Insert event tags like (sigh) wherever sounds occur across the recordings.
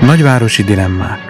Nagyvárosi dilemmák.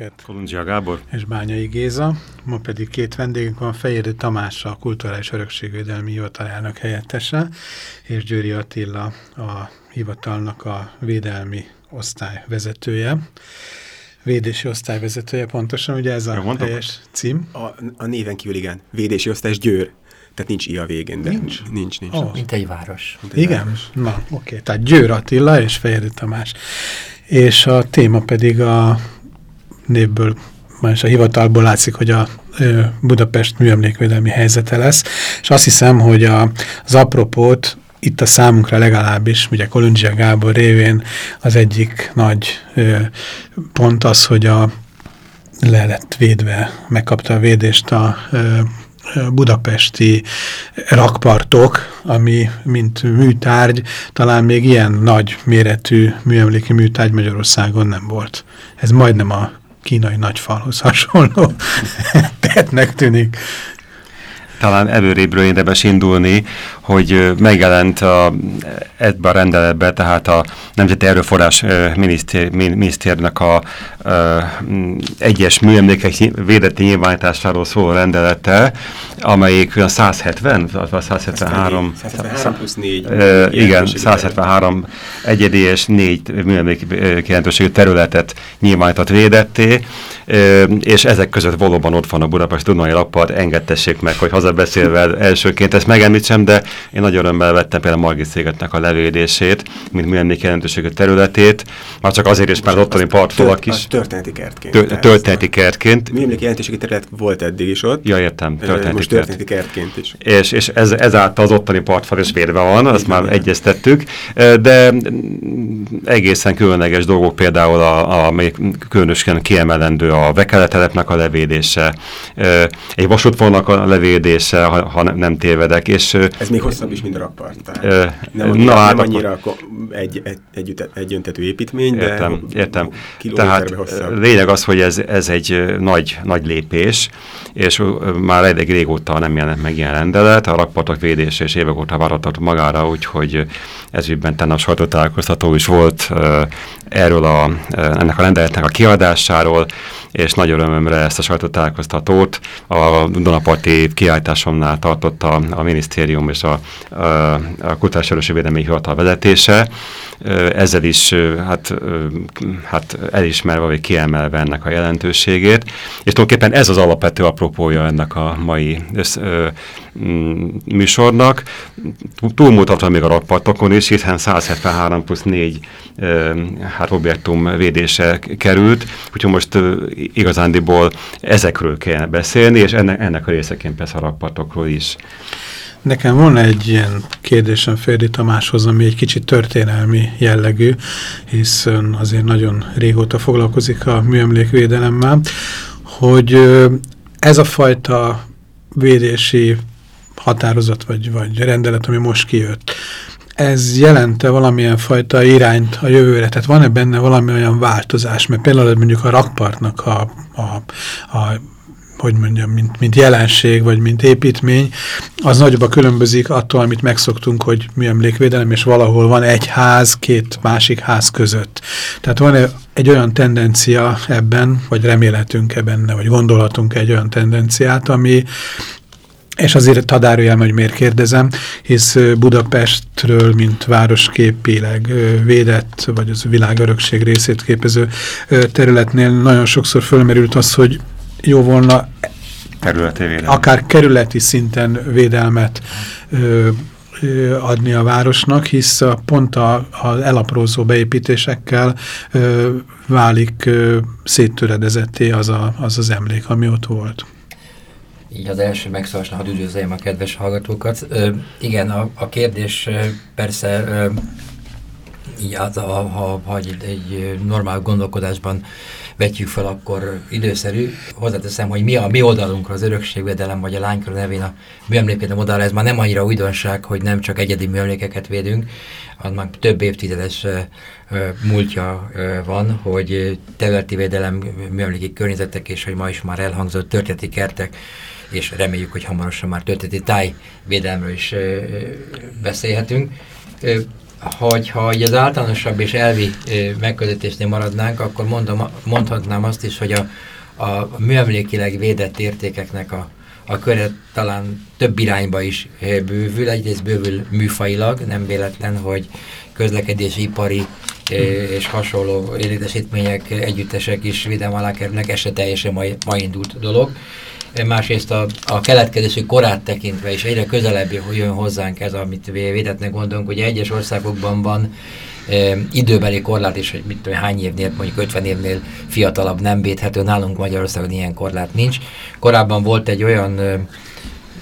Önöket. Kolundzsia Gábor. És Bányai Géza. Ma pedig két vendégünk van, Fejéri Tamás, a Kulturális Örökségvédelmi Hivatalának helyettese, és Győri Attila, a hivatalnak a védelmi osztály vezetője. Védési osztály vezetője, pontosan, ugye ez a helyes cím? A, a néven kívül igen. Védési osztály Győr. Tehát nincs i a végén, de nincs, nincs. nincs oh. Mint egy város. Mint egy Igen? Város. Na, oké. Tehát Győr Attila és Fejéri Tamás. És a téma pedig a névből, más a hivatalból látszik, hogy a Budapest műemlékvédelmi helyzete lesz, és azt hiszem, hogy a, az apropót itt a számunkra legalábbis, ugye Kolundzsia Gábor révén az egyik nagy ö, pont az, hogy a le lett védve, megkapta a védést a ö, budapesti rakpartok, ami mint műtárgy, talán még ilyen nagy méretű műemléki műtárgy Magyarországon nem volt. Ez majdnem a kínai nagyfalhoz hasonló (laughs) tettnek tűnik. Talán előrébről érdemes indulni, hogy megjelent a, ebbe a rendeletbe, tehát a Nemzeti Erőforrás minisztér, minisztérnek a, a egyes műemlékek védeti nyilvánításáról szóló rendelete, amelyik olyan 170, vagy 173, 173 plusz 4. E, igen, 173 egyedi és 4 műemlék jelentőségű területet nyilvánított védetté, és ezek között valóban ott van a Budapest Dunai Rappart, engedtessék meg, hogy hazabeszélve elsőként ezt megemlítsem, de én nagyon örömmel vettem például Margit Szigetnek a levédését, mint műemlék jelentőségű területét, már csak azért is, mert az ottani partfalak is. történeti kertként. Tör, történeti kertként. Műemlék jelentőségű terület volt eddig is ott. Ja, értem, történeti, most kert. történeti kertként is. És, és ez, ezáltal az ottani partfal is védve van, azt már van. egyeztettük, de egészen különleges dolgok például, a, a, különösen kiemelendő a Vekeletelepnek a levédése, egy vasútvonalnak a levédése, ha, ha nem tévedek. És, ez még hosszabb is, mint a rakpart. Nem annyira, na, hát nem annyira egy, egy, egy, egy öntető építmény, de értem, értem. Tehát hosszabb. lényeg az, hogy ez, ez egy nagy, nagy lépés, és már elég régóta nem jelent meg ilyen rendelet, a rakpartok védése és évek óta várhatott magára, úgyhogy ezügyben tenne a sajtótalálkoztató is volt erről a, ennek a rendeletnek a kiadásáról, és nagy örömömre ezt a sajtótalálkoztatót a Dunaparti kiállításomnál tartotta a minisztérium és a, a, a Kultúrás Védelmi Hivatal vezetése, ezzel is hát, hát elismerve vagy kiemelve ennek a jelentőségét, és tulajdonképpen ez az alapvető apropója ennek a mai össz, ö, műsornak, túlmutatva még a rakpartokon is, hiszen 173 plusz 4 ö, hát objektum védése került, úgyhogy most ö, igazándiból ezekről kell beszélni, és ennek, ennek a részeként persze a rakpartokról is. Nekem van egy ilyen kérdésem Férdi Tamáshoz, ami egy kicsit történelmi jellegű, hisz azért nagyon régóta foglalkozik a műemlékvédelemmel, hogy ez a fajta védési határozat vagy, vagy rendelet, ami most kijött, ez jelente valamilyen fajta irányt a jövőre? Tehát van-e benne valami olyan változás? Mert például mondjuk a rakpartnak a, a, a hogy mondjam, mint, mint jelenség, vagy mint építmény, az nagyobb a különbözik attól, amit megszoktunk, hogy mi emlékvédelem, és valahol van egy ház két másik ház között. Tehát van -e egy olyan tendencia ebben, vagy remélhetünk-e benne, vagy gondolatunk egy olyan tendenciát, ami, és azért tadárójel, hogy miért kérdezem, hisz Budapestről, mint városképileg védett, vagy az világörökség részét képező területnél nagyon sokszor fölmerült az, hogy jó volna kerületi védelmet. akár kerületi szinten védelmet ö, adni a városnak, hisz pont az elaprózó beépítésekkel ö, válik ö, széttöredezetté az, a, az az emlék, ami ott volt. Így az első megszólásnál, hadd üdvözljem a kedves hallgatókat. Ö, igen, a, a kérdés persze ö, így az, a, ha, ha egy, egy normál gondolkodásban vetjük fel, akkor időszerű. Hozzáteszem, hogy mi a mi oldalunkra az örökségvédelem, vagy a lánykör nevén a műemlékvédelem oldalra, ez már nem annyira újdonság, hogy nem csak egyedi műemlékeket védünk, annak több évtizedes múltja van, hogy területi védelem, műemléki környezetek, és hogy ma is már elhangzott történeti kertek, és reméljük, hogy hamarosan már történeti tájvédelemről is beszélhetünk hogyha az általánosabb és elvi megközelítésnél maradnánk, akkor mondom, mondhatnám azt is, hogy a, a műemlékileg védett értékeknek a, a köre talán több irányba is bővül. Egyrészt bővül műfailag, nem véletlen, hogy közlekedési, ipari és hasonló létesítmények, együttesek is védelem alá kerülnek, ez se teljesen ma, ma indult dolog másrészt a, a keletkezési korát tekintve is egyre közelebb jön hozzánk ez, amit védetnek gondolunk, hogy egyes országokban van e, időbeli korlát is, hogy mit tudom, hány évnél, mondjuk 50 évnél fiatalabb nem védhető, nálunk Magyarországon ilyen korlát nincs. Korábban volt egy olyan e,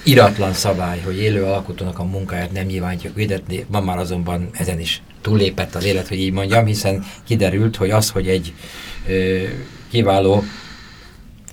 iratlan szabály, hogy élő alkotónak a munkáját nem nyilvánítjuk védetni, ma már azonban ezen is túllépett az élet, hogy így mondjam, hiszen kiderült, hogy az, hogy egy e, kiváló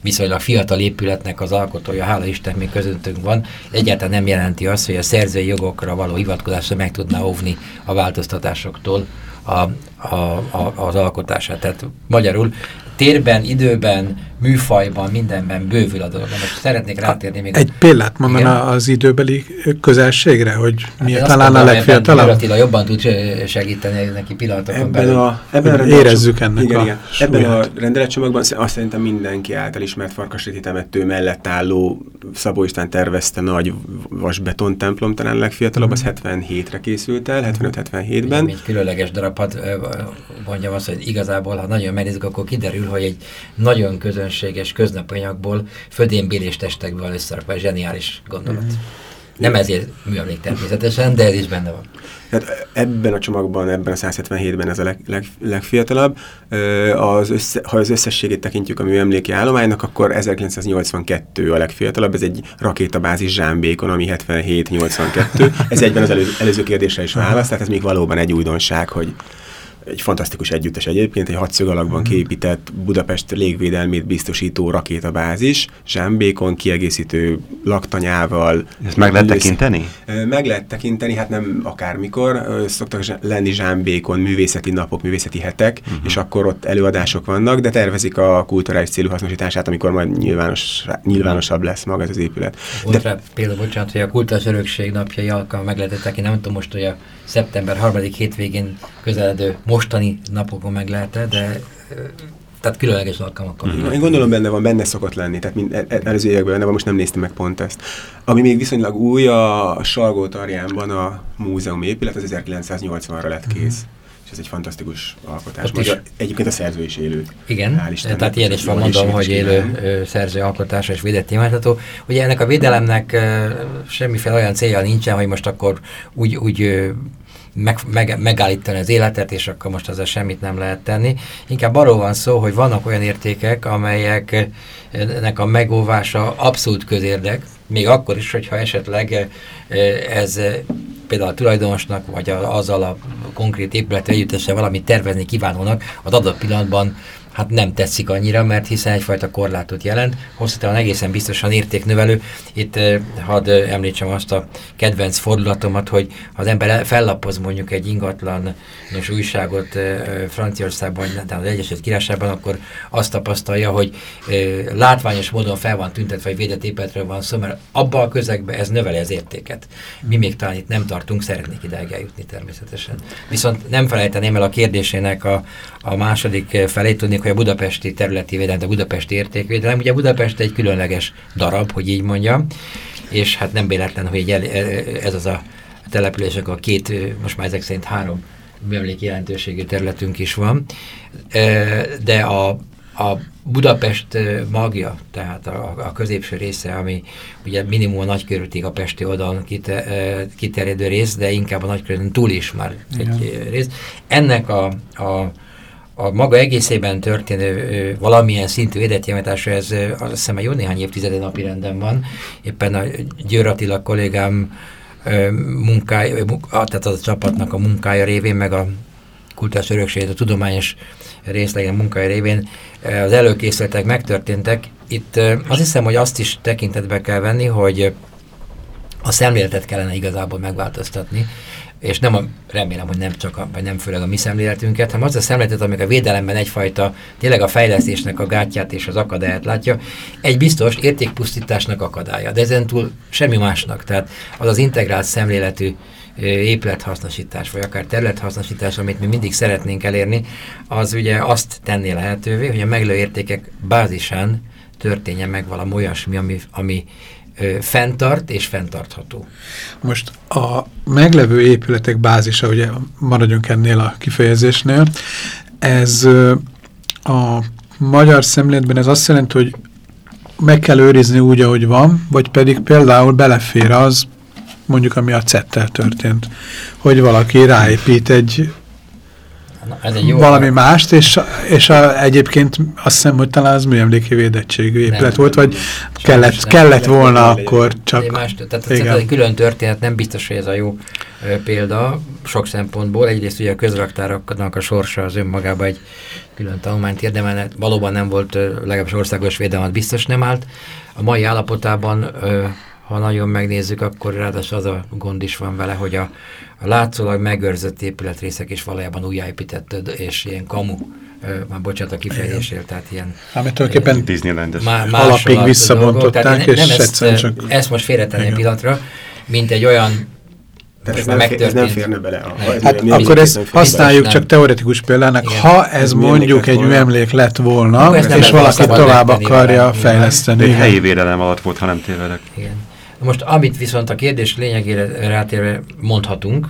viszonylag fiatal épületnek az alkotója, hála Isten, még közöttünk van, egyáltalán nem jelenti azt, hogy a szerzői jogokra való hivatkozásra meg tudná óvni a változtatásoktól a, a, a, az alkotását. Tehát magyarul térben, időben, műfajban, mindenben bővül a dolog. Most szeretnék rátérni még... Egy példát mondana az időbeli közelségre, hogy hát mi talán a legfiatalabb? Attila jobban tud segíteni neki pillanatokon ebben belül. A, ebben a Érezzük ennek igen, a igen. Ebben a rendeletcsomagban azt szerintem mindenki által ismert farkasréti temető mellett álló Szabó István tervezte nagy vasbeton templom, talán legfiatalabb, az 77-re mhm. készült el, 75-77-ben. Egy különleges darab, mondjam azt, hogy igazából, ha nagyon megnézzük, akkor kiderül, hogy egy nagyon közön közönséges köznapanyagból födénbélés testekből összerakva, zseniális gondolat. Mm. Nem ezért műemlék természetesen, de ez is benne van. Hát ebben a csomagban, ebben a 177-ben ez a leg, leg, legfiatalabb. Az össze, ha az összességét tekintjük a műemléki állománynak, akkor 1982 a legfiatalabb, ez egy rakétabázis zsámbékon, ami 77-82. Ez egyben az elő, előző kérdésre is válasz, tehát ez még valóban egy újdonság, hogy egy fantasztikus együttes egyébként, egy hatszög alakban mm. kiépített Budapest légvédelmét biztosító rakétabázis, zsámbékon kiegészítő laktanyával. Ezt meg lehet tekinteni? Meg lehet tekinteni, hát nem akármikor. Szoktak lenni zsámbékon művészeti napok, művészeti hetek, uh-huh. és akkor ott előadások vannak, de tervezik a kulturális célú hasznosítását, amikor majd nyilvános, nyilvánosabb lesz maga ez az épület. Volt de... például, bocsánat, hogy a kultúrás örökség napjai alkalma meg lehetett tekinteni, nem tudom most, hogy a szeptember harmadik hétvégén közeledő mostani napokon meg lehet de tehát különleges alkalmakkal. Mm. Én gondolom benne van, benne szokott lenni, tehát mind, e, e, előző években benne van, most nem néztem meg pont ezt. Ami még viszonylag új, a Salgó Tarjánban a múzeum épület, az 1980-ra lett kész. Mm és ez egy fantasztikus alkotás. Is. Egyébként a szerző is élő. Igen, Istennek, tehát ilyen is van, mondom, hogy élő ö, szerző alkotása és védett témázható. Ugye ennek a védelemnek ö, semmiféle olyan célja nincsen, hogy most akkor úgy, úgy ö, meg, meg, megállítani az életet, és akkor most ezzel semmit nem lehet tenni. Inkább arról van szó, hogy vannak olyan értékek, amelyeknek a megóvása abszolút közérdek, még akkor is, hogyha esetleg ez például a tulajdonosnak, vagy azzal a konkrét épület együttese valamit tervezni kívánónak az adott pillanatban hát nem tetszik annyira, mert hiszen egyfajta korlátot jelent. Hosszú távon egészen biztosan értéknövelő. Itt eh, hadd említsem azt a kedvenc fordulatomat, hogy az ember fellapoz mondjuk egy ingatlanos újságot eh, Franciaországban, tehát az Egyesült Királyságban, akkor azt tapasztalja, hogy látványos módon fel van tüntetve, vagy védett épületről van szó, mert abban a közegben ez növeli az értéket. Mi még talán itt nem tartunk, szeretnék ide eljutni természetesen. Viszont nem felejteném el a kérdésének a, a második felét, tudnék, hogy a budapesti területi védelem, a budapesti értékvédelem, ugye Budapest egy különleges darab, hogy így mondjam, és hát nem véletlen, hogy ez az a települések a két, most már ezek szerint három műemlék jelentőségű területünk is van, de a a Budapest magja, tehát a, a középső része, ami ugye minimum a nagykörültig a Pesti oldalon kite, kiterjedő rész, de inkább a nagykörülön túl is már Igen. egy rész. Ennek a, a a maga egészében történő valamilyen szintű védetjemetása, ez azt hiszem jó néhány évtizede napi renden van. Éppen a Győr Attila kollégám munkája, tehát az a csapatnak a munkája révén, meg a kultúrás örökségét, a tudományos részlegen munkája révén az előkészületek megtörténtek. Itt azt hiszem, hogy azt is tekintetbe kell venni, hogy a szemléletet kellene igazából megváltoztatni és nem a, remélem, hogy nem csak, a, vagy nem főleg a mi szemléletünket, hanem az a szemléletet, amik a védelemben egyfajta, tényleg a fejlesztésnek a gátját és az akadályát látja, egy biztos értékpusztításnak akadálya, de ezen túl semmi másnak. Tehát az az integrált szemléletű épülethasznosítás, vagy akár területhasznosítás, amit mi mindig szeretnénk elérni, az ugye azt tenné lehetővé, hogy a meglő értékek bázisán történjen meg valami olyasmi, ami, ami fenntart és fenntartható. Most a meglevő épületek bázisa, ugye maradjunk ennél a kifejezésnél, ez a magyar szemléletben ez azt jelenti, hogy meg kell őrizni úgy, ahogy van, vagy pedig például belefér az, mondjuk ami a CET-tel történt, hogy valaki ráépít egy Na, ez egy jó valami arra. mást, és, és a, egyébként azt hiszem, hogy talán az műemléki védettségű épület nem, volt, vagy nem, kellett, nem, kellett nem, volna nem, akkor csak... Más, tehát igen. ez egy külön történet, nem biztos, hogy ez a jó ö, példa sok szempontból. Egyrészt ugye a közraktáraknak a sorsa az önmagában egy külön tanulmányt érdemelne, valóban nem volt, legalábbis országos védelmet biztos nem állt. A mai állapotában ö, ha nagyon megnézzük, akkor ráadásul az a gond is van vele, hogy a, a látszólag megőrzött épületrészek is valójában újjáépített, és ilyen kamu, már bocsánat a kifejezésért, tehát ilyen... Amit tulajdonképpen Disneyland alapig visszabontották, és nem ezt, csak... ezt most félretenném pillanatra, mint egy olyan ez nem, ez nem férne bele. A, nem. Hát mi akkor ezt használjuk nem. csak teoretikus példának. Igen. Ha ez, mondjuk egy műemlék lett volna, és valaki tovább akarja fejleszteni. Helyi védelem alatt volt, ha nem tévedek. Igen. Most amit viszont a kérdés lényegére rátérve mondhatunk,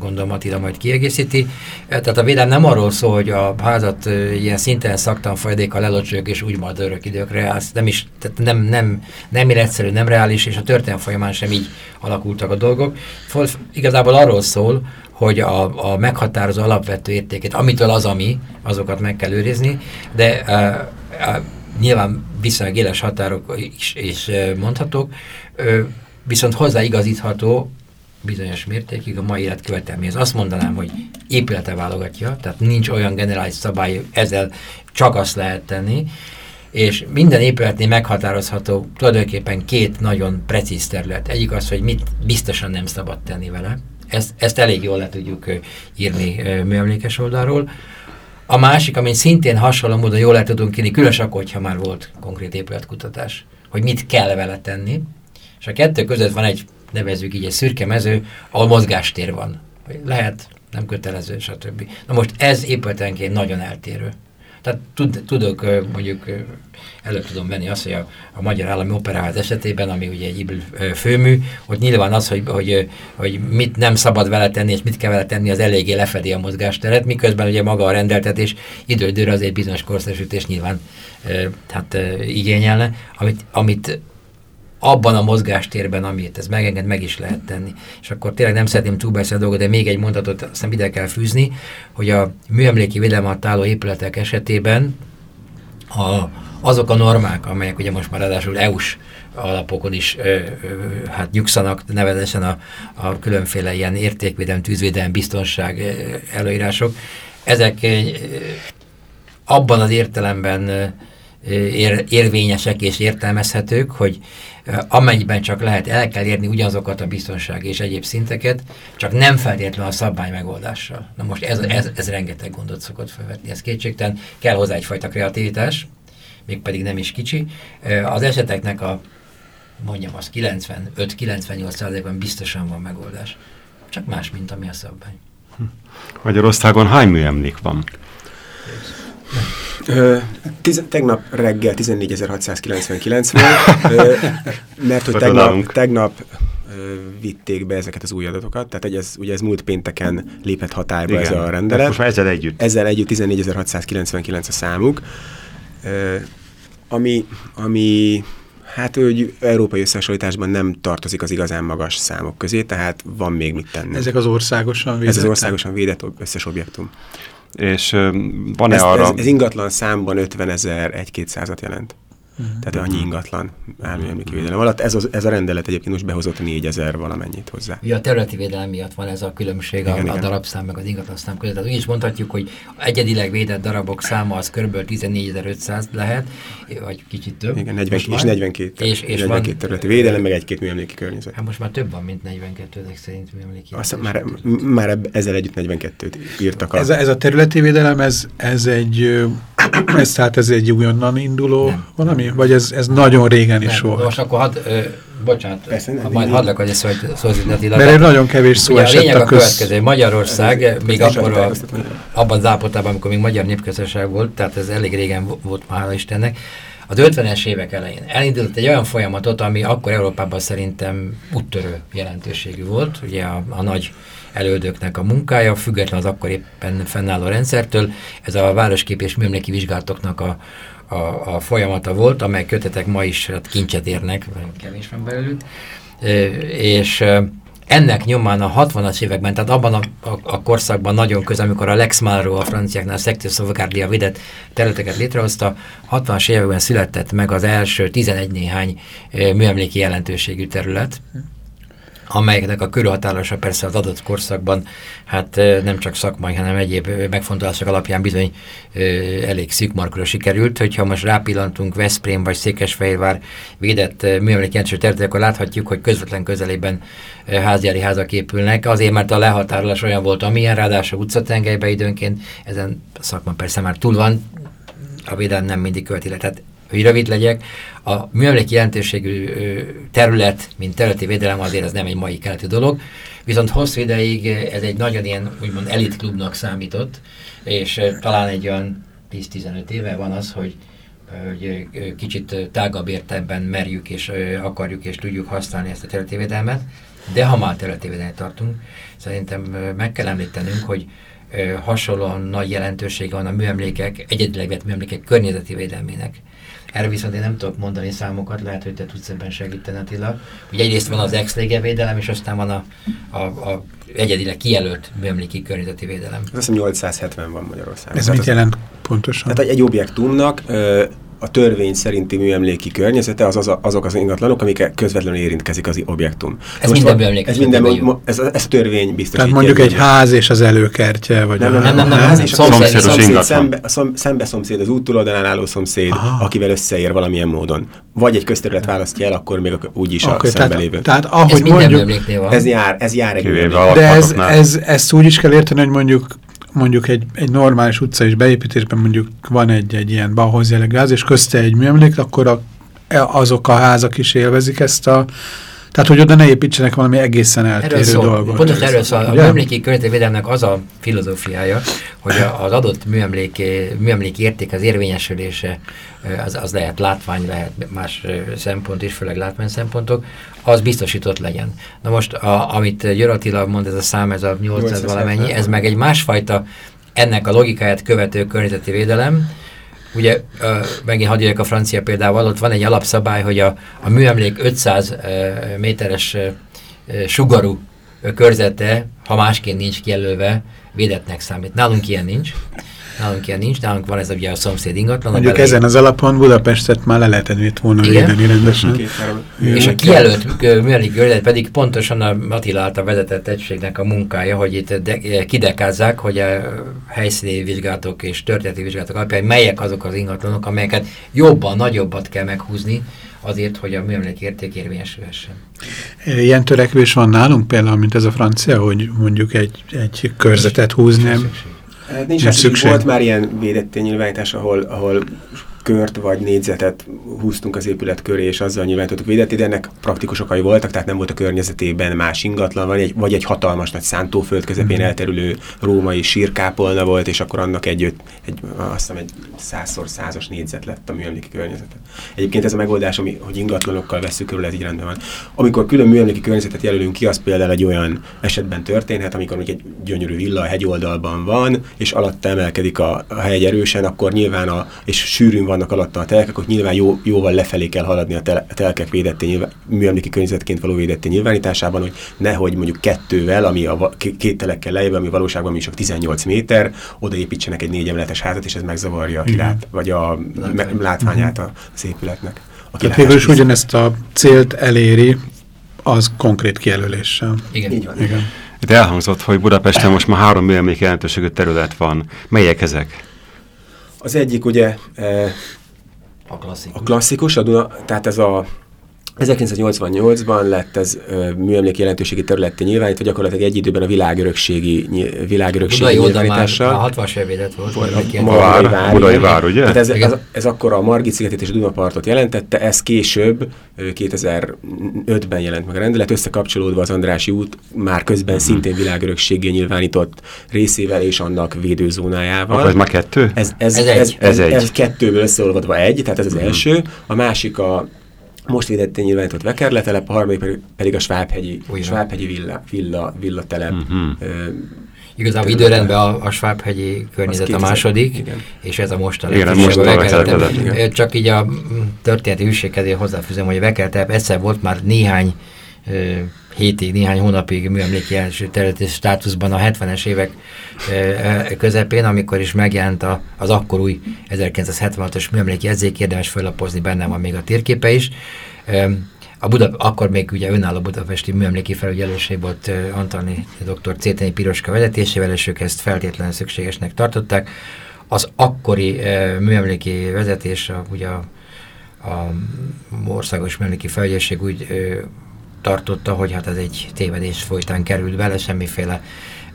gondolom Attila majd kiegészíti, tehát a védelem nem arról szól, hogy a házat ilyen szinten szaktan folyadékkal lelocsők és úgy majd örök időkre, az nem is, tehát nem, nem, nem életszerű, nem reális, és a történelem folyamán sem így alakultak a dolgok. Igazából arról szól, hogy a, a meghatározó alapvető értéket, amitől az, ami, azokat meg kell őrizni, de uh, uh, nyilván viszonylag éles határok is, is mondhatók, viszont hozzáigazítható bizonyos mértékig a mai életkövetelméhez. Azt mondanám, hogy épülete válogatja, tehát nincs olyan generális szabály, ezzel csak azt lehet tenni, és minden épületnél meghatározható tulajdonképpen két nagyon precíz terület. Egyik az, hogy mit biztosan nem szabad tenni vele. Ezt, ezt elég jól le tudjuk írni műemlékes oldalról. A másik, amit szintén hasonló módon jól le tudunk írni, különös akkor, hogyha már volt konkrét épületkutatás, hogy mit kell vele tenni, és a kettő között van egy, nevezzük így, egy szürke mező, ahol mozgástér van. Lehet, nem kötelező, stb. Na most ez épületenként nagyon eltérő. Tehát tud, tudok, mondjuk elő tudom venni azt, hogy a, a Magyar Állami Operaház esetében, ami ugye egy főmű, hogy nyilván az, hogy, hogy, hogy mit nem szabad vele tenni, és mit kell vele tenni, az eléggé lefedi a mozgásteret, miközben ugye maga a rendeltetés időről azért bizonyos korszerűsítés nyilván hát igényelne, amit, amit abban a mozgástérben, amit ez megenged, meg is lehet tenni. És akkor tényleg nem szeretném túlbeszélni a dolgot, de még egy mondatot aztán ide kell fűzni, hogy a műemléki védelem alatt álló épületek esetében a, azok a normák, amelyek ugye most már ráadásul EU-s alapokon is ö, ö, hát nyugszanak, nevezesen a, a különféle ilyen értékvédelem, tűzvédelem, biztonság előírások, ezek ö, abban az értelemben ér, érvényesek és értelmezhetők, hogy amennyiben csak lehet, el kell érni ugyanazokat a biztonság és egyéb szinteket, csak nem feltétlenül a szabvány megoldással. Na most ez, ez, ez rengeteg gondot szokott felvetni, ez kétségtelen, kell hozzá egyfajta kreativitás, mégpedig nem is kicsi. Az eseteknek a mondjam azt 95-98%-ban biztosan van megoldás. Csak más, mint ami a szabvány. Magyarországon hány műemlék van? Ö, tiz, tegnap reggel 14.699 volt, ö, (laughs) mert hogy tegnap, tegnap vitték be ezeket az új adatokat, tehát ez, ugye ez múlt pénteken lépett hatályba Igen. ez a rendelet. Most már ezzel együtt. Ezzel együtt 14.699 a számuk. ami, ami Hát hogy európai összehasonlításban nem tartozik az igazán magas számok közé, tehát van még mit tenni. Ezek az országosan védett? Ez az országosan védett összes objektum. És van-e arra... Ez, ez ingatlan számban 50 ezer, egy-két százat jelent. Uh-huh. Tehát annyi ingatlan állami védelem alatt. Ez, az, ez a rendelet egyébként most behozott 4000 valamennyit hozzá. Ja, a területi védelem miatt van ez a különbség igen, a, igen. a darabszám meg az ingatlan szám között. Tehát úgy is mondhatjuk, hogy egyedileg védett darabok száma az kb. 14500 lehet, vagy kicsit több. Igen, 40, és, 42, és, és 42 van, területi védelem, meg egy-két műemléki környezet. Hát most már több van, mint 42 ezek szerint műemléki. Azt már, már ebb, ezzel együtt 42-t írtak. A... Ez, a, ez a területi védelem, ez, ez egy, ez, tehát ez egy újonnan induló nem. valami? Vagy ez, ez nagyon régen is nem, volt? Most akkor hadd, ö, bocsánat, Persze, nem, majd hadd lakadj szó, hogy szózítani. Mert nagyon kevés szó esett a lényeg a, köz... következő. Magyarország még akkor a, abban az állapotában, amikor még magyar népközösség volt, tehát ez elég régen volt már, Istennek, az 50-es évek elején elindult egy olyan folyamatot, ami akkor Európában szerintem úttörő jelentőségű volt, ugye a, a nagy elődöknek a munkája, független az akkor éppen fennálló rendszertől. Ez a városkép és műemléki vizsgálatoknak a, a, a folyamata volt, amely kötetek ma is hát kincset érnek, kevés van belőlük, és ennek nyomán a 60-as években, tehát abban a, a, a korszakban nagyon közel, amikor a Lex Malro a franciáknál a Sector Sauvegardia vidett területeket létrehozta, 60-as években született meg az első 11 néhány műemléki jelentőségű terület, amelyeknek a körülhatárosa persze az adott korszakban hát nem csak szakmai, hanem egyéb megfontolások alapján bizony elég szűkmarkra sikerült. Hogyha most rápillantunk Veszprém vagy Székesfehérvár védett műemléki területek, akkor láthatjuk, hogy közvetlen közelében házjári házak épülnek, azért mert a lehatárolás olyan volt, amilyen ráadásul utcatengelybe időnként, ezen a szakma persze már túl van, a védelem nem mindig követi le. Tehát hogy rövid legyek, a műemléki jelentőségű terület, mint területi védelem azért ez nem egy mai keleti dolog, viszont hosszú ideig ez egy nagyon ilyen, úgymond elitklubnak számított, és talán egy olyan 10-15 éve van az, hogy hogy kicsit tágabb értelemben merjük és akarjuk és tudjuk használni ezt a területi védelmet, de ha már területi védelmet tartunk, szerintem meg kell említenünk, hogy hasonlóan nagy jelentősége van a műemlékek, egyedileg vett műemlékek környezeti védelmének. Erre viszont én nem tudok mondani számokat, lehet, hogy te tudsz ebben segíteni Attila. Ugye egyrészt van az ex védelem, és aztán van a, a, a egyedileg kijelölt műemléki környezeti védelem. Azt hiszem 870 van Magyarországon. Ez mit jelent pontosan? Tehát egy objektumnak a törvény szerinti műemléki környezete az, az a, azok az ingatlanok, amik közvetlenül érintkezik az objektum. Ez Most minden műemléki ez, minden, ez, ez a törvény biztosítja. Tehát mondjuk egy ház és az előkertje, vagy nem, nem, nem, nem, nem, ház és a szomszéd, szomszéd szembe, a szembe szomszéd az út túloldalán álló szomszéd, Aha. akivel összeér valamilyen módon. Vagy egy közterület választja el, akkor még úgyis okay, a szembe lévő. Tehát ahogy ez mondjuk, ez jár, ez jár egy De ez, ez, ezt úgy is kell érteni, hogy mondjuk mondjuk egy, egy normális utca és beépítésben mondjuk van egy, egy ilyen balhoz jellegű ház, és közte egy műemlék, akkor a, e, azok a házak is élvezik ezt a tehát, hogy oda ne építsenek valami egészen eltérő erről dolgot. Pontosan erről szól. A műemléki környezetvédelmnek az a filozófiája, hogy az adott műemléki, műemléki érték az érvényesülése, az, az lehet látvány, lehet más szempont is, főleg látvány szempontok, az biztosított legyen. Na most, a, amit Győr Attila mond, ez a szám, ez a 800 valamennyi, ez meg egy másfajta ennek a logikáját követő környezeti védelem, Ugye megint hadd a francia példával, ott van egy alapszabály, hogy a, a műemlék 500 uh, méteres sugarú körzete, ha másként nincs kijelölve, védetnek számít. Nálunk ilyen nincs. Nálunk ilyen nincs, nálunk van ez ugye a szomszéd ingatlan. Mondjuk ezen az alapon Budapestet már le lehetett volna védeni rendesen. És a kijelölt műemlék környezet pedig pontosan a Attila által vezetett egységnek a munkája, hogy itt de, kidekázzák, hogy a helyszíni vizsgálatok és történeti vizsgálatok alapján melyek azok az ingatlanok, amelyeket jobban, nagyobbat kell meghúzni, azért, hogy a műemlék érték érvényesülhessen. Ilyen törekvés van nálunk például, mint ez a francia, hogy mondjuk egy, egy körzetet húzni? Nem, Hát nincs szükség. Volt már ilyen védett nyilvánítás, ahol, ahol kört vagy négyzetet húztunk az épület köré, és azzal nyilvánítottuk védeti, de ennek praktikus okai voltak, tehát nem volt a környezetében más ingatlan, vagy egy, vagy egy hatalmas nagy szántóföld közepén mm. elterülő római sírkápolna volt, és akkor annak egy, egy, egy azt hiszem egy százszor százas négyzet lett a műemléki környezete. Egyébként ez a megoldás, ami, hogy ingatlanokkal veszük körül, ez így rendben van. Amikor külön műemléki környezetet jelölünk ki, az például egy olyan esetben történhet, amikor egy gyönyörű villa a hegyoldalban van, és alatta emelkedik a, a hegy erősen, akkor nyilván a, és sűrűn van vannak alatta a telkek, hogy nyilván jó, jóval lefelé kell haladni a, tel, a telkek védetté nyilván, műemléki környezetként való védetté nyilvánításában, hogy nehogy mondjuk kettővel, ami a két telekkel lejjebb, ami valóságban mi csak 18 méter, odaépítsenek egy négy emeletes házat, és ez megzavarja a kilát, vagy a látványát az épületnek. Tehát végül is ugyanezt a célt eléri, az konkrét kijelöléssel. Igen. Így van. Igen. Itt elhangzott, hogy Budapesten most már három műemlék jelentőségű terület van. Melyek ezek? Az egyik ugye e, a klasszikus, a klasszikus a Duna, tehát ez a 1988-ban lett ez műemlék jelentőségi területté nyilvánítva, gyakorlatilag egy időben a világörökségi, világörökségi nyilvánítással. Már 60 évet volt. A, a, a vár, vár, Budai vár, ugye? Hát ez, ez, ez akkor a Margit szigetét és a Dunapartot jelentette, ez később, 2005-ben jelent meg a rendelet, összekapcsolódva az Andrási út már közben hmm. szintén világörökségé nyilvánított részével és annak védőzónájával. Akkor ez már kettő? Ez, ez, ez, ez, ez, ez, egy. ez kettőből összeolvadva egy, tehát ez az hmm. első. A másik a most védett nyilvánított Vekerletelep, a harmadik pedig a Svábhegyi, Svábhegyi villa, villa, villa telep. Mm-hmm. Igazából időrendben a, a Svábhegyi környezet a második, igen. és ez a most a igen, most a Csak így a történeti hűségkedé hozzáfűzem, hogy a Vekertelep egyszer volt már néhány hétig, néhány hónapig műemléki első területi státuszban a 70-es évek közepén, amikor is megjelent a, az akkor új 1976-os műemléki jegyzék, érdemes föllapozni, benne van még a térképe is. A Buda, akkor még ugye önálló budapesti műemléki felügyelőség volt Antoni dr. Céteni Piroska vezetésével, és ők ezt feltétlenül szükségesnek tartották. Az akkori műemléki vezetés, a, ugye a, a országos műemléki felügyelőség úgy tartotta, hogy hát ez egy tévedés folytán került bele, semmiféle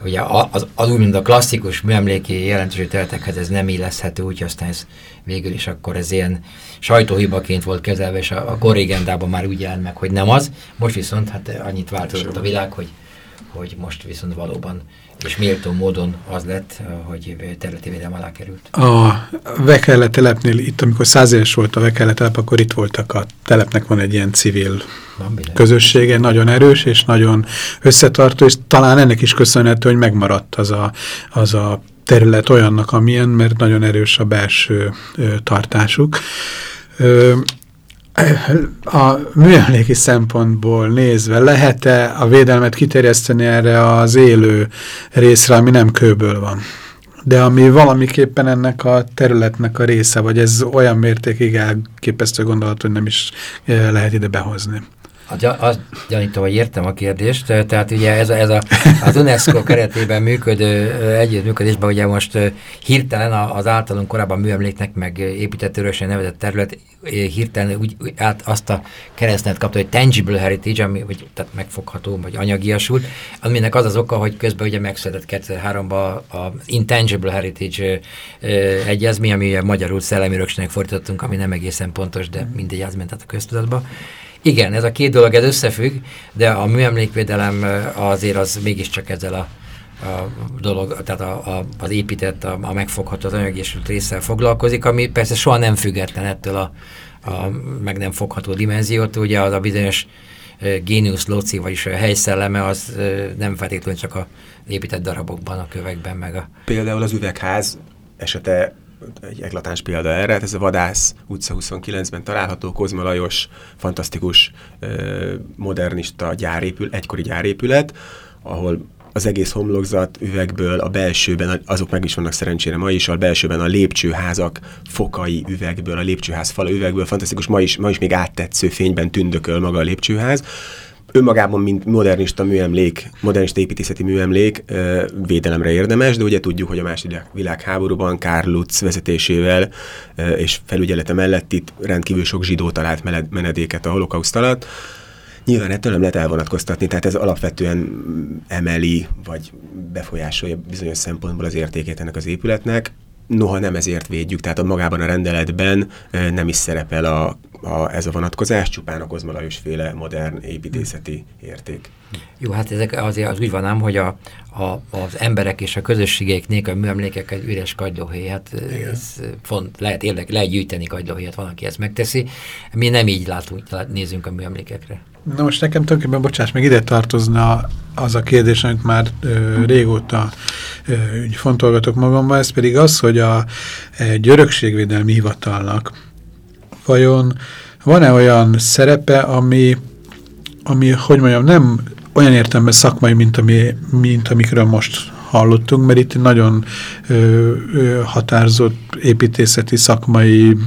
ugye az, az úgy, mint a klasszikus műemléki jelentősű területekhez ez nem illeszhető, úgy aztán ez végül is akkor ez ilyen sajtóhibaként volt kezelve, és a, a korrigendában már úgy jelent meg, hogy nem az. Most viszont hát annyit változott a világ, hogy, hogy most viszont valóban és méltó módon az lett, hogy területi védelem alá került. A Vekelle telepnél, itt amikor száz éves volt a Vekelle telep, akkor itt voltak a telepnek van egy ilyen civil közössége, nagyon erős és nagyon összetartó, és talán ennek is köszönhető, hogy megmaradt az a, az a terület olyannak, amilyen, mert nagyon erős a belső ö, tartásuk. Ö, (clears throat) a műemléki szempontból nézve lehet-e a védelmet kiterjeszteni erre az élő részre, ami nem kőből van? De ami valamiképpen ennek a területnek a része, vagy ez olyan mértékig elképesztő gondolat, hogy nem is eh, lehet ide behozni. Azt gyanítom, hogy értem a kérdést. Tehát ugye ez, a, ez a, az UNESCO keretében működő együttműködésben ugye most hirtelen az általunk korábban műemléknek meg épített örösen nevezett terület hirtelen úgy át azt a keresztnet kapta, hogy tangible heritage, ami vagy, tehát megfogható, vagy anyagiasult, aminek az az oka, hogy közben ugye megszületett 2003-ban az intangible heritage egyezmény, ami ugye magyarul szellemi fordítottunk, ami nem egészen pontos, de mindegy, az ment át a köztudatba. Igen, ez a két dolog ez összefügg, de a műemlékvédelem azért az mégiscsak ezzel a, a dolog, tehát a, a, az épített, a, a megfogható az anyagésült résszel foglalkozik, ami persze soha nem független ettől a, a meg nem fogható dimenziót, ugye az a bizonyos géniusz loci, vagyis a helyszelleme, az nem feltétlenül csak a épített darabokban, a kövekben, meg a... Például az üvegház esete egy eklatáns példa erre, hát ez a Vadász utca 29-ben található, Kozma Lajos, fantasztikus modernista gyárépül, egykori gyárépület, ahol az egész homlokzat üvegből, a belsőben, azok meg is vannak szerencsére ma is, a belsőben a lépcsőházak fokai üvegből, a lépcsőház fala üvegből, fantasztikus, ma is, ma is még áttetsző fényben tündököl maga a lépcsőház, önmagában, mint modernista műemlék, modernista építészeti műemlék védelemre érdemes, de ugye tudjuk, hogy a második világháborúban Karl Lutz vezetésével és felügyelete mellett itt rendkívül sok zsidó talált menedéket a holokauszt alatt. Nyilván ettől nem lehet elvonatkoztatni, tehát ez alapvetően emeli, vagy befolyásolja bizonyos szempontból az értékét ennek az épületnek noha nem ezért védjük, tehát a magában a rendeletben nem is szerepel a, a, ez a vonatkozás, csupán a Kozma Lajos féle modern építészeti érték. Jó, hát ezek azért az úgy van ám, hogy a, a, az emberek és a közösségek nélkül műemlékek egy üres kagylóhely, hát Igen. ez font, lehet, érdek, lehet gyűjteni kagylóhelyet, van, aki ezt megteszi. Mi nem így látunk, nézünk a műemlékekre. Na most nekem tulajdonképpen, bocsáss, meg ide tartozna az a kérdés, amit már ö, régóta ö, fontolgatok magamban, ez pedig az, hogy a egy örökségvédelmi hivatalnak vajon van-e olyan szerepe, ami, ami, hogy mondjam, nem olyan értelemben szakmai, mint, ami, mint amikről most hallottunk, mert itt nagyon ö, ö, határozott építészeti, szakmai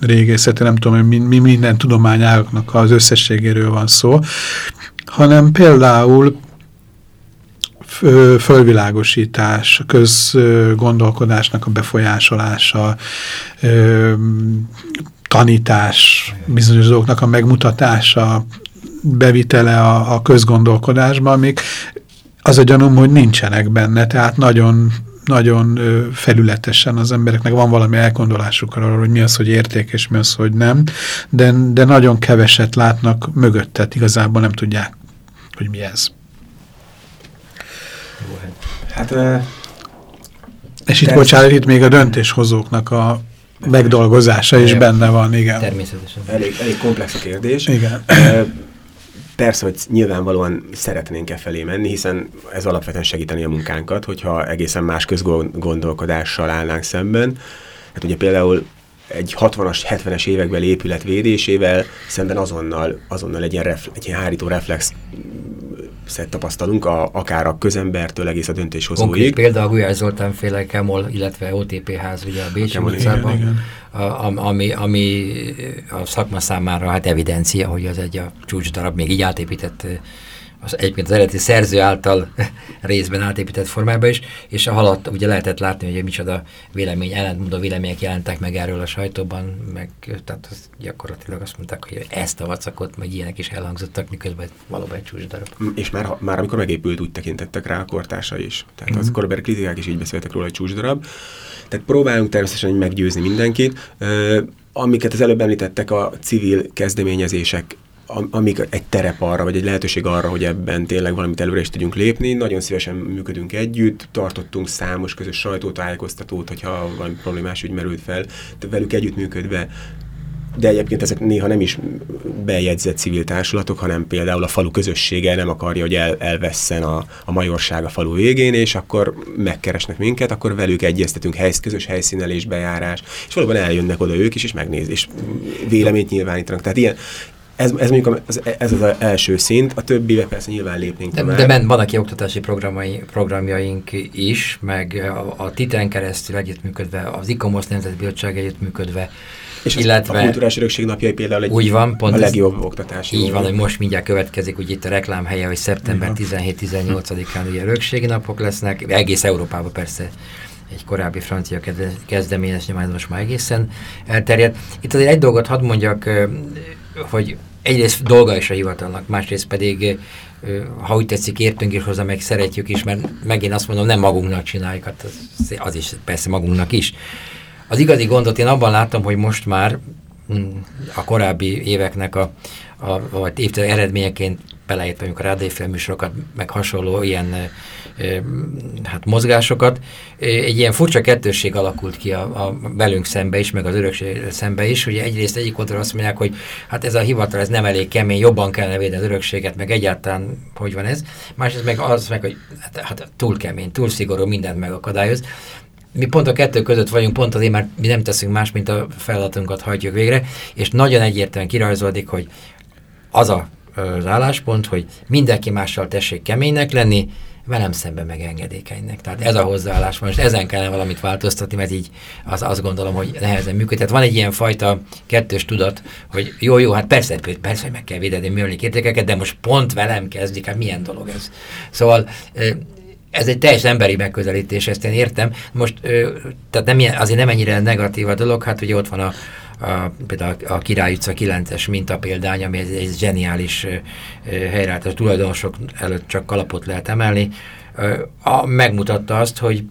régészeti, nem tudom, mi, mi minden tudományágaknak az összességéről van szó, hanem például fölvilágosítás, közgondolkodásnak a befolyásolása, tanítás, bizonyos dolgoknak a megmutatása, bevitele a, a közgondolkodásba, amik az a gyanúm, hogy nincsenek benne, tehát nagyon nagyon felületesen az embereknek van valami elgondolásuk arról, hogy mi az, hogy érték, és mi az, hogy nem, de, de nagyon keveset látnak mögöttet, igazából nem tudják, hogy mi ez. Hát, uh, és itt bocsánat, itt még a döntéshozóknak a megdolgozása is benne van, igen. Természetesen. Elég, elég komplex a kérdés. Igen. Persze, hogy nyilvánvalóan szeretnénk e felé menni, hiszen ez alapvetően segíteni a munkánkat, hogyha egészen más közgondolkodással állnánk szemben. Hát ugye például egy 60-as, 70-es években épület védésével szemben azonnal, azonnal egy ilyen, refle, egy ilyen hárító reflex tapasztalunk, a, akár a közembertől egész a döntéshozóig. Konkrét példa a Gulyás Zoltán féle Kemol, illetve OTP ház ugye a Bécsi utcában, ami, ami a szakma számára hát evidencia, hogy az egy a csúcs darab, még így átépített az egyébként az eredeti szerző által (laughs) részben átépített formában is, és a halat ugye lehetett látni, hogy micsoda vélemény, ellentmondó vélemények jelentek meg erről a sajtóban, meg tehát az gyakorlatilag azt mondták, hogy ezt a vacakot, meg ilyenek is elhangzottak, miközben valóban egy csúcs darab. Mm, és már, már amikor megépült, úgy tekintettek rá a kortársa is. Tehát mm -hmm. az korabeli kritikák is így beszéltek róla, hogy csúcs darab. Tehát próbálunk természetesen meggyőzni mindenkit. Amiket az előbb említettek, a civil kezdeményezések amíg egy terep arra, vagy egy lehetőség arra, hogy ebben tényleg valamit előre is tudjunk lépni. Nagyon szívesen működünk együtt, tartottunk számos közös sajtótájékoztatót, hogyha valami problémás ügy merült fel, de velük együttműködve de egyébként ezek néha nem is bejegyzett civil társulatok, hanem például a falu közössége nem akarja, hogy el, elvesszen a, a majorság a falu végén, és akkor megkeresnek minket, akkor velük egyeztetünk hely, közös helyszínelés, bejárás, és valóban eljönnek oda ők is, és megnézik, és véleményt nyilvánítanak. Tehát ilyen, ez, ez mondjuk az, ez az első szint, a többibe persze nyilván lépnénk De, de men, vannak oktatási programai, programjaink is, meg a, a Titen keresztül együttműködve, az ICOMOS Nemzetbizottság együttműködve, és illetve a kulturális örökség napjai például egy úgy van, pont a legjobb ez, oktatási. Így van, hogy most mindjárt következik, hogy itt a reklámhelye, hogy szeptember 17-18-án ugye örökségi napok lesznek, egész Európában persze egy korábbi francia kezdeményezés, nyilván most már egészen elterjedt. Itt azért egy dolgot hadd mondjak, hogy egyrészt dolga is a hivatalnak, másrészt pedig, ha úgy tetszik, értünk is hozzá, meg szeretjük is, mert megint azt mondom, nem magunknak csináljuk, hát az, az is persze magunknak is. Az igazi gondot én abban látom, hogy most már hm, a korábbi éveknek a, a vagy évtized eredményeként beleértve, amikor a rádiófilműsorokat, meg hasonló ilyen hát mozgásokat. Egy ilyen furcsa kettősség alakult ki a, a velünk szembe is, meg az örökség szembe is. Ugye egyrészt egyik oldalon azt mondják, hogy hát ez a hivatal, ez nem elég kemény, jobban kellene védeni az örökséget, meg egyáltalán hogy van ez. Másrészt meg az meg, hogy hát, hát túl kemény, túl szigorú, mindent megakadályoz mi pont a kettő között vagyunk, pont azért, mert mi nem teszünk más, mint a feladatunkat hajtjuk végre, és nagyon egyértelműen kirajzolódik, hogy az a, az álláspont, hogy mindenki mással tessék keménynek lenni, velem szemben megengedékenynek. Tehát ez a hozzáállás és ezen kellene valamit változtatni, mert így az, azt gondolom, hogy nehezen működik. Tehát van egy ilyen fajta kettős tudat, hogy jó, jó, hát persze, persze, hogy meg kell védeni műemlék értékeket, de most pont velem kezdik, hát milyen dolog ez. Szóval ez egy teljes emberi megközelítés, ezt én értem. Most, tehát nem ilyen, azért nem ennyire negatív a dolog, hát ugye ott van a, a, például a Király utca 9-es mintapéldány, ami egy, egy zseniális helyreállt, a tulajdonosok előtt csak kalapot lehet emelni, a, megmutatta azt, hogy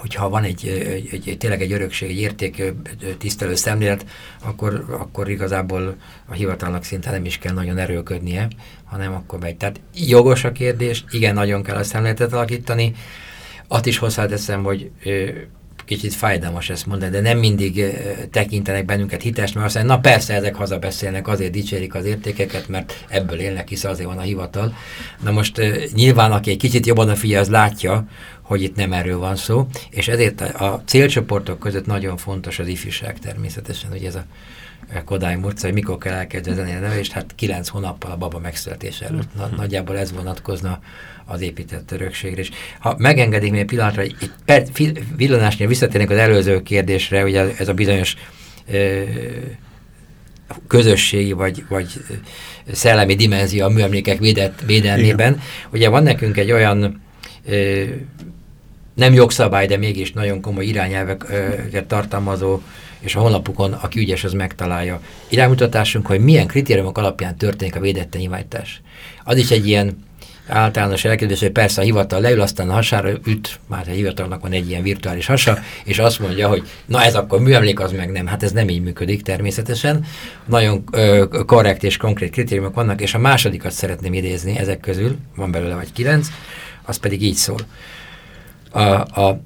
hogyha van egy, egy, egy tényleg egy örökség, egy érték tisztelő szemlélet, akkor, akkor igazából a hivatalnak szinte nem is kell nagyon erőködnie, hanem akkor megy. Tehát jogos a kérdés, igen, nagyon kell a szemléletet alakítani. Azt is hozzáteszem, hogy kicsit fájdalmas ezt mondani, de nem mindig tekintenek bennünket hites, mert azt mondja, na persze ezek hazabeszélnek, azért dicsérik az értékeket, mert ebből élnek, hisz azért van a hivatal. Na most nyilván, aki egy kicsit jobban a fia, az látja, hogy itt nem erről van szó, és ezért a célcsoportok között nagyon fontos az ifjúság természetesen, hogy ez a Kodály módszer, hogy mikor kell elkezdeni a nevelést, hát kilenc hónappal a baba megszületése előtt. Na, nagyjából ez vonatkozna az épített örökségre. És ha megengedik még pillanatra, egy perc, villanásnél visszatérnék az előző kérdésre, ugye ez a bizonyos ö, közösségi vagy, vagy szellemi dimenzió a műemlékek védett, védelmében. Igen. Ugye van nekünk egy olyan ö, nem jogszabály, de mégis nagyon komoly irányelveket tartalmazó, és a honlapukon, aki ügyes, az megtalálja. Iránymutatásunk, hogy milyen kritériumok alapján történik a védett nyilvánítás. Az is egy ilyen általános elképzelés, hogy persze a hivatal leül, aztán a hasára üt, már a hivatalnak van egy ilyen virtuális hasa, és azt mondja, hogy na ez akkor műemlék, az meg nem. Hát ez nem így működik természetesen. Nagyon ö, korrekt és konkrét kritériumok vannak, és a másodikat szeretném idézni ezek közül, van belőle vagy kilenc, az pedig így szól. A, a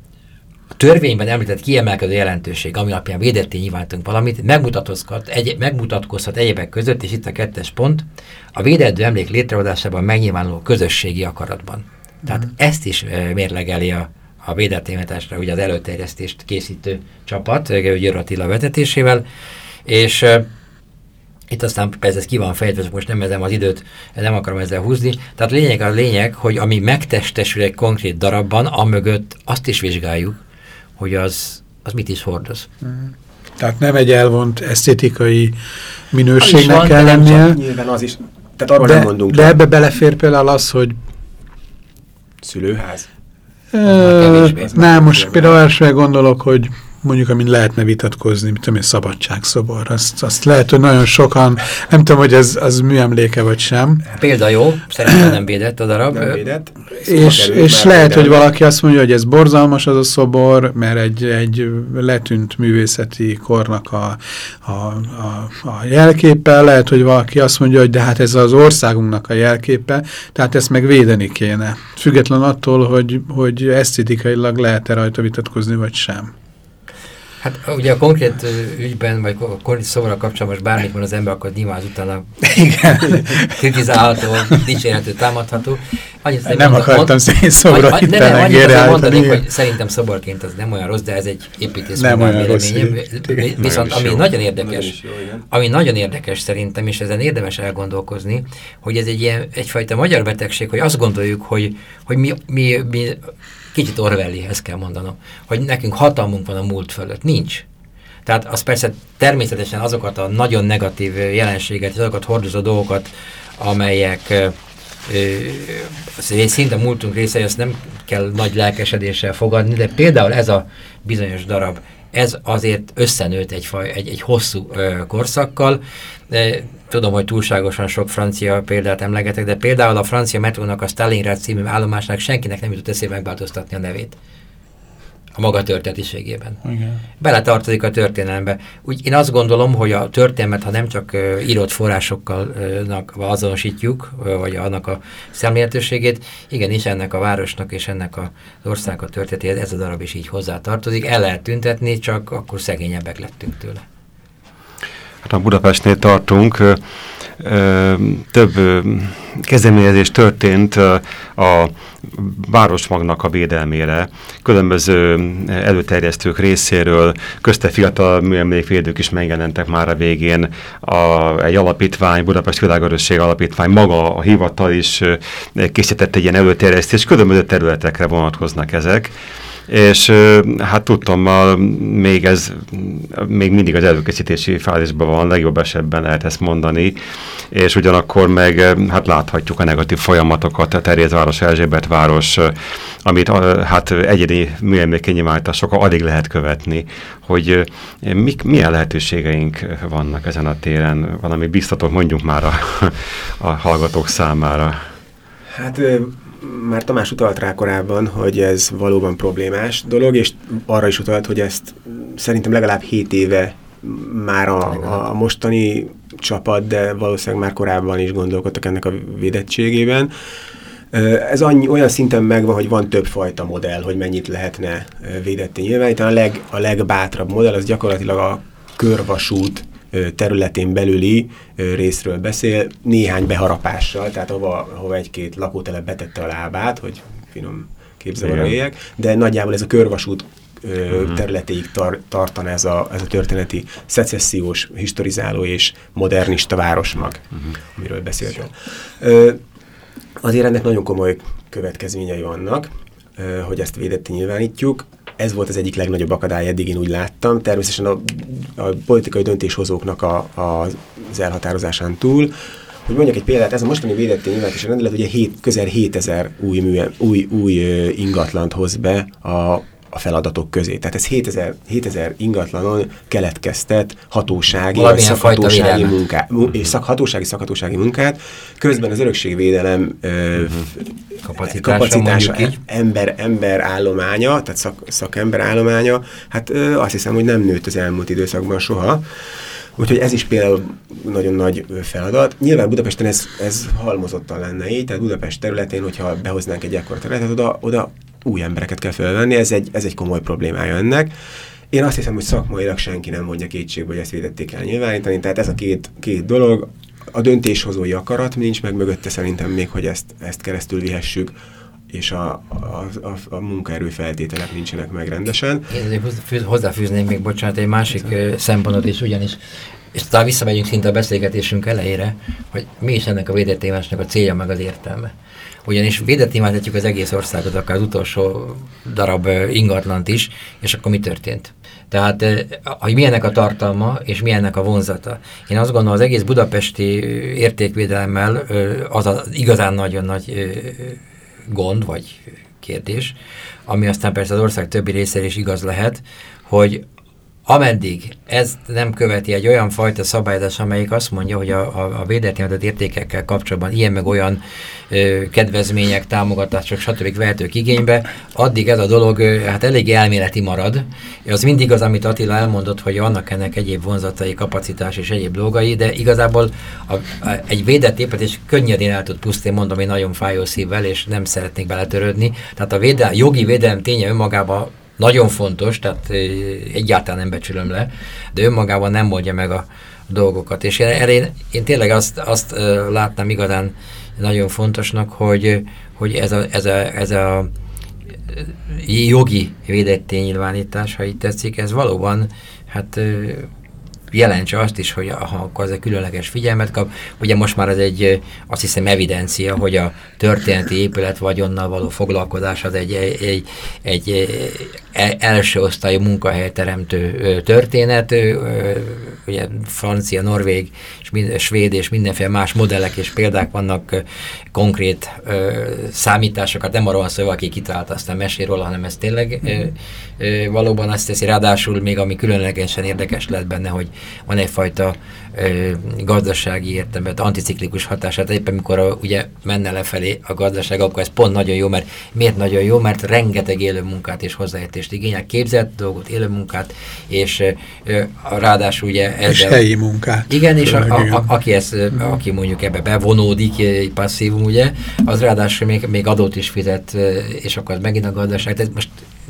törvényben említett kiemelkedő jelentőség, ami alapján védetté nyilvánítunk valamit, megmutatkozhat, egy, megmutatkozhat egyebek között, és itt a kettes pont, a védett emlék létrehozásában megnyilvánuló közösségi akaratban. Tehát mm. ezt is mérlegeli a, a védett ugye az előterjesztést készítő csapat, Győr Attila vezetésével, és e, itt aztán persze ez ki van fejtve, most nem ezem az időt, nem akarom ezzel húzni. Tehát lényeg a lényeg, hogy ami megtestesül egy konkrét darabban, amögött azt is vizsgáljuk, hogy az, az mit is hordoz. Mm. Tehát nem egy elvont esztétikai minőségnek van, kell lennie. Nyilván az is. Tehát arról de, nem mondunk. De ebbe belefér például az, hogy szülőház? Ö, nem, most például elsőre gondolok, hogy mondjuk, amin lehetne vitatkozni, mit tudom én, szabadságszobor. Azt, azt lehet, hogy nagyon sokan, nem tudom, hogy ez az műemléke vagy sem. Példa jó, szerintem nem védett a darab. Nem védett. És, és lehet, hogy valaki azt mondja, hogy ez borzalmas az a szobor, mert egy, egy letűnt művészeti kornak a, a, a, a jelképe, lehet, hogy valaki azt mondja, hogy de hát ez az országunknak a jelképe, tehát ezt meg védeni kéne. Független attól, hogy, hogy esztétikailag lehet-e rajta vitatkozni, vagy sem. Hát ugye a konkrét ügyben, vagy a konkrét szóval kapcsolatban most bármit van az ember, akkor nyilván az utána kritizálható, dicsérhető, támadható. Annyit, nem, nem akartam szépen szobrot itt nem, annyit mondani, hogy szerintem szoborként az nem olyan rossz, de ez egy építész nem olyan rossz, Viszont ami jó. nagyon érdekes, jó, ami nagyon érdekes szerintem, és ezen érdemes elgondolkozni, hogy ez egy ilyen, egyfajta magyar betegség, hogy azt gondoljuk, hogy, hogy mi, mi, mi kicsit Orwelli, ezt kell mondanom, hogy nekünk hatalmunk van a múlt fölött. Nincs. Tehát az persze természetesen azokat a nagyon negatív jelenséget, azokat hordozó dolgokat, amelyek szinte múltunk része, ezt nem kell nagy lelkesedéssel fogadni, de például ez a bizonyos darab, ez azért összenőtt egy, egy, egy hosszú ö, korszakkal. Tudom, hogy túlságosan sok francia példát emlegetek, de például a francia metrónak a Stalingrad című állomásnak senkinek nem jutott eszébe megváltoztatni a nevét a maga történetiségében. Igen. Bele tartozik a történelembe. Úgy én azt gondolom, hogy a történelmet, ha nem csak uh, írott forrásokkal uh, azonosítjuk, uh, vagy annak a szemléletőségét, igenis ennek a városnak és ennek az országnak a történetéhez ez a darab is így hozzá tartozik. El lehet tüntetni, csak akkor szegényebbek lettünk tőle. Hát a Budapestnél tartunk, több kezdeményezés történt a városmagnak a védelmére, különböző előterjesztők részéről, közte fiatal műemlékvédők is megjelentek már a végén, a, egy alapítvány, Budapest Világörösség Alapítvány, maga a hivatal is készített egy ilyen előterjesztést, különböző területekre vonatkoznak ezek és hát tudtam, még ez még mindig az előkészítési fázisban van, legjobb esetben lehet ezt mondani, és ugyanakkor meg hát láthatjuk a negatív folyamatokat, a Terjézváros, Erzsébet város, amit hát egyedi műemlékényimállításokkal alig lehet követni, hogy mik, milyen lehetőségeink vannak ezen a téren, valami biztatok mondjuk már a, (laughs) a hallgatók számára. Hát már Tamás utalt rá korábban, hogy ez valóban problémás dolog, és arra is utalt, hogy ezt szerintem legalább 7 éve már a, a mostani csapat, de valószínűleg már korábban is gondolkodtak ennek a védettségében. Ez annyi, olyan szinten megvan, hogy van több fajta modell, hogy mennyit lehetne védetté nyilvánítani. A, leg, a legbátrabb modell az gyakorlatilag a körvasút területén belüli részről beszél, néhány beharapással, tehát hova, hova egy-két lakótelep betette a lábát, hogy finom képzelve éljek, de nagyjából ez a körvasút uh-huh. területéig tar tartan ez a, ez a történeti szecessziós, historizáló és modernista városmag, uh-huh. amiről beszéltem. Azért ennek nagyon komoly következményei vannak, hogy ezt védetti nyilvánítjuk. Ez volt az egyik legnagyobb akadály, eddig én úgy láttam. Természetesen a, a politikai döntéshozóknak a, a, az elhatározásán túl, hogy mondjak egy példát, ez a mostani védett nyilvánítási rendelet ugye 7, közel 7000 új, műve, új, új ingatlant hoz be a a feladatok közé. Tehát ez 7000, 7000 ingatlanon keletkeztet hatósági, vagy szakhatósági munkát, és szakhatósági, szakhatósági munkát, közben az örökségvédelem uh-huh. kapacitása, kapacitása ember, ember állománya, tehát szak, szakember állománya, hát ö, azt hiszem, hogy nem nőtt az elmúlt időszakban soha. Úgyhogy ez is például nagyon nagy feladat. Nyilván Budapesten ez, ez halmozottan lenne így, tehát Budapest területén, hogyha behoznánk egy ekkor területet, oda, oda új embereket kell felvenni, ez egy, ez egy komoly problémája ennek. Én azt hiszem, hogy szakmailag senki nem mondja kétségbe, hogy ezt védették el nyilvánítani, tehát ez a két, két dolog, a döntéshozói akarat nincs meg mögötte szerintem még, hogy ezt, ezt keresztül vihessük, és a, a, a, a munkaerő feltételek nincsenek meg rendesen. Én hozzáfűzném még, bocsánat, egy másik szempontot is, ugyanis és talán visszamegyünk szinte a beszélgetésünk elejére, hogy mi is ennek a védett a célja meg az értelme ugyanis védett imádhatjuk az egész országot, akár az utolsó darab ingatlant is, és akkor mi történt? Tehát, hogy milyennek a tartalma, és milyennek a vonzata. Én azt gondolom, az egész budapesti értékvédelemmel az az igazán nagyon nagy gond, vagy kérdés, ami aztán persze az ország többi részére is igaz lehet, hogy ameddig ez nem követi egy olyan fajta szabályozás, amelyik azt mondja, hogy a, a, a védett értékekkel kapcsolatban ilyen meg olyan ö, kedvezmények, támogatások, stb. vehetők igénybe, addig ez a dolog ö, hát elég elméleti marad. Az mindig az, amit Attila elmondott, hogy annak ennek egyéb vonzatai, kapacitás és egyéb dolgai, de igazából a, a, egy védett építés könnyedén el tud pusztítani, mondom, hogy nagyon fájó szívvel, és nem szeretnék beletörődni. Tehát a védel, jogi védelem ténye önmagában nagyon fontos, tehát egyáltalán nem becsülöm le, de önmagában nem mondja meg a dolgokat. És erre én, én tényleg azt, azt látnám igazán nagyon fontosnak, hogy, hogy ez a, ez a, ez a jogi védetténynyilvánítás, ha így tetszik, ez valóban hát jelentse azt is, hogy ha akkor az egy különleges figyelmet kap. Ugye most már ez egy, azt hiszem, evidencia, hogy a történeti épület vagyonnal való foglalkozás az egy, egy, egy, egy első osztályú munkahelyteremtő történet. Ugye francia, norvég, mind, svéd és mindenféle más modellek és példák vannak, konkrét számításokat, nem arról van szó, aki kitalálta, aztán mesél róla, hanem ez tényleg valóban azt teszi. Ráadásul még ami különlegesen érdekes lett benne, hogy van egyfajta ö, gazdasági értelmet, anticiklikus hatását, éppen mikor a, ugye menne lefelé a gazdaság, akkor ez pont nagyon jó, mert miért nagyon jó? Mert rengeteg élő munkát és hozzáértést igényel, képzett dolgot, élő munkát, és ö, ráadásul ugye ezzel... És helyi munkát. Igen, és a, a, a, aki, ezt, aki mondjuk ebbe bevonódik, egy passzívum, ugye, az ráadásul még, még adót is fizet, és akkor megint a gazdaság. Tehát most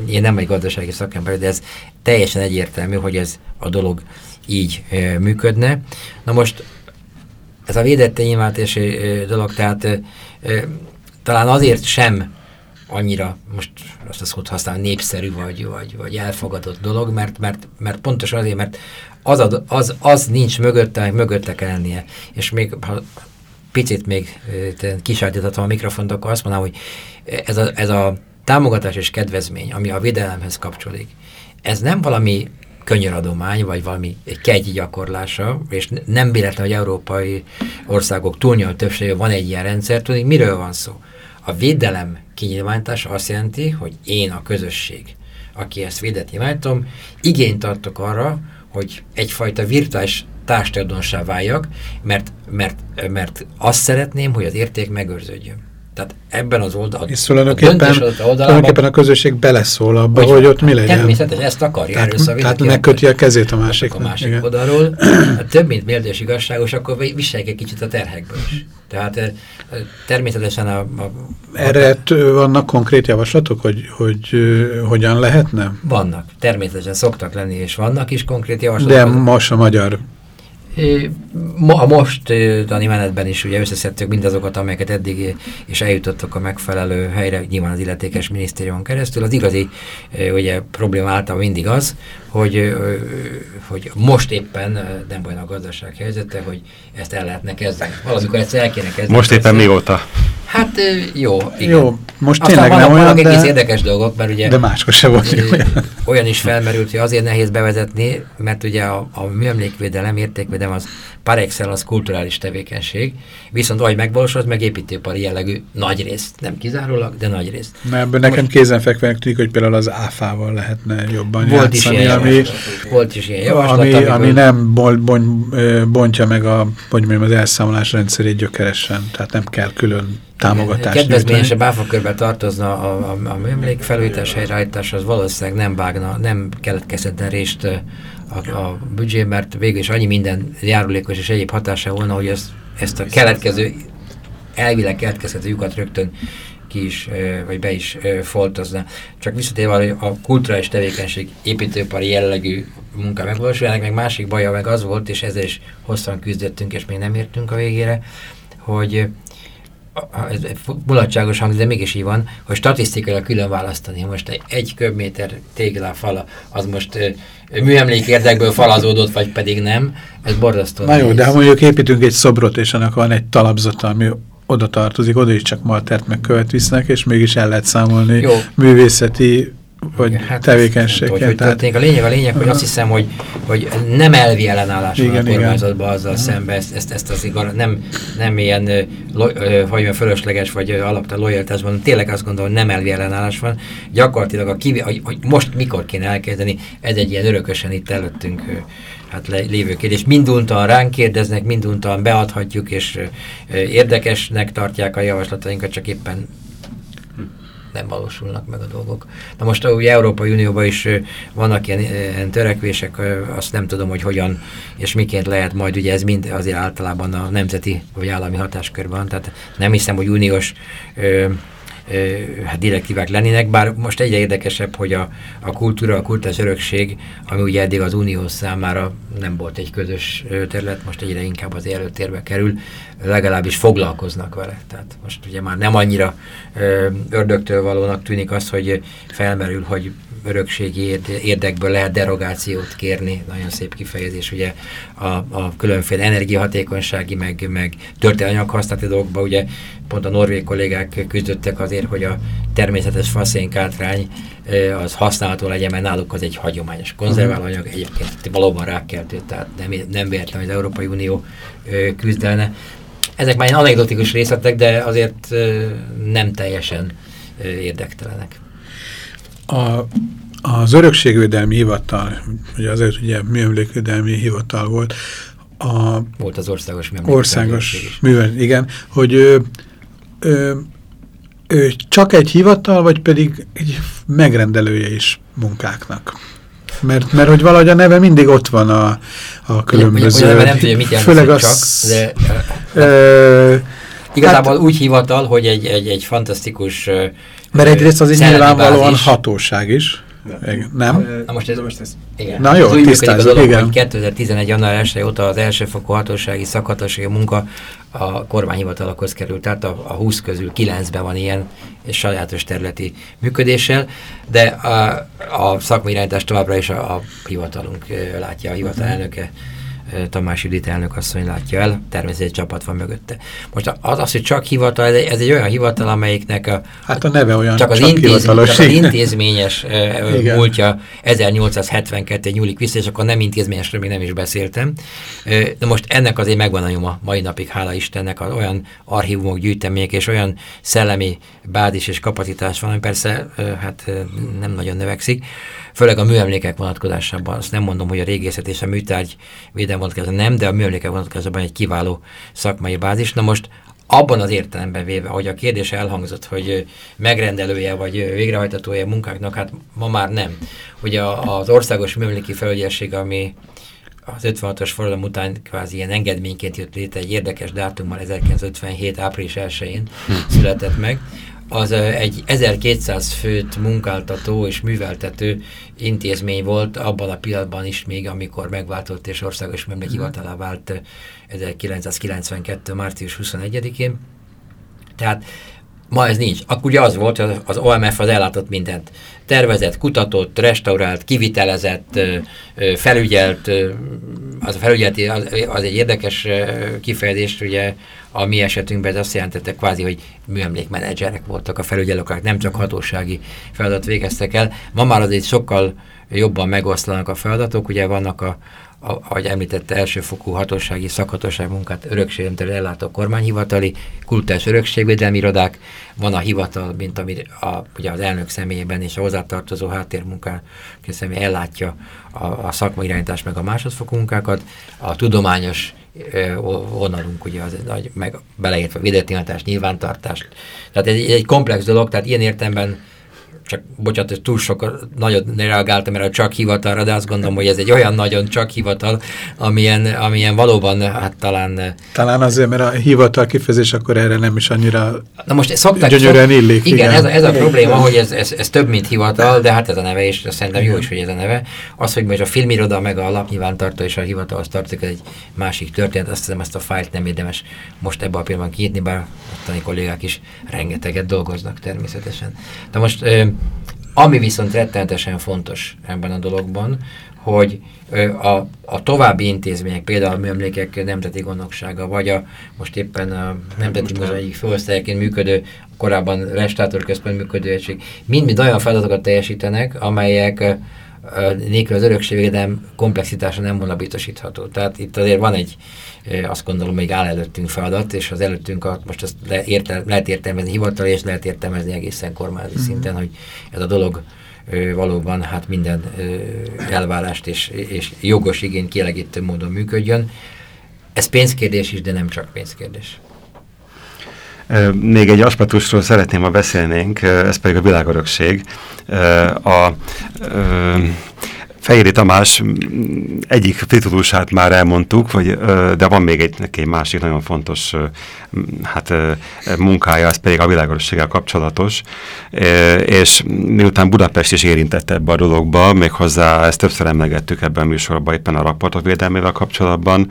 én nem egy gazdasági szakember, de ez teljesen egyértelmű, hogy ez a dolog így működne. Na most ez a védett tényvállalási e, dolog, tehát talán azért sem annyira, most azt a szót használom, népszerű vagy, vagy, vagy elfogadott dolog, mert, mert, mert pontosan azért, mert az, a, az, az nincs mögötte, mögötte kell lennie. És még ha picit még kisajtíthatom a mikrofont, akkor azt mondanám, hogy ez a, ez a támogatás és kedvezmény, ami a védelemhez kapcsolódik, ez nem valami könyöradomány, vagy valami egy kegyi gyakorlása, és nem véletlen, hogy európai országok túlnyomó többsége van egy ilyen rendszer, tudni, miről van szó? A védelem kinyilvánítása azt jelenti, hogy én a közösség, aki ezt védet nyilvánítom, igényt tartok arra, hogy egyfajta virtuális társadalmonsá váljak, mert, mert, mert azt szeretném, hogy az érték megőrződjön. Tehát ebben az oldalon. És tulajdonképpen, a, tulajdonképpen a közösség beleszól abba, hogy, hogy ott mi legyen. Természetesen ezt akarja. Tehát, tehát megköti a kezét a másik. A másik igen. oldalról. (clears throat) Hát több, mint méltó igazságos, akkor viseljük egy kicsit a terhekből is. Tehát természetesen a... a Erre a, vannak konkrét javaslatok, hogy, hogy hogyan lehetne? Vannak. Természetesen szoktak lenni, és vannak is konkrét javaslatok. De most a magyar a mostani menetben is ugye összeszedtük mindazokat, amelyeket eddig is eljutottak a megfelelő helyre, nyilván az illetékes minisztériumon keresztül. Az igazi ugye, probléma által mindig az, hogy, hogy most éppen nem baj a gazdaság helyzete, hogy ezt el lehetne kezdeni. Valamikor ezt el kéne kezdeni. Most éppen mióta? Hát jó, igen. Jó, most Aztán tényleg nem olyan, de... egész érdekes dolgok, mert ugye... De máskor se volt olyan. Olyan is felmerült, hogy azért nehéz bevezetni, mert ugye a, a műemlékvédelem, értékvédelem az par excellence kulturális tevékenység, viszont ahogy megvalósult, meg építőipari jellegű nagy részt, nem kizárólag, de nagy részt. Na ebből nekem Most, kézenfekvőnek tűnik, hogy például az áfával lehetne jobban volt játszani, is ami, volt is ilyen javaslat, ami, amiből... ami nem bont, bont, bontja meg a, hogy mondjam, az elszámolás rendszerét gyökeresen, tehát nem kell külön támogatást Kedvezményesebb áfakörbe tartozna a, a, a műemlékfelújítás helyreállítás, az valószínűleg nem vágna, nem keletkezhetne részt a, a büdzsé, mert végül is annyi minden járulékos és egyéb hatása volna, hogy ezt, ezt a keletkező, elvileg keletkezhető lyukat rögtön ki is, vagy be is foltozna. Csak visszatérve a kulturális tevékenység építőipari jellegű munka megvalósuljának, meg másik baja meg az volt, és ezzel is hosszan küzdöttünk, és még nem értünk a végére, hogy ez mulatságos hang, de mégis így van, hogy statisztikailag külön választani. Most egy köbméter fala, az most műemlék érdekből falazódott, vagy pedig nem, ez borzasztó. Na jó, de ha mondjuk építünk egy szobrot, és annak van egy talapzata, ami oda tartozik, oda is csak maltert meg követ visznek, és mégis el lehet számolni jó. művészeti vagy hát tevékenységként. Hogy, a lényeg a lényeg, hogy azt hiszem, hogy, hogy nem elvi ellenállás igen, van a kormányzatban azzal igen. szemben, ezt, ezt, ezt az igaz, nem, nem ilyen lo, hogy fölösleges vagy alapta lojalitásban, tényleg azt gondolom, hogy nem elvi ellenállás van. Gyakorlatilag a kivi, hogy, hogy most mikor kéne elkezdeni, ez egy ilyen örökösen itt előttünk hát lévő kérdés. Minduntan ránk kérdeznek, minduntan beadhatjuk, és érdekesnek tartják a javaslatainkat, csak éppen nem valósulnak meg a dolgok. Na most ugye Európai Unióban is vannak ilyen, ilyen törekvések, azt nem tudom, hogy hogyan és miként lehet majd, ugye ez mind azért általában a nemzeti vagy állami hatáskörben, tehát nem hiszem, hogy uniós hát direktívák lennének, bár most egyre érdekesebb, hogy a, a kultúra, a kultúrás örökség, ami ugye eddig az unió számára nem volt egy közös terület, most egyre inkább az előtérbe kerül, legalábbis foglalkoznak vele. Tehát most ugye már nem annyira ö, ördögtől valónak tűnik az, hogy felmerül, hogy örökségi érdekből lehet derogációt kérni, nagyon szép kifejezés, ugye a, a különféle energiahatékonysági, meg, meg történelmi használati dolgokban, ugye pont a norvég kollégák küzdöttek azért, hogy a természetes faszénkátrány az használható legyen, mert náluk az egy hagyományos konzerválóanyag, egyébként valóban rákkeltő, tehát nem, nem véletlen, hogy az Európai Unió küzdelne. Ezek már anekdotikus részletek, de azért nem teljesen érdektelenek. A, az örökségvédelmi hivatal, ugye azért ugye műemlékvédelmi hivatal volt, a volt az országos műemlékvédelmi Országos művel, igen, hogy ö, ö, ö, csak egy hivatal, vagy pedig egy megrendelője is munkáknak? Mert, mert hogy valahogy a neve mindig ott van a, a különböző... Ugye, nem tudja, mit jelent az, csak, de... Ö, Igazából hát, úgy hivatal, hogy egy, egy, egy fantasztikus mert egyrészt az nyilvánvalóan bázis. hatóság is. Nem? nem? Na most ez, most ez igen. Na jó, tisztázzuk, igen. Hogy 2011. január 1 óta az elsőfokú hatósági szakhatósági munka a kormányhivatalakhoz került, tehát a, a 20 közül 9-ben van ilyen és sajátos területi működéssel, de a, a szakmai irányítás továbbra is a, a hivatalunk látja, a hivatal elnöke Tamás Judit elnök asszony látja el, természetesen egy csapat van mögötte. Most az, az hogy csak hivatal, ez egy, ez egy olyan hivatal, amelyiknek a, hát a neve olyan csak az, csak intéz, csak az intézményes múltja 1872 nyúlik vissza, és akkor nem intézményesről még nem is beszéltem. De most ennek azért megvan a nyoma mai napig, hála Istennek, az olyan archívumok, gyűjtemények és olyan szellemi bázis és kapacitás van, ami persze hát nem nagyon növekszik főleg a műemlékek vonatkozásában. Azt nem mondom, hogy a régészet és a műtárgy védelem vonatkozásában nem, de a műemlékek vonatkozásában egy kiváló szakmai bázis. Na most abban az értelemben véve, hogy a kérdés elhangzott, hogy megrendelője vagy végrehajtatója munkáknak, hát ma már nem. Ugye az országos műemléki felügyesség, ami az 56-os forradalom után kvázi ilyen engedményként jött létre egy érdekes dátummal, 1957. április 1-én hm. született meg, az egy 1200 főt munkáltató és műveltető intézmény volt abban a pillanatban is még, amikor megváltott és országos memlékhivatalá hm. vált 1992. március 21-én. Tehát Ma ez nincs. Akkor ugye az volt, hogy az OMF az ellátott mindent. Tervezett, kutatott, restaurált, kivitelezett, felügyelt, az a felügyeleti az, az egy érdekes kifejezés, ugye a mi esetünkben ez azt jelentette kvázi, hogy műemlékmenedzserek voltak a felügyelők, nem csak hatósági feladat végeztek el. Ma már azért sokkal jobban megoszlanak a feladatok, ugye vannak a ahogy említette, elsőfokú hatósági szakhatóság munkát örökségrendelő ellátó kormányhivatali, kultúrás örökségvédelmi irodák, van a hivatal, mint ami a, ugye az elnök személyében és a hozzátartozó háttérmunkán személy ellátja a, a szakmai irányítás meg a másodfokú munkákat, a tudományos vonalunk, ugye az nagy, meg beleértve védetillantás, nyilvántartást. Tehát ez egy, egy komplex dolog, tehát ilyen értelemben csak bocsánat, hogy túl sok nagyon reagáltam erre a csak hivatalra, de azt gondolom, hogy ez egy olyan nagyon csak hivatal, amilyen, amilyen valóban hát talán... Talán azért, mert a hivatal kifejezés akkor erre nem is annyira Na most szokták, gyönyörűen illik. Igen, igen. Ez, a, ez a probléma, hogy ez, ez, ez több, mint hivatal, de hát ez a neve, és szerintem jó is, hogy ez a neve. Az, hogy most a filmiroda, meg a lapnyilvántartó és a hivatalhoz tartozik, egy másik történet, azt hiszem ezt a fájlt nem érdemes most ebben a pillanatban kinyitni, bár ottani kollégák is rengeteget dolgoznak természetesen. De most ami viszont rettenetesen fontos ebben a dologban, hogy a, a további intézmények, például a műemlékek nemzeti gondoksága, vagy a most éppen a Nemzeti Múzeum főosztályaként működő, korábban Restaurátorközpont működő egység, mind-mind olyan feladatokat teljesítenek, amelyek nélkül az örökségvédelem komplexitása nem volna biztosítható. Tehát itt azért van egy, azt gondolom, még áll előttünk feladat, és az előttünk, a, most ezt le, értel, lehet értelmezni hivatal, és lehet értelmezni egészen kormányzati mm-hmm. szinten, hogy ez a dolog valóban hát minden elvárást és, és jogos igény kielegítő módon működjön. Ez pénzkérdés is, de nem csak pénzkérdés. Még egy aspektusról szeretném, ha beszélnénk, ez pedig a világörökség. A, a Fejéri Tamás egyik titulusát már elmondtuk, vagy, de van még egy, egy másik nagyon fontos hát, munkája, ez pedig a világosséggel kapcsolatos, és miután Budapest is érintett ebbe a dologba, méghozzá ezt többször emlegettük ebben a műsorban, éppen a rakpartok védelmével kapcsolatban,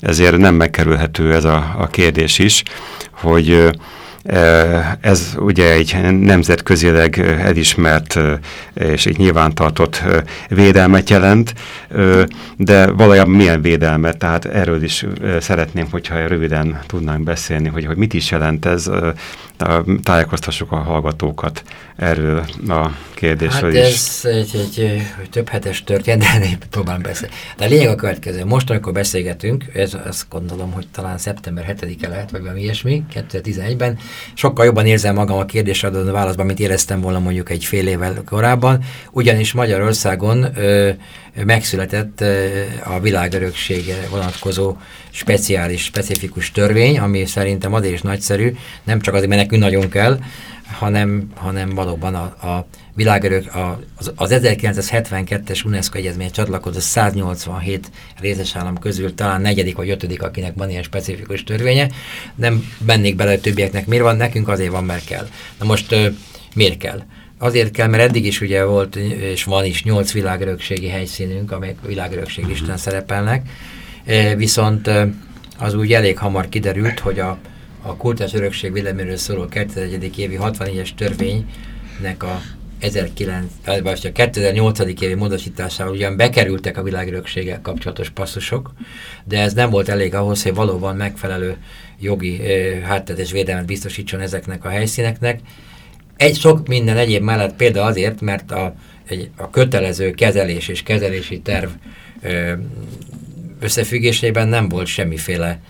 ezért nem megkerülhető ez a, a kérdés is, hogy ez ugye egy nemzetközileg elismert és egy nyilvántartott védelmet jelent, de valójában milyen védelmet, tehát erről is szeretném, hogyha röviden tudnánk beszélni, hogy, hogy mit is jelent ez, tájékoztassuk a hallgatókat erről a kérdésről hát ez egy, egy, egy több hetes történet, de próbálom beszélni. De a lényeg a következő. Most, amikor beszélgetünk, ez azt gondolom, hogy talán szeptember 7-e lehet, vagy valami ilyesmi, 2011-ben, sokkal jobban érzem magam a kérdésre adott válaszban, mint éreztem volna mondjuk egy fél évvel korábban, ugyanis Magyarországon ö, megszületett ö, a világörökségre vonatkozó speciális, specifikus törvény, ami szerintem azért is nagyszerű, nem csak azért, mert nekünk nagyon kell, hanem, hanem valóban a, a világörök, az, az 1972-es UNESCO egyezmény csatlakozó 187 részes állam közül talán negyedik vagy ötödik, akinek van ilyen specifikus törvénye. Nem mennék bele a többieknek, miért van nekünk, azért van, mert kell. Na most miért kell? Azért kell, mert eddig is ugye volt, és van is nyolc világörökségi helyszínünk, amelyek világörökség listán szerepelnek, viszont az úgy elég hamar kiderült, hogy a, a kultúrás örökség véleményről szóló 2001. évi 64-es törvénynek a 19, vagy a 2008. évi módosításával ugyan bekerültek a világörökséggel kapcsolatos passzusok, de ez nem volt elég ahhoz, hogy valóban megfelelő jogi hátteret és védelmet biztosítson ezeknek a helyszíneknek. Egy sok minden egyéb mellett például azért, mert a, egy, a kötelező kezelés és kezelési terv összefüggésében nem volt semmiféle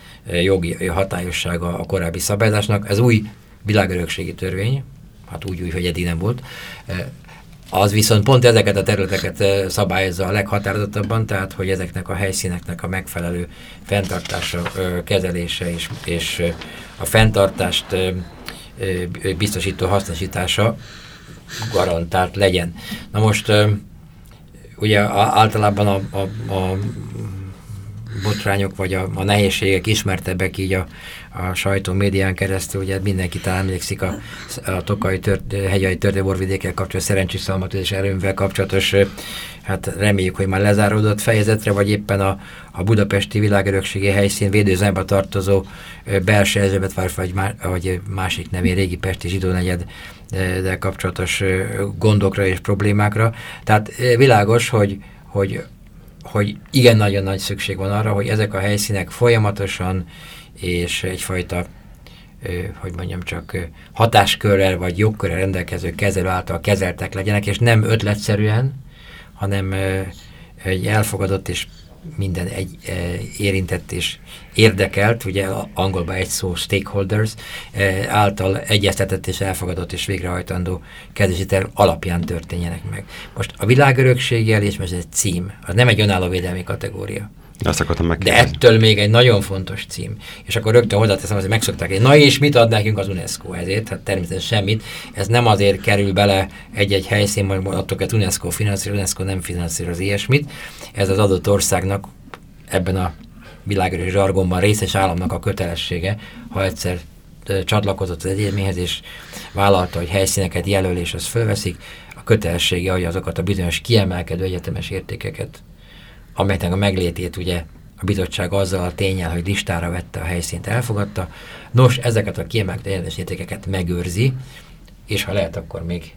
jogi hatályossága a korábbi szabályzásnak. Ez új világörökségi törvény, hát úgy, úgy hogy eddig nem volt. az viszont pont ezeket a területeket szabályozza a leghatározottabban, tehát hogy ezeknek a helyszíneknek a megfelelő fenntartása, kezelése és, és a fenntartást biztosító hasznosítása garantált legyen. Na most ugye általában a, a, a botrányok vagy a, a nehézségek ismertebbek így a, a sajtó médián keresztül, ugye mindenki talán emlékszik a, a Tokai tört, hegyai törtéborvidékkel kapcsolatos szerencsés szalmat és erőmvel kapcsolatos, hát reméljük, hogy már lezáródott fejezetre, vagy éppen a, a budapesti világörökségi helyszín védőzembe tartozó belső Erzsébet vagy, má, vagy másik nevén régi Pesti zsidó negyed de kapcsolatos gondokra és problémákra. Tehát világos, hogy, hogy, hogy igen nagyon nagy szükség van arra, hogy ezek a helyszínek folyamatosan és egyfajta hogy mondjam csak hatáskörrel vagy jogkörrel rendelkező kezelő által kezeltek legyenek, és nem ötletszerűen, hanem egy elfogadott és minden egy e, érintett és érdekelt, ugye angolban egy szó stakeholders, e, által egyeztetett és elfogadott és végrehajtandó kezdési terv alapján történjenek meg. Most a világörökség jelés, ez egy cím, az nem egy önálló védelmi kategória. Azt akartam De ettől még egy nagyon fontos cím. És akkor rögtön hozzáteszem, hogy megszokták, na és mit ad nekünk az UNESCO ezért? Hát természetesen semmit. Ez nem azért kerül bele egy-egy helyszín, majd attól kell UNESCO finanszíroz, UNESCO nem finanszíroz ilyesmit. Ez az adott országnak ebben a világörös zsargonban részes államnak a kötelessége, ha egyszer csatlakozott az egyérményhez, és vállalta, hogy helyszíneket jelöl, és azt fölveszik, a kötelessége, hogy azokat a bizonyos kiemelkedő egyetemes értékeket amelynek a meglétét ugye a bizottság azzal a tényel, hogy listára vette a helyszínt, elfogadta. Nos, ezeket a kiemelt értékeket megőrzi, és ha lehet, akkor még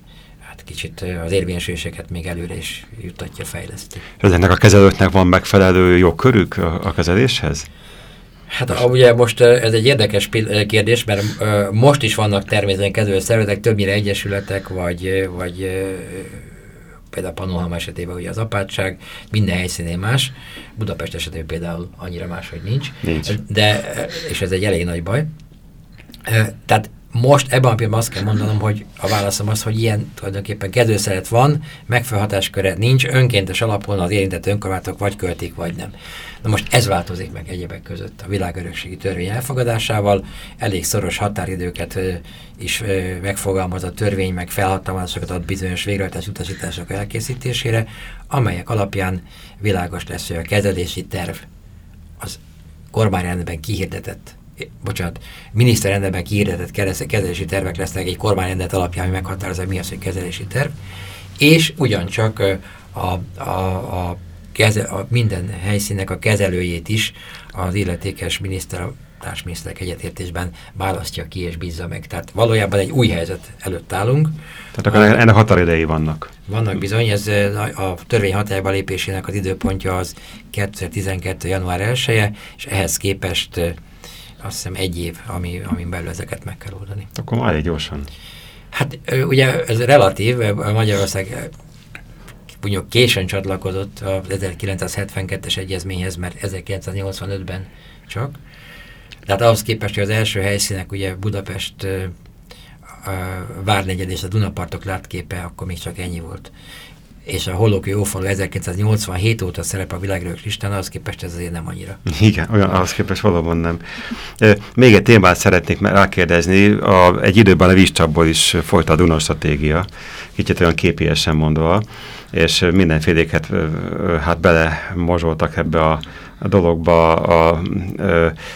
hát kicsit az érvényesüléseket még előre is juttatja, fejleszti. Ezeknek a kezelőknek van megfelelő jogkörük a, a kezeléshez? Hát ugye most ez egy érdekes kérdés, mert most is vannak természetesen kezelő szervezetek, többnyire egyesületek, vagy, vagy például Panoham esetében ugye az apátság, minden helyszínén más, Budapest esetében például annyira más, hogy nincs, nincs. De, és ez egy elég nagy baj. Tehát most ebben a pillanatban azt kell mondanom, hogy a válaszom az, hogy ilyen tulajdonképpen kedőszeret van, megfelelő hatásköre nincs, önkéntes alapon az érintett önkormányzatok vagy költik, vagy nem. Na most ez változik meg egyebek között a világörökségi törvény elfogadásával, elég szoros határidőket ö, is ö, megfogalmaz a törvény, meg felhatalmazásokat ad bizonyos végrehajtás utasítások elkészítésére, amelyek alapján világos lesz, hogy a kezelési terv az kormányrendben kihirdetett bocsánat, miniszterrendben kihirdetett kezelési tervek lesznek egy kormányrendet alapján, ami meghatározza, mi az, hogy kezelési terv, és ugyancsak a, a, a, keze, a minden helyszínnek a kezelőjét is az illetékes miniszter, társminiszterek egyetértésben választja ki és bízza meg. Tehát valójában egy új helyzet előtt állunk. Tehát akkor ennek határidei vannak. Vannak bizony, ez a törvény hatályba lépésének az időpontja az 2012. január 1 -e, és ehhez képest azt hiszem egy év, ami, amin belül ezeket meg kell oldani. Akkor már egy gyorsan. Hát ugye ez relatív, Magyarország mondjuk későn csatlakozott az 1972-es egyezményhez, mert 1985-ben csak. Tehát ahhoz képest, hogy az első helyszínek ugye Budapest a Várnegyed és a Dunapartok látképe, akkor még csak ennyi volt és a Hollókő Ófalu 1987 óta szerep a világörök listán, ahhoz képest ez azért nem annyira. Igen, olyan ahhoz képest valóban nem. Még egy témát szeretnék rákérdezni, a, egy időben a vízcsapból is folyt a Duna stratégia, kicsit olyan képiesen mondva, és mindenféléket hát bele ebbe a a dologba a, a,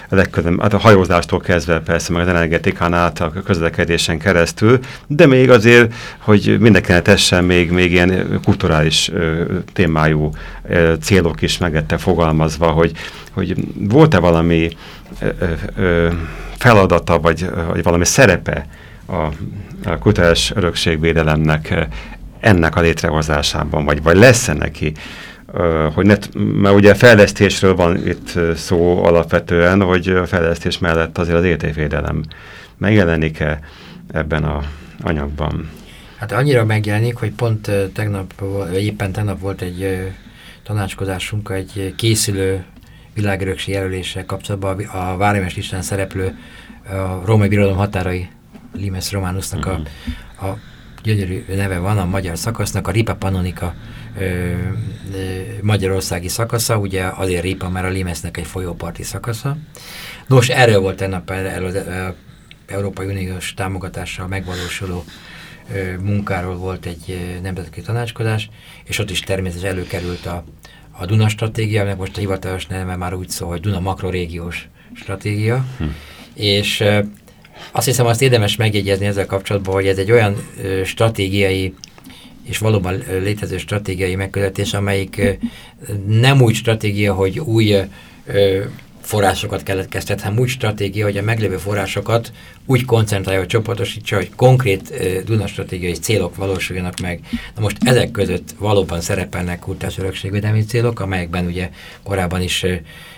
legközem, hát a hajózástól kezdve persze, meg az energetikán át a közlekedésen keresztül, de még azért, hogy mindenkenetesen még, még ilyen kulturális ö, témájú ö, célok is megettek fogalmazva, hogy, hogy volt-e valami ö, ö, feladata, vagy, vagy valami szerepe a, a kulturális örökségvédelemnek ennek a létrehozásában, vagy, vagy lesz-e neki hogy ne, mert ugye fejlesztésről van itt szó alapvetően, hogy a fejlesztés mellett azért az értékvédelem megjelenik-e ebben a anyagban? Hát annyira megjelenik, hogy pont tegnap, vagy éppen tegnap volt egy tanácskozásunk egy készülő világörökség jelölése kapcsolatban a Váremest listán szereplő a római birodalom határai Limes Romanusnak a, mhm. a gyönyörű neve van a magyar szakasznak, a Ripa ö, magyarországi szakasza, ugye azért Ripa, mert a Limesznek egy folyóparti szakasza. Nos, erről volt ennek az Európai Uniós támogatással megvalósuló munkáról volt egy nemzetközi tanácskodás, és ott is természetesen előkerült a, a Duna stratégia, meg most a hivatalos neve már úgy szól, hogy Duna makrorégiós stratégia, hm. és azt hiszem azt érdemes megjegyezni ezzel kapcsolatban, hogy ez egy olyan stratégiai és valóban létező stratégiai megközelítés, amelyik nem úgy stratégia, hogy új forrásokat keletkeztet, hanem úgy stratégia, hogy a meglévő forrásokat úgy koncentrálja, hogy csoportosítsa, hogy konkrét Duna stratégiai célok valósuljanak meg. Na most ezek között valóban szerepelnek kultúrás örökségvédelmi célok, amelyekben ugye korábban is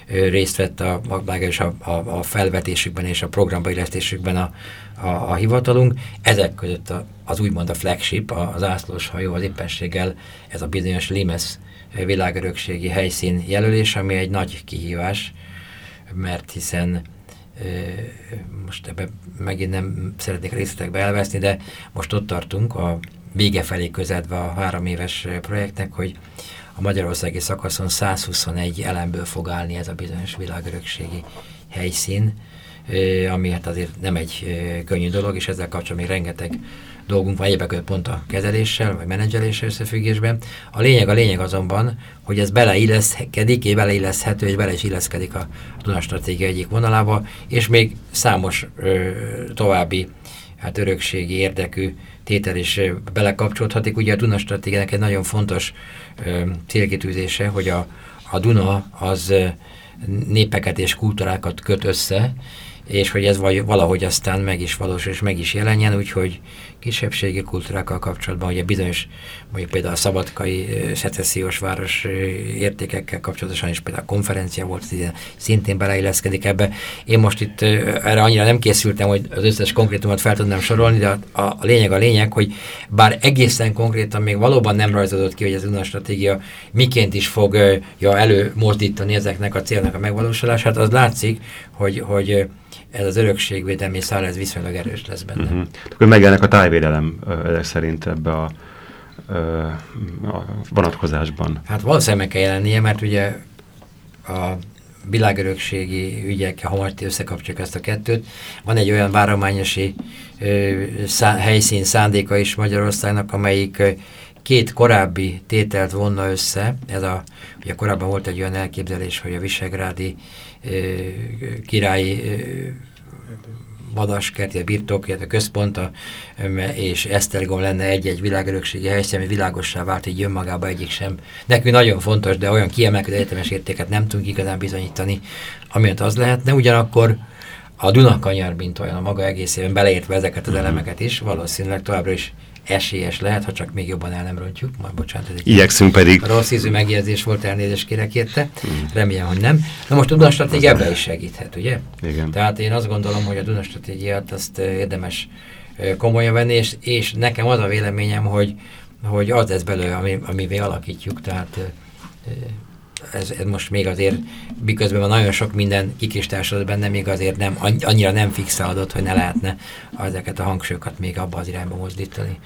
részt vett a, a, a, a, a felvetésükben és a programbajlesztésükben a, a, a hivatalunk. Ezek között a, az úgymond a flagship, az ászlós hajó az éppenséggel ez a bizonyos Limes világörökségi helyszín jelölés, ami egy nagy kihívás, mert hiszen most ebbe megint nem szeretnék részletekbe elveszni, de most ott tartunk a vége felé közeledve a három éves projektnek, hogy a magyarországi szakaszon 121 elemből fog állni ez a bizonyos világörökségi helyszín, ami hát azért nem egy könnyű dolog, és ezzel kapcsolatban még rengeteg dolgunk van egyébként pont a kezeléssel, vagy menedzseléssel összefüggésben. A lényeg a lényeg azonban, hogy ez beleilleszkedik, és beleilleszthető, és bele is illeszkedik a Duna stratégia egyik vonalába, és még számos ö, további hát örökségi érdekű tétel is belekapcsolódhatik. Ugye a Duna stratégiának egy nagyon fontos ö, célkitűzése, hogy a, a Duna az népeket és kultúrákat köt össze, és hogy ez valahogy aztán meg is valós és meg is jelenjen, úgyhogy kisebbségi kultúrákkal kapcsolatban, ugye bizonyos, mondjuk például a szabadkai szecessziós város értékekkel kapcsolatosan is például konferencia volt, szintén beleilleszkedik ebbe. Én most itt erre annyira nem készültem, hogy az összes konkrétumot fel tudnám sorolni, de a, a lényeg a lényeg, hogy bár egészen konkrétan még valóban nem rajzolódott ki, hogy az UNA stratégia miként is fogja előmozdítani ezeknek a célnak a megvalósulását, az látszik, hogy, hogy ez az örökségvédelmi szál, ez viszonylag erős lesz benne. Uh -huh. Akkor megjelennek a tájvédelem ezek szerint ebbe a, a vonatkozásban. Hát valószínűleg meg kell jelennie, mert ugye a világörökségi ügyek, ha most összekapcsoljuk ezt a kettőt, van egy olyan várományosi ö, szá, helyszín szándéka is Magyarországnak, amelyik ö, két korábbi tételt vonna össze. Ez a, ugye korábban volt egy olyan elképzelés, hogy a Visegrádi királyi vadaskert, a birtok, a központ, a, és Esztergom lenne egy-egy világörökségi helyszín, ami világossá vált, így önmagába egyik sem. Nekünk nagyon fontos, de olyan kiemelkedő egyetemes értéket nem tudunk igazán bizonyítani, amiatt az lehetne. Ugyanakkor a Dunakanyar, mint olyan a maga egészében beleértve ezeket az elemeket is, valószínűleg továbbra is esélyes lehet, ha csak még jobban el nem rontjuk. Majd bocsánat, ez egy Igyekszünk pedig. Rossz ízű megjegyzés volt, elnézést kérek érte. Mm. Remélem, hogy nem. Na most a Duna stratégia ebben is segíthet, ugye? Igen. Tehát én azt gondolom, hogy a Duna stratégiát azt érdemes komolyan venni, és, és nekem az a véleményem, hogy, hogy az lesz belőle, ami, amivé alakítjuk, tehát ez, ez most még azért, miközben van nagyon sok minden kikristásolt benne, még azért nem, annyira nem fixálódott, hogy ne lehetne ezeket a hangsúlyokat még abba az irányba mozdítani.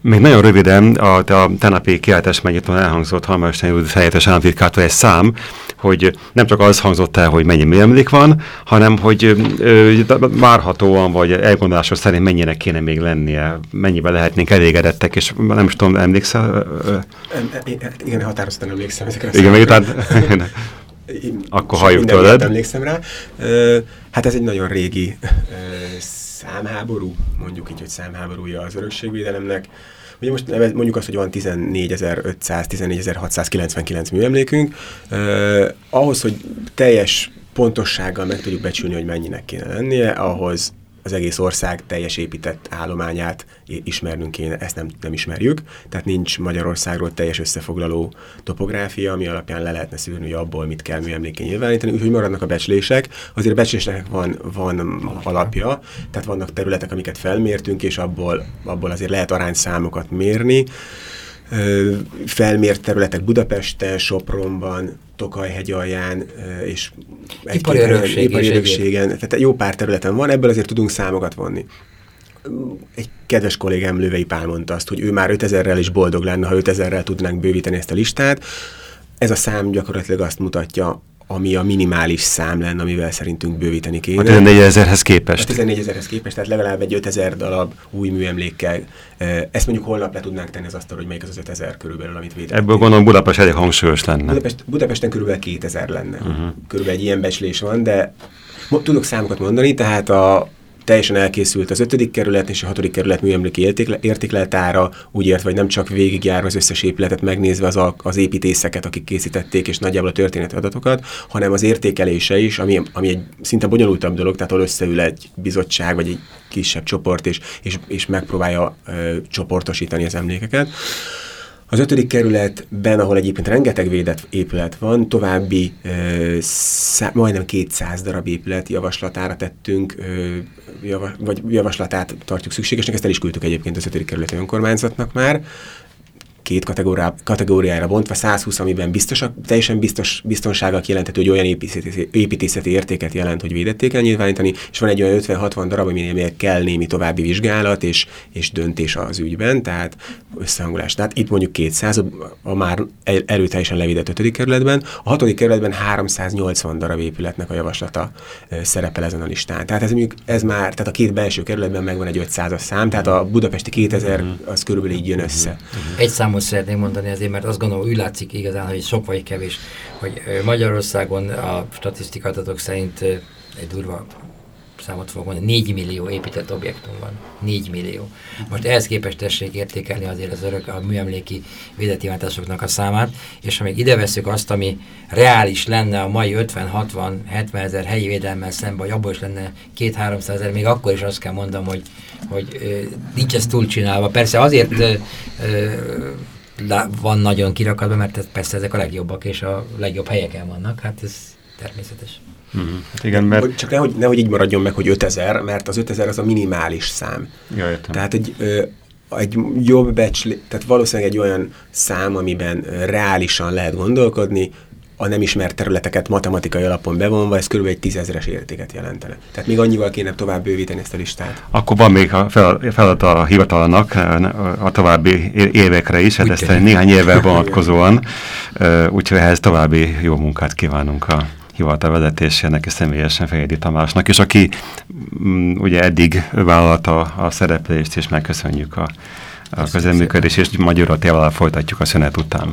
Még nagyon röviden, a, a tenapi kiáltás megnyitón elhangzott Halmáristen úr helyettes államtitkától egy szám, hogy nem csak az hangzott el, hogy mennyi műemlék van, hanem hogy ö, várhatóan, vagy elgondolásos szerint mennyinek kéne még lennie, mennyivel lehetnénk elégedettek, és nem is tudom, emlékszel? Igen, határozottan emlékszem ezekre. Igen, még utána... (laughs) Akkor halljuk tőled. emlékszem rá. Hát ez egy nagyon régi számháború, mondjuk így, hogy számháborúja az örökségvédelemnek. Ugye most mondjuk azt, hogy van 14.500-14.699 műemlékünk. Uh, ahhoz, hogy teljes pontossággal meg tudjuk becsülni, hogy mennyinek kéne lennie, ahhoz az egész ország teljes épített állományát ismernünk kéne, ezt nem, nem ismerjük, tehát nincs Magyarországról teljes összefoglaló topográfia, ami alapján le lehetne szűrni, abból mit kell műemlékén nyilvánítani, úgyhogy maradnak a becslések. Azért a becslésnek van, van alapja, tehát vannak területek, amiket felmértünk, és abból, abból azért lehet arányszámokat mérni felmért területek Budapesten, Sopronban, Tokaj alján, és ipari örökség örökségen, tehát jó pár területen van, ebből azért tudunk számokat vonni. egy kedves kollégám Lővei Pál mondta azt, hogy ő már 5000-rel is boldog lenne, ha 5000-rel tudnánk bővíteni ezt a listát. Ez a szám gyakorlatilag azt mutatja, ami a minimális szám lenne, amivel szerintünk bővíteni kéne. A 14 ezerhez képest. A 14 ezerhez képest, tehát legalább egy 5000 darab új műemlékkel. Ezt mondjuk holnap le tudnánk tenni az asztal, hogy melyik az az 5000 körülbelül, amit védett. Ebből gondolom Budapest elég hangsúlyos lenne. Budapest, Budapesten körülbelül 2000 lenne. Uh-huh. Körülbelül egy ilyen becslés van, de tudok számokat mondani, tehát a, teljesen elkészült az ötödik kerület és a hatodik kerület műemléki értékletára, úgy ért, vagy nem csak végigjárva az összes épületet, megnézve az, a, az építészeket, akik készítették, és nagyjából a történeti adatokat, hanem az értékelése is, ami, ami egy szinte bonyolultabb dolog, tehát ahol összeül egy bizottság, vagy egy kisebb csoport, és, és, és megpróbálja ö, csoportosítani az emlékeket. Az ötödik kerületben, ahol egyébként rengeteg védett épület van, további ö, szá, majdnem 200 darab épület javaslatára tettünk, ö, java, vagy javaslatát tartjuk szükségesnek, ezt el is küldtük egyébként az ötödik kerületi önkormányzatnak már két kategóriá, kategóriára bontva, 120, amiben biztosak, teljesen biztos, biztonsággal jelenthető, hogy olyan építészeti, építészeti értéket jelent, hogy védették el nyilvánítani, és van egy olyan 50-60 darab, aminél kell némi további vizsgálat és, és döntés az ügyben, tehát összehangolás. Tehát itt mondjuk 200, a már erőteljesen levédett 5. kerületben, a 6. kerületben 380 darab épületnek a javaslata szerepel ezen a listán. Tehát ez, mondjuk, ez már, tehát a két belső kerületben megvan egy 500-as szám, tehát a budapesti 2000 az körülbelül így jön össze. Egy számot számot szeretném mondani azért, mert azt gondolom, úgy látszik igazán, hogy sok vagy kevés, hogy Magyarországon a statisztikadatok szerint egy durva számot fogok mondani, 4 millió épített objektum van. 4 millió. Most ehhez képest tessék értékelni azért az örök, a műemléki védeti a számát, és ha még ide veszük azt, ami reális lenne a mai 50-60-70 ezer helyi védelemmel szemben, hogy abból is lenne 2-300 ezer, még akkor is azt kell mondom, hogy, hogy nincs ez túlcsinálva. Persze azért van nagyon kirakatban, mert persze ezek a legjobbak, és a legjobb helyeken vannak, hát ez természetes. Mm, igen, mert... Csak nehogy, nehogy így maradjon meg, hogy 5000, mert az 5000 az a minimális szám. Ja, értem. Tehát egy, ö, egy jobb becslés, tehát valószínűleg egy olyan szám, amiben reálisan lehet gondolkodni, a nem ismert területeket matematikai alapon bevonva, ez kb. egy tízezeres értéket jelentene. Tehát még annyival kéne tovább bővíteni ezt a listát. Akkor van még a feladat a hivatalnak a további évekre is, hát ezt néhány évvel (laughs) vonatkozóan, úgyhogy ehhez további jó munkát kívánunk a hivatal vezetésének és személyesen Fejedi Tamásnak, és aki m, mm, ugye eddig vállalta a szereplést, és megköszönjük a, a közeműködés, és Magyar folytatjuk a szünet után.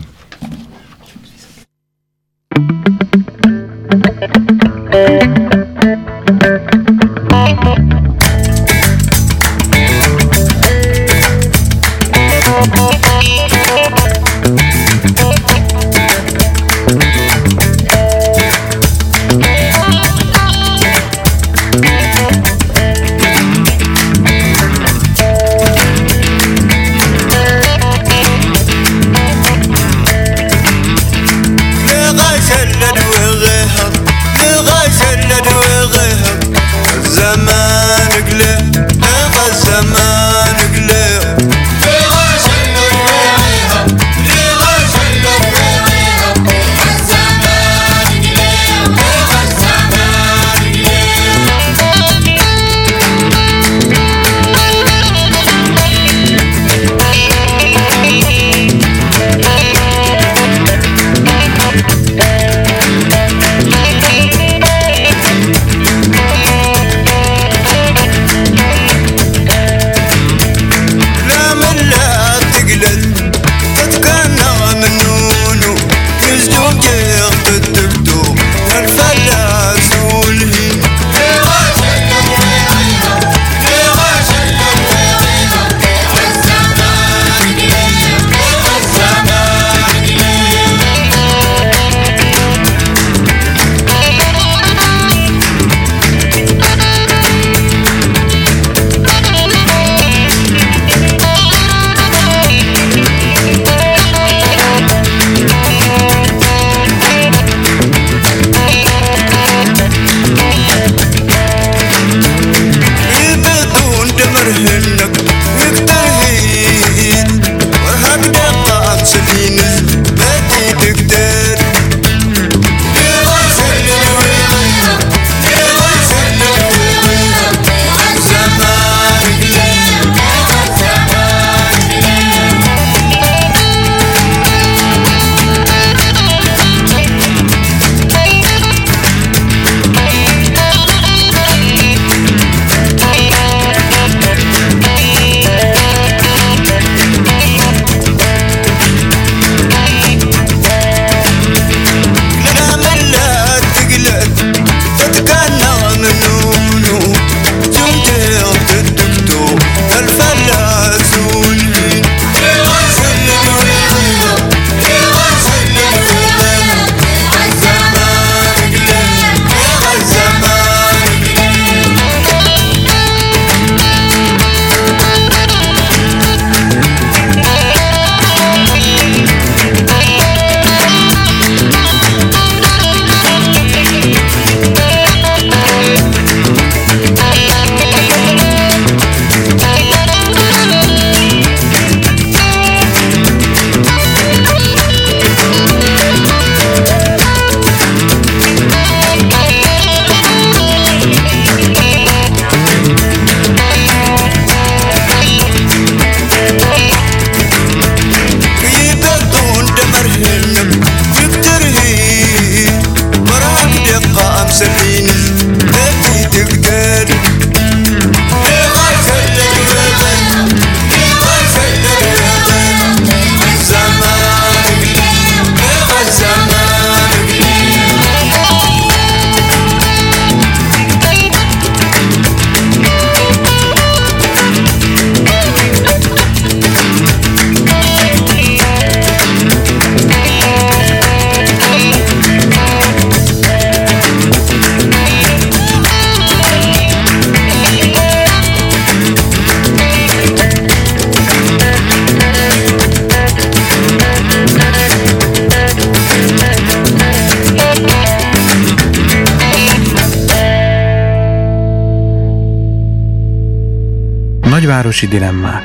Fővárosi dilemmák.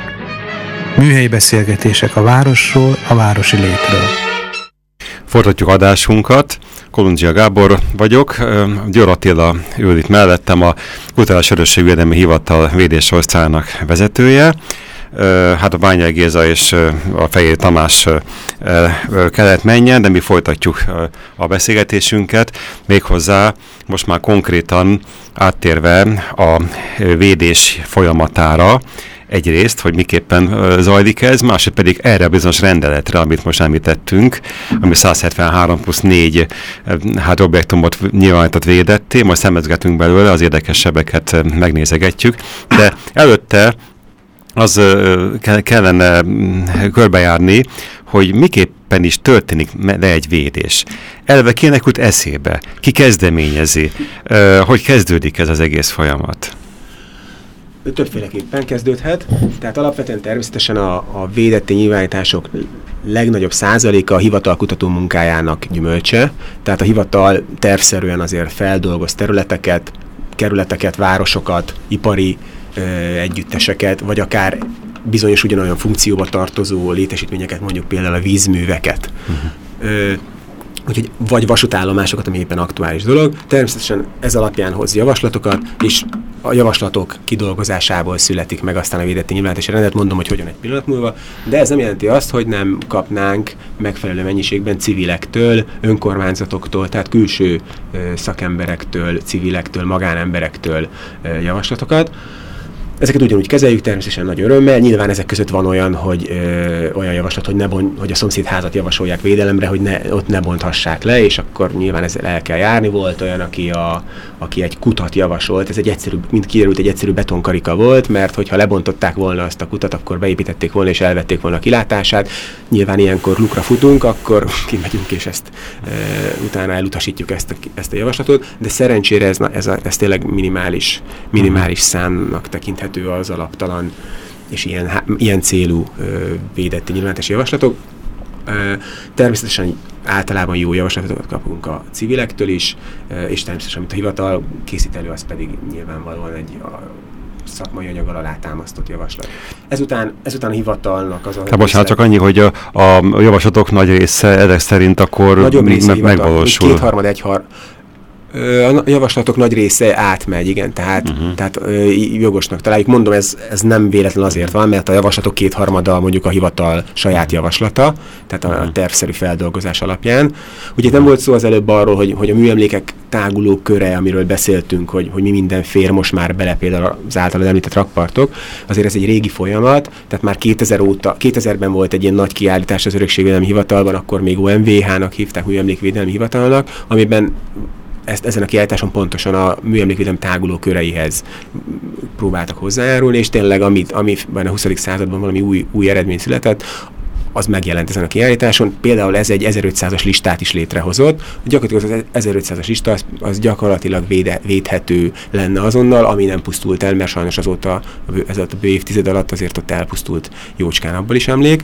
Műhelyi beszélgetések a városról, a városi létről. Folytatjuk adásunkat. Kolundzsia Gábor vagyok. Győr Attila ül itt mellettem, a Kulturális Örökségvédelmi Hivatal védésosztályának vezetője. Hát a Bányai Géza és a Fejér Tamás kellett menjen, de mi folytatjuk a beszélgetésünket, méghozzá most már konkrétan áttérve a védés folyamatára, egyrészt, hogy miképpen zajlik ez, másrészt pedig erre a bizonyos rendeletre, amit most említettünk, ami 173 plusz 4 hát objektumot nyilvánított védetté, most szemezgetünk belőle, az érdekesebbeket megnézegetjük, de előtte az kellene mm, körbejárni, hogy miképpen is történik le egy védés. Elve kinek jut eszébe? Ki kezdeményezi? Hogy kezdődik ez az egész folyamat? többféleképpen kezdődhet. Tehát alapvetően természetesen a, a védetti nyilvánítások legnagyobb százaléka a hivatalkutató munkájának gyümölcse. Tehát a hivatal tervszerűen azért feldolgoz területeket, kerületeket, városokat, ipari együtteseket, vagy akár bizonyos ugyanolyan funkcióba tartozó létesítményeket, mondjuk például a vízműveket. Uh-huh. Ö, úgyhogy vagy vasútállomásokat, ami éppen aktuális dolog. Természetesen ez alapján hoz javaslatokat, és a javaslatok kidolgozásából születik meg aztán a védetti nyilvánítási rendet, mondom, hogy hogyan egy pillanat múlva, de ez nem jelenti azt, hogy nem kapnánk megfelelő mennyiségben civilektől, önkormányzatoktól, tehát külső ö, szakemberektől, civilektől, magánemberektől ö, javaslatokat. Ezeket ugyanúgy kezeljük, természetesen nagy örömmel. Nyilván ezek között van olyan, hogy ö, olyan javaslat, hogy, ne bon, hogy a szomszédházat javasolják védelemre, hogy ne, ott ne bonthassák le, és akkor nyilván ezzel el kell járni. Volt olyan, aki, a, aki egy kutat javasolt, ez egy egyszerű, mint kiderült, egy egyszerű betonkarika volt, mert hogyha lebontották volna azt a kutat, akkor beépítették volna és elvették volna a kilátását. Nyilván ilyenkor lukra futunk, akkor (laughs) kimegyünk és ezt e, utána elutasítjuk ezt a, ezt a javaslatot, de szerencsére ez, ez, a, ez tényleg minimális, minimális számnak tekinthető az alaptalan és ilyen, ilyen célú védett nyilvánítási javaslatok. Természetesen általában jó javaslatokat kapunk a civilektől is, és természetesen, amit a hivatal készít elő, az pedig nyilvánvalóan egy a szakmai anyag alá támasztott javaslat. Ezután, ezután a hivatalnak az a... Tehát most hát csak annyi, hogy a, a javaslatok nagy része ezek szerint akkor Nagyobb része me megvalósul. Kétharmad, egyhar, a javaslatok nagy része átmegy, igen, tehát, uh-huh. tehát jogosnak találjuk. Mondom, ez, ez nem véletlen azért van, mert a javaslatok kétharmada mondjuk a hivatal saját javaslata, tehát a uh-huh. tervszerű feldolgozás alapján. Ugye nem volt szó az előbb arról, hogy, hogy a műemlékek táguló köre, amiről beszéltünk, hogy, hogy mi minden fér most már bele, például az általad említett rakpartok, azért ez egy régi folyamat, tehát már 2000 óta, 2000-ben volt egy ilyen nagy kiállítás az Örökségvédelmi Hivatalban, akkor még OMVH-nak hívták, Műemlékvédelmi Hivatalnak, amiben ezt, ezen a kiállításon pontosan a műemlékvédelem táguló köreihez próbáltak hozzájárulni, és tényleg amit, amiben a 20. században valami új, új eredmény született, az megjelent ezen a kiállításon. Például ez egy 1500-as listát is létrehozott. Gyakorlatilag az 1500-as lista az, az gyakorlatilag véde, védhető lenne azonnal, ami nem pusztult el, mert sajnos azóta, ez a bő évtized alatt azért ott elpusztult jócskán abból is emlék.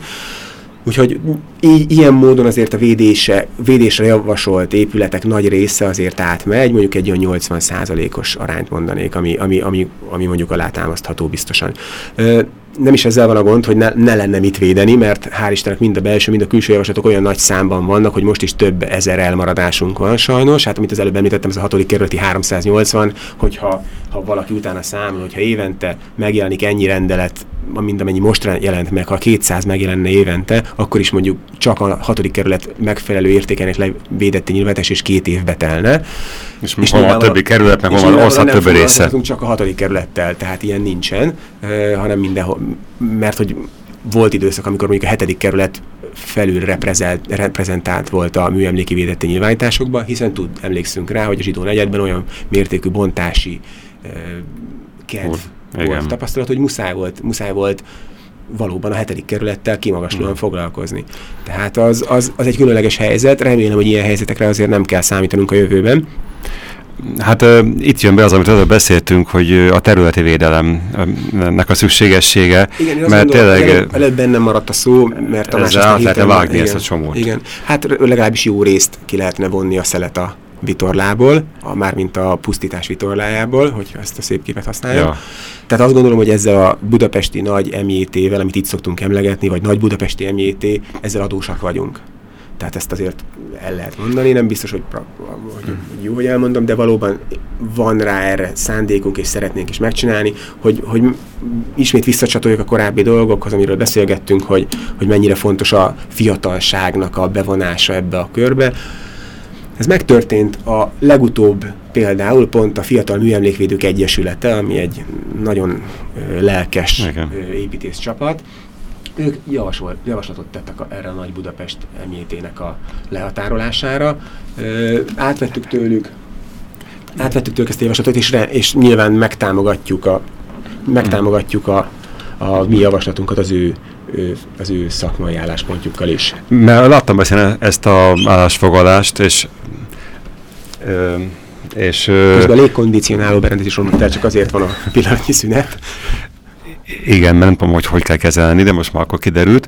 Úgyhogy így, ilyen módon azért a védése, védésre javasolt épületek nagy része azért átmegy, mondjuk egy olyan 80%-os arányt mondanék, ami, ami, ami, ami mondjuk alátámasztható biztosan. Ö, nem is ezzel van a gond, hogy ne, ne lenne mit védeni, mert hál' Istennek mind a belső, mind a külső javaslatok olyan nagy számban vannak, hogy most is több ezer elmaradásunk van sajnos. Hát amit az előbb említettem, ez a hatodik kerületi 380, hogyha ha valaki utána számol, hogyha évente megjelenik ennyi rendelet, mind amennyi most jelent meg, ha 200 megjelenne évente, akkor is mondjuk csak a hatodik kerület megfelelő értékenek levédette nyilvánítás, és két évbe telne. És, és hol a többi kerületnek, hol van ország többi része? csak a hatodik kerülettel, tehát ilyen nincsen, uh, hanem mindenhol, mert hogy volt időszak, amikor mondjuk a hetedik kerület felül reprezentált volt a műemléki védette nyilvánításokban, hiszen tud, emlékszünk rá, hogy a zsidó negyedben olyan mértékű bontási uh, kedv volt tapasztalat, hogy muszáj volt, muszáj volt valóban a hetedik kerülettel kimagaslóan hmm. foglalkozni. Tehát az, az, az egy különleges helyzet, remélem, hogy ilyen helyzetekre azért nem kell számítanunk a jövőben. Hát uh, itt jön be az, amit előbb beszéltünk, hogy a területi védelemnek a szükségessége. Igen, mert gondolom, tényleg... Előbb, előbb bennem maradt a szó, mert a át lehetne vágni igen, ezt a csomót. Igen, hát legalábbis jó részt ki lehetne vonni a szelet a vitorlából, a, mármint a pusztítás vitorlájából, hogyha ezt a szép képet használja. Ja. Tehát azt gondolom, hogy ezzel a budapesti nagy MJT-vel, amit itt szoktunk emlegetni, vagy nagy budapesti MJT, ezzel adósak vagyunk. Tehát ezt azért el lehet mondani, nem biztos, hogy, hogy jó, hogy elmondom, de valóban van rá erre szándékunk, és szeretnénk is megcsinálni, hogy, hogy ismét visszacsatoljuk a korábbi dolgokhoz, amiről beszélgettünk, hogy, hogy mennyire fontos a fiatalságnak a bevonása ebbe a körbe. Ez megtörtént a legutóbb például pont a Fiatal Műemlékvédők Egyesülete, ami egy nagyon lelkes Igen. építész csapat, ők javasol, javaslatot tettek a, erre a Nagy Budapest MJT-nek a lehatárolására. Ö, átvettük tőlük átvettük tőlük ezt a javaslatot, és, re, és nyilván megtámogatjuk a, megtámogatjuk a, a mi javaslatunkat az ő az ő szakmai álláspontjukkal is. Mert láttam ezt a állásfogalást, és és Közben a légkondicionáló berendezés romlott csak azért van a pillanatnyi szünet. Igen, mert nem tudom, hogy hogy kell kezelni, de most már akkor kiderült.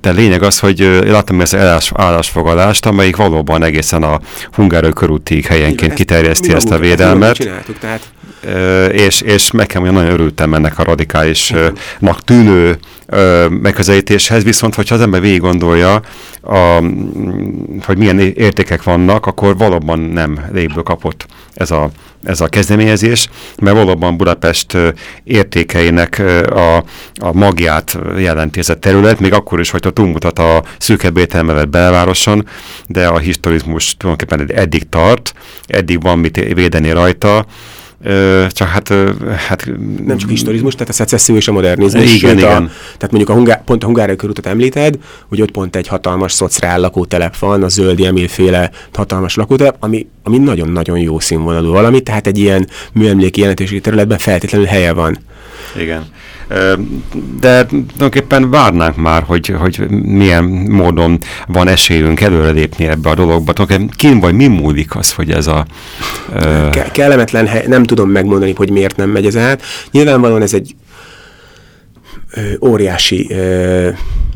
De lényeg az, hogy láttam ezt állás, állásfogalást, amelyik valóban egészen a Hungáról körútig helyenként kiterjeszti ezt a védelmet. Csináltuk, tehát és, és meg kell mondjam, nagyon örültem ennek a radikálisnak tűnő megközelítéshez, viszont hogyha az ember végig gondolja, a, hogy milyen értékek vannak, akkor valóban nem légből kapott ez a, ez a kezdeményezés, mert valóban Budapest értékeinek a, a magját jelenti ez a terület, még akkor is, hogyha túlmutat a szűkebb értelmevet belvároson, de a historizmus tulajdonképpen eddig tart, eddig van mit védeni rajta, csak hát, hát... Nem csak historizmus, tehát a szecesszió és a modernizmus. Igen, igen. A, tehát mondjuk a hungá, pont a hungárai körútat említed, hogy ott pont egy hatalmas szociál lakótelep van, a zöldi emilféle hatalmas lakótelep, ami, ami nagyon-nagyon jó színvonalú valami, tehát egy ilyen műemléki jelentőségi területben feltétlenül helye van. Igen. De tulajdonképpen várnánk már, hogy, hogy milyen módon van esélyünk előrelépni ebbe a dologba. Kim vagy mi múlik az, hogy ez a... Ke kellemetlen hely, nem tudom megmondani, hogy miért nem megy ez át. Nyilvánvalóan ez egy ö, óriási ö,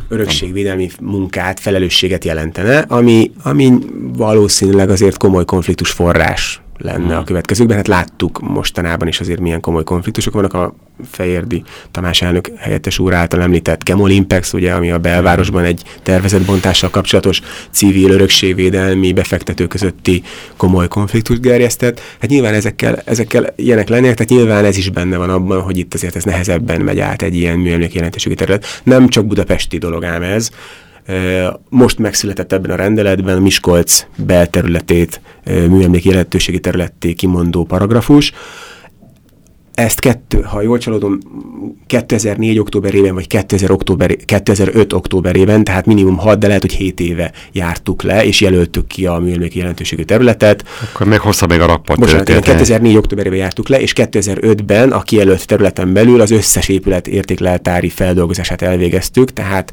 örökségvédelmi munkát, felelősséget jelentene, ami, ami valószínűleg azért komoly konfliktus forrás lenne hmm. a következőkben. Hát láttuk mostanában is azért milyen komoly konfliktusok vannak. A Fejérdi Tamás elnök helyettes úr által említett Kemol Impex, ugye, ami a belvárosban egy tervezetbontással kapcsolatos civil örökségvédelmi befektető közötti komoly konfliktus gerjesztett. Hát nyilván ezekkel, ezekkel ilyenek lennének, tehát nyilván ez is benne van abban, hogy itt azért ez nehezebben megy át egy ilyen műemlék jelentőségi terület. Nem csak budapesti dolog ám ez, most megszületett ebben a rendeletben a Miskolc belterületét, műemlék jelentőségi területté kimondó paragrafus. Ezt, kettő, ha jól csalódom, 2004. októberében, vagy 2000 október, 2005 októberében, tehát minimum 6, de lehet, hogy 7 éve jártuk le, és jelöltük ki a műemléki jelentőségű területet. Akkor még hosszabb még a rapport. Bocsánat, 2004. októberében jártuk le, és 2005-ben a kijelölt területen belül az összes épület értékleltári feldolgozását elvégeztük, tehát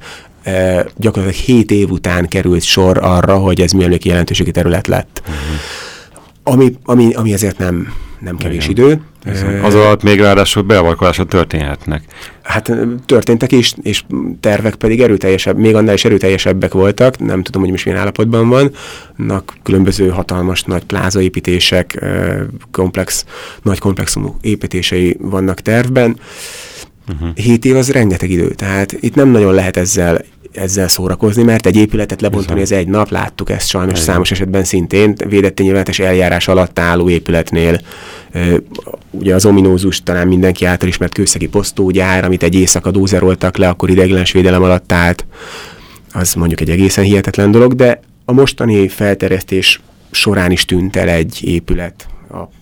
gyakorlatilag 7 év után került sor arra, hogy ez műemléki jelentőségi terület lett. Uh-huh. Ami, ami, ami ezért nem, nem kevés Igen. idő. Az alatt még ráadásul beavatkozások történhetnek. Hát történtek is, és tervek pedig erőteljesebb, még annál is erőteljesebbek voltak, nem tudom, hogy most milyen állapotban van, vannak különböző hatalmas nagy plázaépítések, komplex, nagy komplexumú építései vannak tervben. Uh-huh. 7 év az rengeteg idő, tehát itt nem nagyon lehet ezzel ezzel szórakozni, mert egy épületet lebontani ez egy nap, láttuk ezt sajnos Igen. számos esetben szintén, védett nyilvános eljárás alatt álló épületnél. Ugye az ominózus talán mindenki által ismert kőszegi posztógyár, amit egy éjszaka dózeroltak le, akkor ideiglenes védelem alatt állt. Az mondjuk egy egészen hihetetlen dolog, de a mostani felterjesztés során is tűnt el egy épület,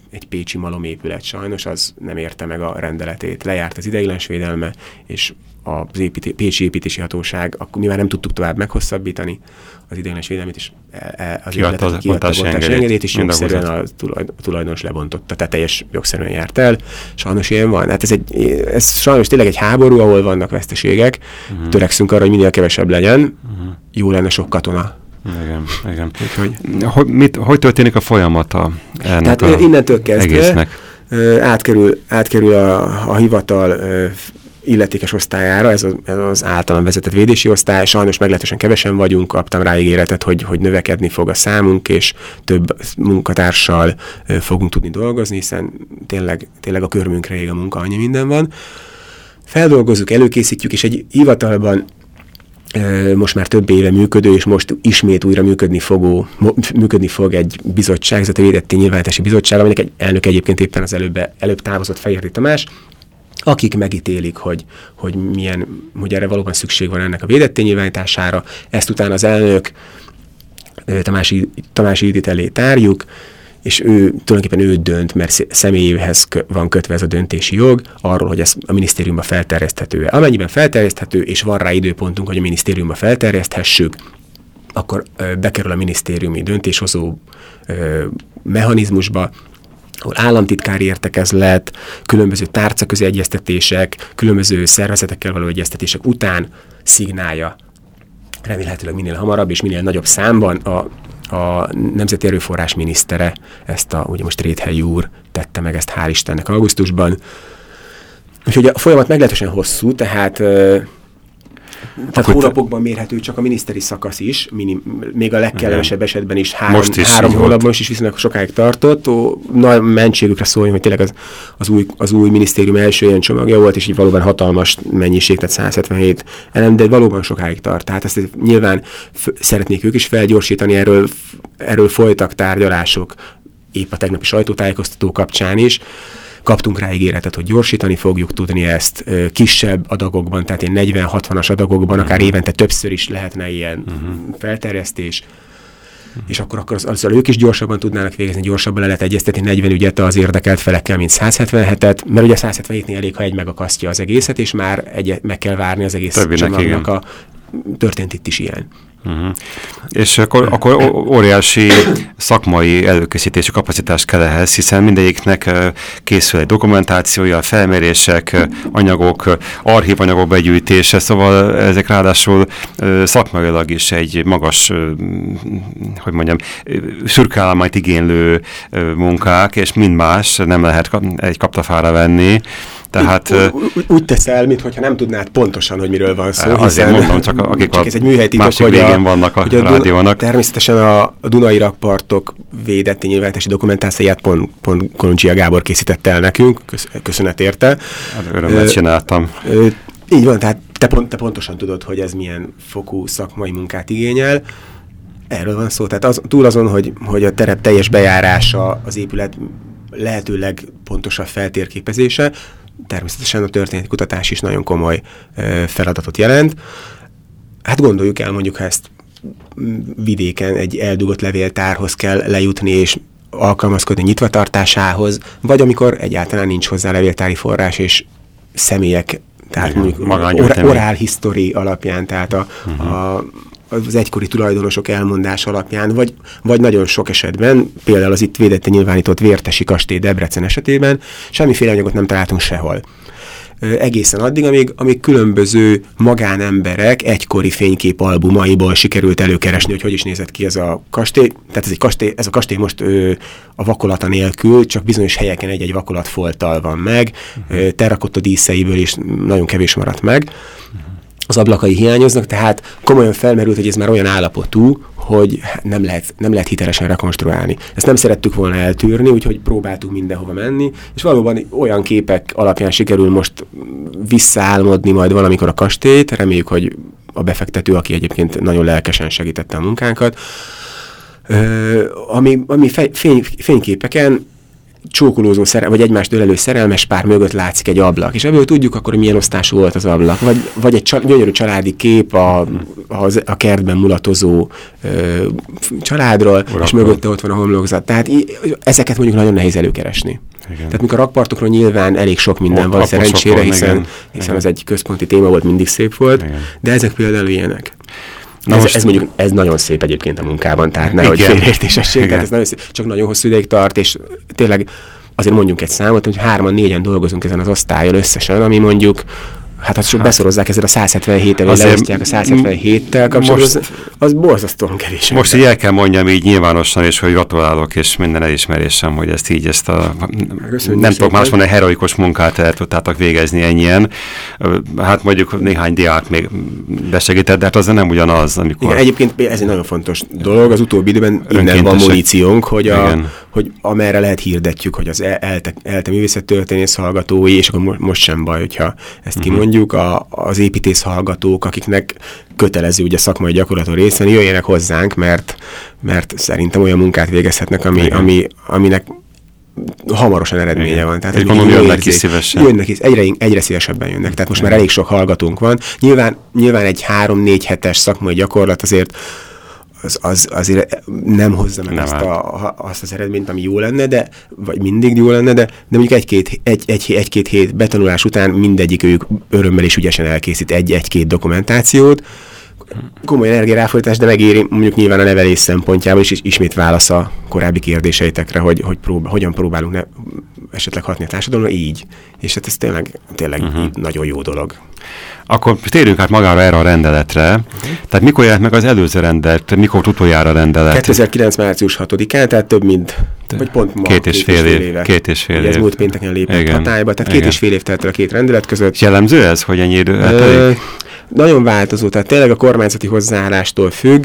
egy pécsi malomépület sajnos, az nem érte meg a rendeletét. Lejárt az ideiglenes védelme, és az építé, Pécsi Építési Hatóság, akkor mi már nem tudtuk tovább meghosszabbítani az ideiglenes védelmét, és e, e, az kiadta az bontási engedélyt, és jogszerűen a tulajdonos lebontotta, tehát teljes jogszerűen járt el. Sajnos ilyen van. Hát ez, egy, ez sajnos tényleg egy háború, ahol vannak veszteségek. Uh-huh. Törekszünk arra, hogy minél kevesebb legyen. Uh-huh. Jó lenne sok katona igen, igen. Hogy, hogy, mit, hogy történik a folyamata ennek Tehát a innentől kezdve egésznek? átkerül, átkerül a, a hivatal illetékes osztályára, ez az, ez az általam vezetett védési osztály, sajnos meglehetősen kevesen vagyunk, kaptam rá ígéretet, hogy, hogy növekedni fog a számunk, és több munkatársal fogunk tudni dolgozni, hiszen tényleg, tényleg a körmünkre ég a munka, annyi minden van. Feldolgozzuk, előkészítjük, és egy hivatalban most már több éve működő, és most ismét újra működni, fogó, működni fog egy bizottság, ez a Védetti Nyilvánítási Bizottság, aminek egy elnök egyébként éppen az előbb, előbb távozott Fejéri Tamás, akik megítélik, hogy, hogy, milyen, hogy erre valóban szükség van ennek a védett nyilvánítására. Ezt utána az elnök Tamási, Tamási Idit elé tárjuk, és ő tulajdonképpen ő dönt, mert személyéhez van kötve ez a döntési jog, arról, hogy ez a minisztériumba felterjeszthető-e. Amennyiben felterjeszthető, és van rá időpontunk, hogy a minisztériumba felterjeszthessük, akkor bekerül a minisztériumi döntéshozó mechanizmusba, ahol államtitkári értekezlet, különböző tárcaközi egyeztetések, különböző szervezetekkel való egyeztetések után szignálja remélhetőleg minél hamarabb és minél nagyobb számban a, a Nemzeti Erőforrás minisztere, ezt a, ugye most Réthely úr tette meg ezt hál' Istennek augusztusban. Úgyhogy a folyamat meglehetősen hosszú, tehát tehát Akkor hónapokban mérhető csak a miniszteri szakasz is, minim, még a legkellemesebb esetben is három, most is három hónapban is viszonylag sokáig tartott. Ó, nagy mentségükre szóljon, hogy tényleg az, az, új, az új minisztérium első ilyen csomagja volt, és így valóban hatalmas mennyiség, tehát 177 elem, de valóban sokáig tart. Tehát ezt nyilván szeretnék ők is felgyorsítani, erről, erről folytak tárgyalások, épp a tegnapi sajtótájékoztató kapcsán is kaptunk rá ígéretet, hogy gyorsítani fogjuk tudni ezt kisebb adagokban, tehát én 40-60-as adagokban, akár mhm. évente többször is lehetne ilyen uh-huh. felterjesztés, és akkor, akkor az, azzal ők is gyorsabban tudnának végezni, gyorsabban le lehet egyeztetni 40 ügyet az érdekelt felekkel, mint 177-et, mert ugye 177-nél elég, ha egy megakasztja az egészet, és már egy, meg kell várni az egész Többinek, csomagnak a történt itt is ilyen. Uh-huh. És akkor, akkor óriási szakmai előkészítési kapacitás kell ehhez, hiszen mindegyiknek készül egy dokumentációja, felmérések, anyagok, archívanyagok begyűjtése, szóval ezek ráadásul szakmailag is egy magas, hogy mondjam, szürkállományt igénylő munkák, és mind más nem lehet egy kaptafára venni. Tehát, úgy, úgy, úgy teszel, mintha nem tudnád pontosan, hogy miről van szó. Azért mondom, csak akik csak ez egy műhelytitok, hogy végén a, vannak a, hogy a rádiónak. Természetesen a, Dunai rakpartok védetti nyilvánítási dokumentációját pont, pont Koloncsia Gábor készítette el nekünk, köszönet érte. Hát örömmel csináltam. Így van, tehát te, pont, te pontosan tudod, hogy ez milyen fokú szakmai munkát igényel. Erről van szó. Tehát az, túl azon, hogy, hogy a terep teljes bejárása, az épület lehetőleg pontosabb feltérképezése, természetesen a történeti kutatás is nagyon komoly feladatot jelent. Hát gondoljuk el mondjuk, ha ezt vidéken egy eldugott levéltárhoz kell lejutni, és alkalmazkodni nyitvatartásához, vagy amikor egyáltalán nincs hozzá levéltári forrás, és személyek, tehát Igen, mondjuk or, orál history alapján, tehát a, uh-huh. a az egykori tulajdonosok elmondás alapján, vagy, vagy nagyon sok esetben, például az itt védette nyilvánított Vértesi kastély Debrecen esetében, semmiféle anyagot nem találtunk sehol egészen addig, amíg, amíg különböző magánemberek egykori fénykép albumaiból sikerült előkeresni, hogy hogy is nézett ki ez a kastély. Tehát ez, egy kastély, ez a kastély most ö, a vakolata nélkül, csak bizonyos helyeken egy-egy vakolatfolttal van meg, uh-huh. terrakotta díszeiből is nagyon kevés maradt meg. Uh-huh az ablakai hiányoznak, tehát komolyan felmerült, hogy ez már olyan állapotú, hogy nem lehet, nem lehet hitelesen rekonstruálni. Ezt nem szerettük volna eltűrni, úgyhogy próbáltuk mindenhova menni, és valóban olyan képek alapján sikerül most visszaálmodni majd valamikor a kastélyt, reméljük, hogy a befektető, aki egyébként nagyon lelkesen segítette a munkánkat, ami, ami fény, fényképeken csókolózó szerel, vagy egymást ölelő szerelmes pár mögött látszik egy ablak, és ebből tudjuk akkor, milyen osztású volt az ablak, vagy, vagy egy csa, gyönyörű családi kép a, a, a kertben mulatozó ö, családról, Urakon. és mögötte ott van a homlokzat. Tehát ezeket mondjuk nagyon nehéz előkeresni. Igen. Tehát mikor a rakpartokról nyilván elég sok minden ott, van szerencsére, hiszen, igen. hiszen igen. az egy központi téma volt, mindig szép volt, igen. de ezek például ilyenek. Na ez, most... ez mondjuk, ez nagyon szép egyébként a munkában, tehát nehogy félértésesség, tehát ez nagyon szép, csak nagyon hosszú ideig tart, és tényleg azért mondjuk egy számot, hogy hárman, négyen dolgozunk ezen az osztályon összesen, ami mondjuk Hát azt hát, beszorozzák ezzel a 177-tel, vagy leosztják a 177-tel kapcsolatban, az, az borzasztóan kevés. Most így el kell mondjam így nyilvánosan is, hogy gratulálok, és minden elismerésem, hogy ezt így, ezt a, Köszönjük nem tudok más mondani, heroikus munkát el tudtátok végezni ennyien. Hát mondjuk néhány diák még besegített, de hát az nem ugyanaz, amikor... Igen, egyébként ez egy nagyon fontos dolog, az utóbbi időben innen van muníciónk, hogy, a, hogy amerre lehet hirdetjük, hogy az ELTE, ELTE művészettörténész hallgatói, és akkor most sem baj, hogyha ezt uh-huh. Kimondjuk, a, az építész hallgatók, akiknek kötelező ugye szakmai gyakorlaton részt venni, jöjjenek hozzánk, mert, mert szerintem olyan munkát végezhetnek, ami, ami, aminek hamarosan eredménye Igen. van. Tehát egy gondolom jönnek is szívesen. Jönnek egyre, egyre szívesebben jönnek. Tehát most Igen. már elég sok hallgatónk van. Nyilván, nyilván egy három-négy hetes szakmai gyakorlat azért az, az azért nem hozza meg nem azt, a, azt az eredményt, ami jó lenne, de, vagy mindig jó lenne, de, de mondjuk egy-két egy, egy, egy, hét betanulás után mindegyik ők örömmel és ügyesen elkészít egy-egy-két dokumentációt, komoly energiaráfolytás, de megéri mondjuk nyilván a nevelés szempontjából is, is ismét válasz a korábbi kérdéseitekre, hogy, hogy próbál, hogyan próbálunk ne, esetleg hatni a társadalomra, így. És hát ez tényleg, tényleg uh-huh. nagyon jó dolog. Akkor térjünk át magára erre a rendeletre. Uh-huh. Tehát mikor jelent meg az előző rendelet, mikor utoljára rendelet? 2009. március 6-án, tehát több mint, vagy pont ma, két és fél, fél év. Két és fél év. Ez múlt pénteken lépett Igen. hatályba, tehát Igen. két és fél év telt a két rendelet között. Jellemző ez, hogy ennyi idő eltelik? Nagyon változó, tehát tényleg a kormányzati hozzáállástól függ.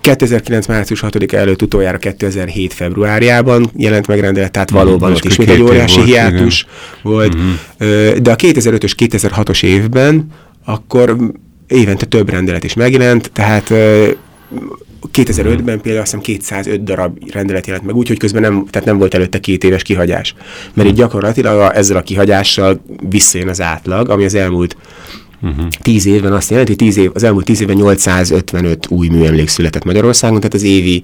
2009. március 6 előtt utoljára 2007. februárjában jelent meg rendelet, tehát mhm, valóban ott ismét egy óriási hiátus volt. Uh-huh. De a 2005-ös, 2006-os évben akkor évente több rendelet is megjelent, tehát 2005-ben például azt hiszem 205 darab rendelet jelent meg, úgyhogy közben nem, tehát nem volt előtte két éves kihagyás. Mert itt gyakorlatilag ezzel a kihagyással visszajön az átlag, ami az elmúlt Uh-huh. Évben azt jelenti, tíz év, az elmúlt tíz évben 855 új műemlék született Magyarországon, tehát az évi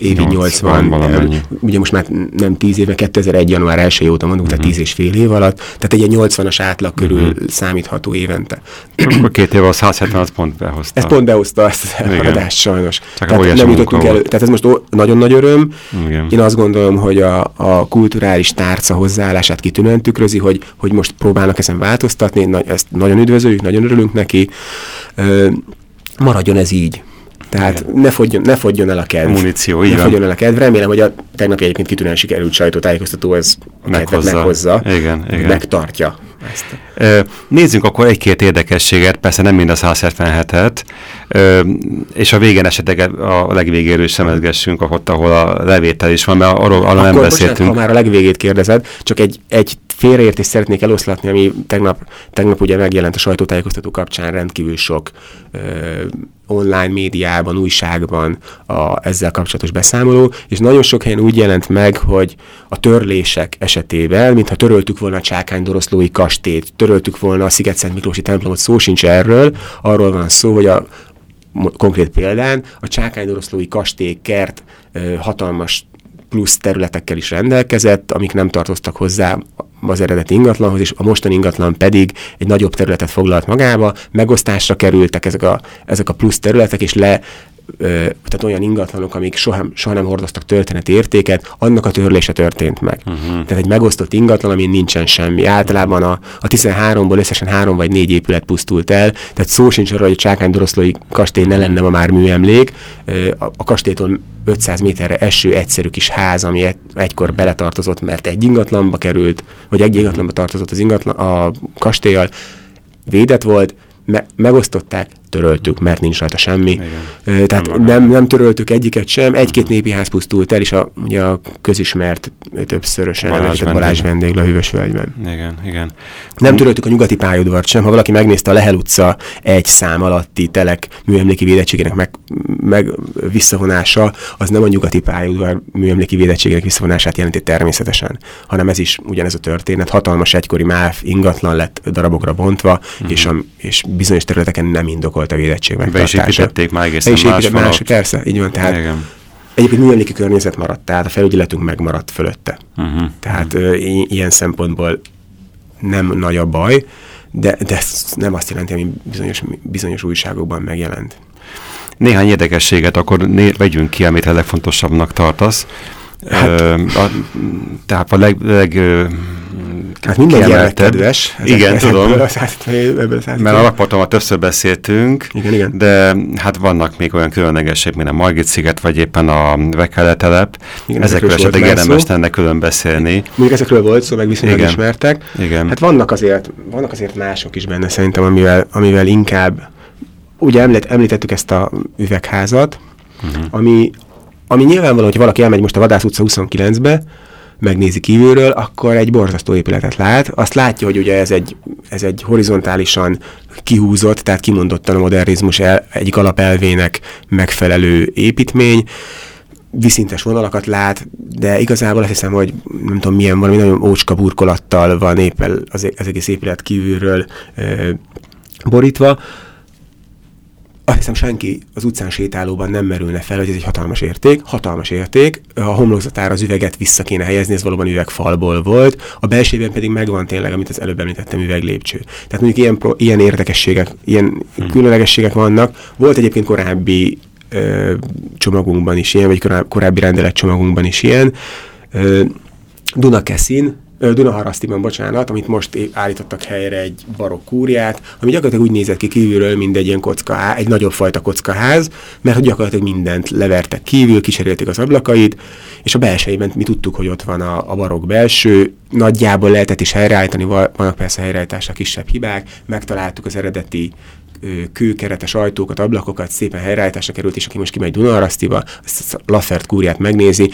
évi 80, 80 ugye most már nem 10 éve, 2001. január 1 óta mondunk, uh-huh. tehát 10 mhm. és fél év alatt, tehát egy ilyen 80-as átlag körül uh-huh. számítható évente. Akkor két év az 170 az pont behozta. Ez pont behozta ezt az elmaradást sajnos. Csak tehát nem jutottunk elő. Tehát ez most nagyon nagy öröm. Igen. Én azt gondolom, hogy a, a kulturális tárca hozzáállását kitűnően tükrözi, hogy, hogy most próbálnak ezen változtatni, ezt nagyon üdvözöljük, nagyon örülünk neki. Maradjon ez így. Tehát ne fogjon, ne fogjon el a kedv. A muníció, így Ne fogjon el a kedv. Remélem, hogy a tegnap egyébként kitűnően sikerült sajtótájékoztató, ez meghozza. meghozza igen, igen. megtartja. Ezt. Nézzünk akkor egy-két érdekességet, persze nem mind a 177-et, és a végén esetleg a legvégéről is szemezgessünk, ott, ahol a levétel is van, mert arról, arról nem beszéltünk. Bocsánat, ha már a legvégét kérdezed, csak egy, egy félreértést szeretnék eloszlatni, ami tegnap, tegnap ugye megjelent a sajtótájékoztató kapcsán rendkívül sok ö, online médiában, újságban a, ezzel kapcsolatos beszámoló, és nagyon sok helyen úgy jelent meg, hogy a törlések esetében, mintha töröltük volna a Csákány Doroszlói kastét, töröltük volna a Sziget-Szent Miklósi templomot, szó sincs erről, arról van szó, hogy a konkrét példán a Csákány Doroszlói kastély kert hatalmas plusz területekkel is rendelkezett, amik nem tartoztak hozzá az eredeti ingatlanhoz, és a mostani ingatlan pedig egy nagyobb területet foglalt magába, megosztásra kerültek ezek a, ezek a plusz területek, és le tehát olyan ingatlanok, amik soha, soha nem hordoztak történeti értéket, annak a törlése történt meg. Uh-huh. Tehát egy megosztott ingatlan, amin nincsen semmi. Általában a, a 13-ból összesen három vagy négy épület pusztult el, tehát szó sincs arra, hogy a Csákány Doroszlói kastély ne lenne ma már műemlék. A, a kastélytól 500 méterre eső egyszerű kis ház, ami egykor beletartozott, mert egy ingatlanba került, vagy egy ingatlanba tartozott az ingatlan, a kastélyal, védett volt, me- megosztották, töröltük, mert nincs rajta semmi. Igen. Tehát nem, nem, nem töröltük egyiket sem, egy-két népi ház pusztult el, és a, ugye a közismert többszörösen Balázs, Balázs vendéglő a Hűvös völgyben. Igen, igen. Nem töröltük a nyugati pályaudvart sem, ha valaki megnézte a Lehel utca egy szám alatti telek műemléki védettségének meg, meg visszavonása, az nem a nyugati pályaudvar műemléki védettségének visszavonását jelenti természetesen, hanem ez is ugyanez a történet. Hatalmas egykori MÁV ingatlan lett darabokra bontva, uh-huh. és, a, és bizonyos területeken nem indokol indokolt a védettség megtartása. Be is építették már egészen más, Persze, így van. Tehát Igen. Egyébként műemléki környezet maradt, tehát a felügyeletünk megmaradt fölötte. Uh-huh. Tehát uh, ilyen szempontból nem nagy a baj, de, de ez nem azt jelenti, ami bizonyos, bizonyos újságokban megjelent. Néhány érdekességet akkor né- vegyünk ki, amit a legfontosabbnak tartasz. Hát, ö, a, tehát a leg, leg Hát minden kedves. Igen, tudom. Ebből a 150, ebből a 150. Mert a rakparton többször beszéltünk, igen, igen. de hát vannak még olyan különlegesek, mint a Margit sziget, vagy éppen a Vekele telep. Igen, ezekről esetleg érdemes lenne külön beszélni. Mondjuk ezekről volt szó, meg viszonylag igen. ismertek. Igen. Hát vannak azért, vannak azért mások is benne szerintem, amivel, amivel inkább, ugye említ, említettük ezt a üvegházat, uh-huh. ami, ami nyilvánvaló, hogy valaki elmegy most a Vadász utca 29-be, megnézi kívülről, akkor egy borzasztó épületet lát. Azt látja, hogy ugye ez egy, ez egy horizontálisan kihúzott, tehát kimondottan a modernizmus el, egyik alapelvének megfelelő építmény, viszintes vonalakat lát, de igazából azt hiszem, hogy nem tudom milyen, valami nagyon ócska burkolattal van éppen az, az egész épület kívülről e, borítva azt hiszem senki az utcán sétálóban nem merülne fel, hogy ez egy hatalmas érték. Hatalmas érték. A homlokzatára az üveget vissza kéne helyezni, ez valóban üvegfalból volt. A belsőben pedig megvan tényleg, amit az előbb említettem, üveglépcső. Tehát mondjuk ilyen, pro, ilyen érdekességek, ilyen hmm. különlegességek vannak. Volt egyébként korábbi ö, csomagunkban is ilyen, vagy korábbi rendelet csomagunkban is ilyen. Ö, Dunakeszin, Dunaharasztiban, bocsánat, amit most állítottak helyre egy barokk kúriát, ami gyakorlatilag úgy nézett ki kívülről, mint egy ilyen kocka, egy nagyobb fajta kockaház, mert gyakorlatilag mindent levertek kívül, kicserélték az ablakait, és a belsejében mi tudtuk, hogy ott van a, a barokk belső, nagyjából lehetett is helyreállítani, vannak persze helyreállításra kisebb hibák, megtaláltuk az eredeti kőkeretes ajtókat, ablakokat, szépen helyreállításra került, és aki most kimegy Dunaharasztiba, ezt a Lafert kúriát megnézi,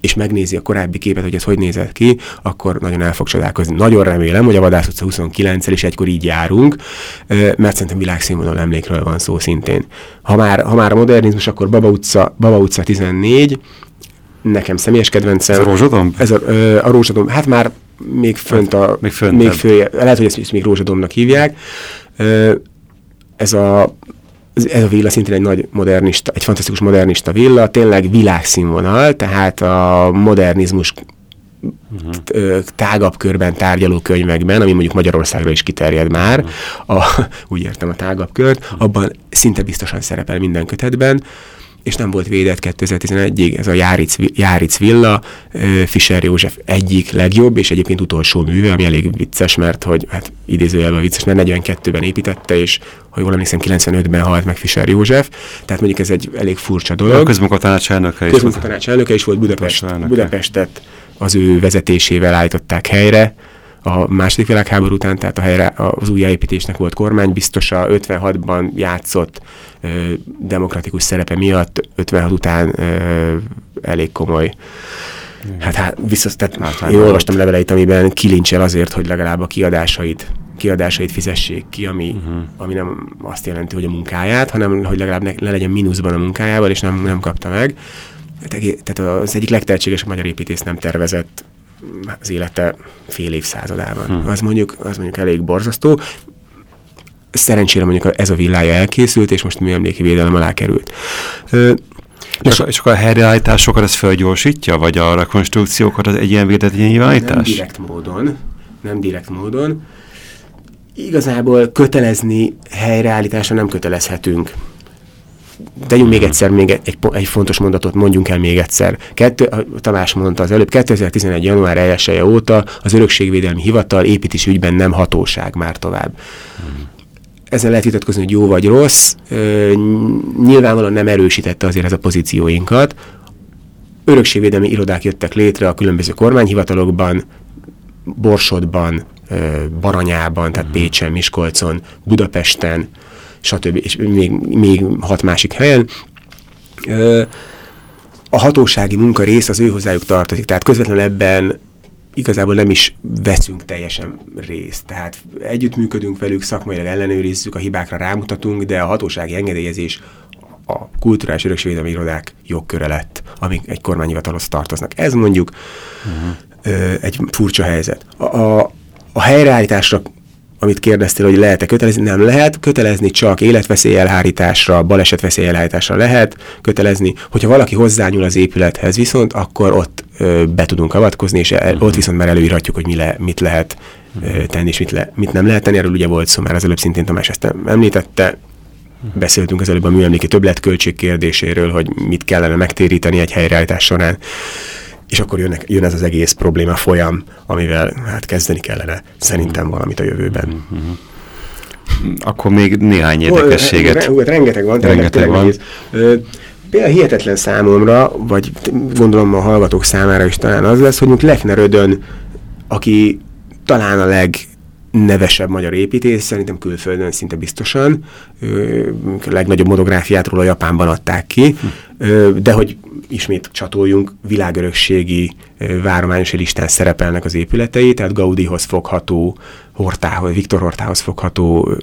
és megnézi a korábbi képet, hogy ez hogy nézett ki, akkor nagyon el fog csodálkozni. Nagyon remélem, hogy a Vadász utca 29-el is egykor így járunk, mert szerintem világszínvonal emlékről van szó szintén. Ha már, ha már a modernizmus, akkor Baba utca, Baba utca 14, nekem személyes kedvencem. Ez a rózsadom? Ez a, a rózsadom, hát már még fönt a... Még fönt. Még föl, lehet, hogy ezt, ezt még rózsadomnak hívják. Ez a ez a villa szintén egy nagy modernista, egy fantasztikus modernista villa, tényleg világszínvonal, tehát a modernizmus uh-huh. tágabb körben tárgyaló könyvekben, ami mondjuk Magyarországra is kiterjed már, uh-huh. a, (laughs) úgy értem a tágabb kört, abban szinte biztosan szerepel minden kötetben, és nem volt védett 2011-ig. Ez a Járic, Járic Villa, Fischer József egyik legjobb, és egyébként utolsó műve, ami elég vicces, mert hogy hát idézőjelben vicces, mert 42-ben építette, és ha jól emlékszem, 95-ben halt meg Fischer József, tehát mondjuk ez egy elég furcsa dolog. A közmunkatanács elnöke is. Közmunkatanács elnöke is volt Budapest, Budapestet az ő vezetésével állították helyre, a második világháború után, tehát a helyre, az újjáépítésnek volt kormánybiztosa, 56-ban játszott ö, demokratikus szerepe miatt, 56 után ö, elég komoly Hát, hát viszont, tehát hát, én olvastam leveleit, amiben kilincsel azért, hogy legalább a kiadásait kiadásait fizessék ki, ami, uh-huh. ami nem azt jelenti, hogy a munkáját, hanem hogy legalább ne, ne legyen mínuszban a munkájával, és nem, nem kapta meg. Tehát az egyik legtehetségesebb magyar építész nem tervezett az élete fél évszázadában. Hmm. Az, mondjuk, az mondjuk elég borzasztó. Szerencsére mondjuk ez a villája elkészült, és most műemléki védelem alá került. és, és akkor a helyreállításokat ez felgyorsítja, vagy a rekonstrukciókat az egy ilyen védett nyilvánítás? Nem direkt módon. Nem direkt módon. Igazából kötelezni helyreállításra nem kötelezhetünk tegyünk még egyszer még egy, egy fontos mondatot, mondjunk el még egyszer. Kettő, Tamás mondta az előbb, 2011. január 1 -e óta az Örökségvédelmi Hivatal építési ügyben nem hatóság már tovább. Hmm. Ezen lehet vitatkozni, hogy jó vagy rossz. Nyilvánvalóan nem erősítette azért ez a pozícióinkat. Örökségvédelmi irodák jöttek létre a különböző kormányhivatalokban, Borsodban, Baranyában, tehát hmm. Pécsen, Miskolcon, Budapesten, stb. és még, még hat másik helyen. A hatósági munka rész az ő hozzájuk tartozik, tehát közvetlenül ebben igazából nem is veszünk teljesen részt. Tehát együttműködünk velük, szakmailag ellenőrizzük, a hibákra rámutatunk, de a hatósági engedélyezés a kulturális örökségvédelmi irodák jogköre lett, amik egy kormányhivatalhoz tartoznak. Ez mondjuk uh-huh. ö, egy furcsa helyzet. A, a, a helyreállításra amit kérdeztél, hogy lehet-e kötelezni, nem lehet. Kötelezni csak életveszély elhárításra, balesetveszély elhárításra lehet kötelezni. Hogyha valaki hozzányúl az épülethez viszont, akkor ott ö, be tudunk avatkozni, és el, ott viszont már előírhatjuk, hogy mi le, mit lehet uh-huh. tenni, és mit, le, mit nem lehet tenni. Erről ugye volt szó már az előbb szintén Tamás ezt említette. Beszéltünk az előbb a műemléki többletköltség kérdéséről, hogy mit kellene megtéríteni egy helyreállítás során. És akkor jönnek, jön ez az egész probléma folyam, amivel hát kezdeni kellene szerintem valamit a jövőben. Mm-hmm. Akkor még néhány érdekességet. Ó, rengeteg van, rengeteg van. Például hihetetlen számomra, vagy gondolom a hallgatók számára is talán az lesz, hogy mondjuk Lechner Ödön, aki talán a leg nevesebb magyar építész, szerintem külföldön szinte biztosan. A legnagyobb monográfiát róla Japánban adták ki, de hogy ismét csatoljunk, világörökségi várományosi listán szerepelnek az épületei, tehát Gaudihoz fogható, Hortához, Viktor Hortához fogható,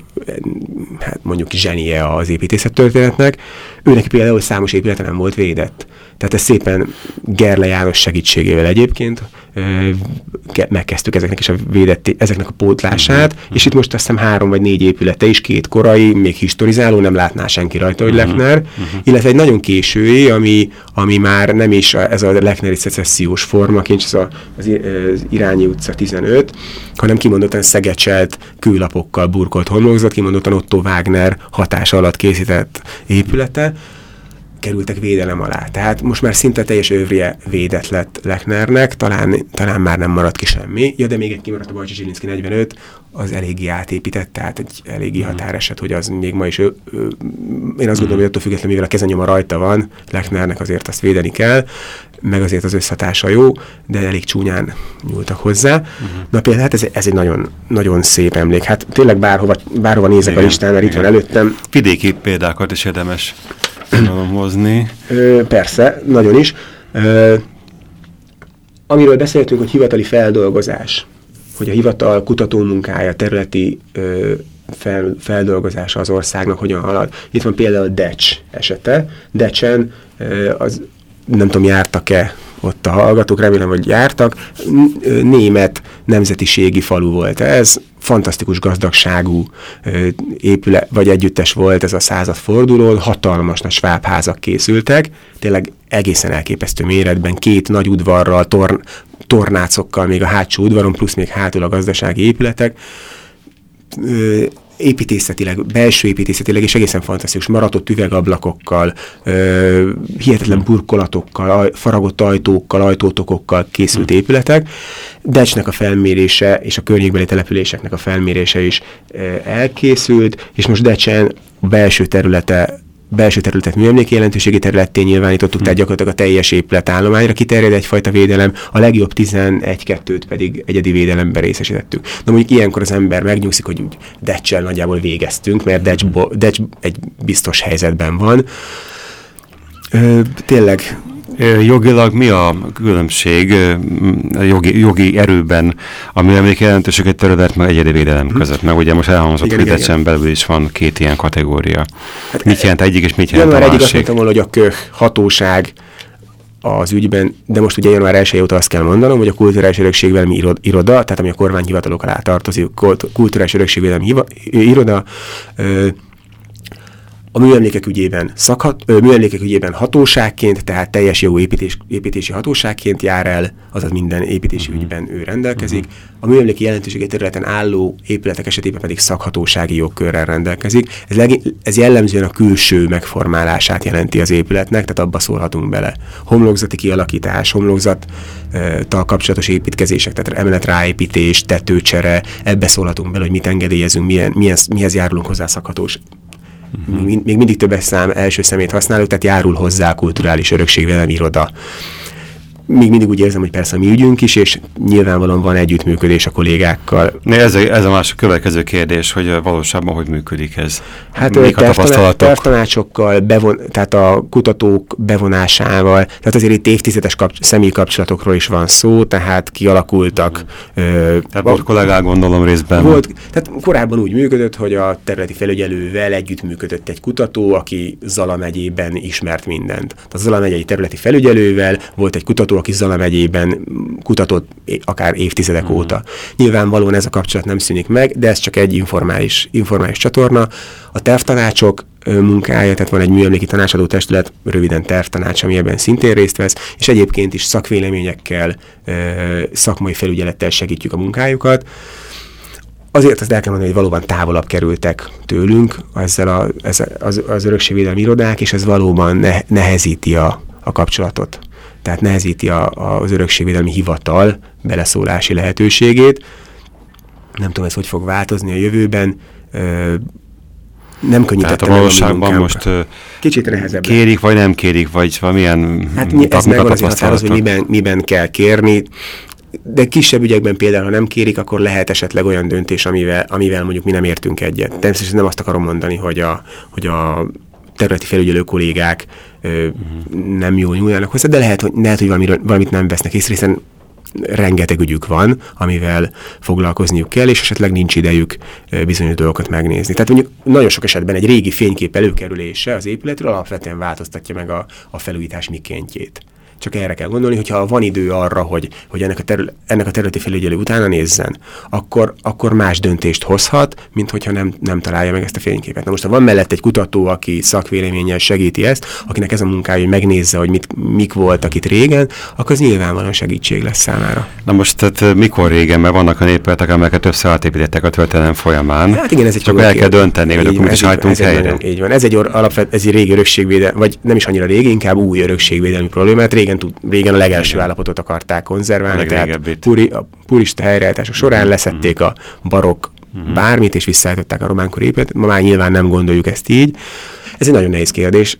hát mondjuk zsenie az építészettörténetnek. Őnek például számos épülete nem volt védett. Tehát ez szépen Gerle János segítségével egyébként megkezdtük ezeknek is a védett, ezeknek a pótlását, mm-hmm. és itt most azt hiszem három vagy négy épülete is, két korai, még historizáló, nem látná senki rajta, hogy mm-hmm. Lechner, mm-hmm. illetve egy nagyon késői, ami, ami már nem is a, ez a Lechner szecessziós formaként, ez a, az, az Irányi utca 15, hanem kimondottan szegecselt kőlapokkal burkolt homlokzat, kimondottan Otto Wagner hatása alatt készített épülete, kerültek védelem alá. Tehát most már szinte teljes övrie védett lett Lechnernek, talán, talán már nem maradt ki semmi. Ja, de még egy kimaradt a Bajcsi Zsilinszki 45, az eléggé átépített, tehát egy eléggé mm. határeset, hogy az még ma is, ő, ő, én azt gondolom, hogy attól függetlenül, mivel a kezenyoma rajta van, Lechnernek azért azt védeni kell, meg azért az összhatása jó, de elég csúnyán nyúltak hozzá. Uh-huh. Na például hát ez, ez egy nagyon, nagyon szép emlék. Hát tényleg bárhova, bárhova nézek igen, a listán, mert igen. itt van előttem. Vidéki példákat is érdemes hozni. Ö, persze, nagyon is. Ö, amiről beszéltünk, hogy hivatali feldolgozás, hogy a hivatal kutatómunkája, területi ö, fel, feldolgozása az országnak hogyan halad. Itt van például Decs esete. Decsen az nem tudom, jártak-e ott a hallgatók, remélem, hogy jártak. Német nemzetiségi falu volt ez, fantasztikus gazdagságú épület, vagy együttes volt ez a századforduló, hatalmas nagy svábházak készültek, tényleg egészen elképesztő méretben, két nagy udvarral, torn, tornácokkal még a hátsó udvaron, plusz még hátul a gazdasági épületek építészetileg, belső építészetileg és egészen fantasztikus, maratott üvegablakokkal, ö, hihetetlen burkolatokkal, faragott ajtókkal, ajtótokokkal készült hmm. épületek. Decsnek a felmérése és a környékbeli településeknek a felmérése is ö, elkészült, és most Decsen belső területe belső területet műemléki jelentőségi területté nyilvánítottuk, hmm. tehát gyakorlatilag a teljes épületállományra kiterjed egyfajta védelem, a legjobb 11-2-t pedig egyedi védelemben részesítettük. Na mondjuk ilyenkor az ember megnyugszik, hogy úgy Decsel nagyjából végeztünk, mert Decs, Decs egy biztos helyzetben van. Ö, tényleg Jogilag mi a különbség jogi, jogi erőben a műemlék jelentőséget terület meg egyedi védelem hm. között? Mert ugye most elhangzott, hogy Decsen belül is van két ilyen kategória. Hát mit jelent egyik és mit jelent a másik? egyik azt mondtam volna, hogy a köh hatóság az ügyben, de most ugye január 1 óta azt kell mondanom, hogy a kulturális örökségvelmi iroda, tehát ami a kormányhivatalok alá tartozik, kulturális örökségvelmi iroda, a műemlékek ügyében, szakhat, ö, műemlékek ügyében hatóságként, tehát teljes jogú építés, építési hatóságként jár el, azaz minden építési uh-huh. ügyben ő rendelkezik. Uh-huh. A műemléki jelentősége területen álló épületek esetében pedig szakhatósági jogkörrel rendelkezik. Ez, leg, ez jellemzően a külső megformálását jelenti az épületnek, tehát abba szólhatunk bele. Homlokzati kialakítás, homlokzattal kapcsolatos építkezések, tehát emelet ráépítés, tetőcsere, ebbe szólhatunk bele, hogy mit engedélyezünk, milyen, milyen, mihez járulunk hozzá szakhatós Uh-huh. Még, mindig többes szám első szemét használjuk, tehát járul hozzá a kulturális örökségvelem iroda még mindig úgy érzem, hogy persze a mi ügyünk is, és nyilvánvalóan van együttműködés a kollégákkal. Ez, a, ez a másik következő kérdés, hogy valóságban hogy működik ez? Hát Mik a tapasztalatok? Bevon, tehát a kutatók bevonásával, tehát azért itt évtizedes kapcs személyi kapcsolatokról is van szó, tehát kialakultak. Mm. Ö, tehát volt kollégák gondolom részben. Volt, tehát korábban úgy működött, hogy a területi felügyelővel együttműködött egy kutató, aki Zala megyében ismert mindent. Tehát Zala megyei területi felügyelővel volt egy kutató, aki Zala megyében kutatott akár évtizedek uh-huh. óta. Nyilvánvalóan ez a kapcsolat nem szűnik meg, de ez csak egy informális, informális csatorna. A tervtanácsok munkája, tehát van egy műemléki tanácsadó testület, röviden tervtanács, ami ebben szintén részt vesz, és egyébként is szakvéleményekkel, szakmai felügyelettel segítjük a munkájukat. Azért azt el kell mondani, hogy valóban távolabb kerültek tőlünk ezzel a, ez, az, az örökségvédelmi irodák, és ez valóban ne, nehezíti a, a kapcsolatot. Tehát nehezíti a, az örökségvédelmi hivatal beleszólási lehetőségét. Nem tudom, ez hogy fog változni a jövőben. Nem könnyítette Tehát a valóságban a most kicsit nehezebb. Kérik, vagy nem kérik, vagy valamilyen... Hát ez meg van azért határozva, hogy miben, miben kell kérni de kisebb ügyekben például, ha nem kérik, akkor lehet esetleg olyan döntés, amivel, amivel mondjuk mi nem értünk egyet. Természetesen nem azt akarom mondani, hogy a, hogy a területi felügyelő kollégák ö, uh-huh. nem jól nyúljanak hozzá, de lehet, hogy, lehet, hogy valamiről, valamit nem vesznek észre, hiszen rengeteg ügyük van, amivel foglalkozniuk kell, és esetleg nincs idejük bizonyos dolgokat megnézni. Tehát mondjuk nagyon sok esetben egy régi fénykép előkerülése az épületről alapvetően változtatja meg a, a felújítás mikéntjét. Csak erre kell gondolni, hogyha van idő arra, hogy, hogy ennek, a terül, ennek a területi felügyelő utána nézzen, akkor, akkor más döntést hozhat, mint hogyha nem, nem találja meg ezt a fényképet. Na most, ha van mellett egy kutató, aki szakvéleménnyel segíti ezt, akinek ez a munkája, hogy megnézze, hogy mit, mik voltak itt régen, akkor az nyilvánvalóan segítség lesz számára. Na most tehát mikor régen, mert vannak a népületek, amelyeket összeátépítettek a történelem folyamán. Hát igen, ez egy Csak el kell dönteni, hogy akkor is hajtunk helyre. Így van, ez egy alapvet, ez egy régi örökségvédelmi, vagy nem is annyira régi, inkább új örökségvédelmi problémát. Régen, tud, régen a legelső állapotot akarták konzerválni, a tehát puri, a purista helyreállítások során mm-hmm. leszették a barokk mm-hmm. bármit, és visszaállították a románkor épületet. Ma már nyilván nem gondoljuk ezt így. Ez egy nagyon nehéz kérdés.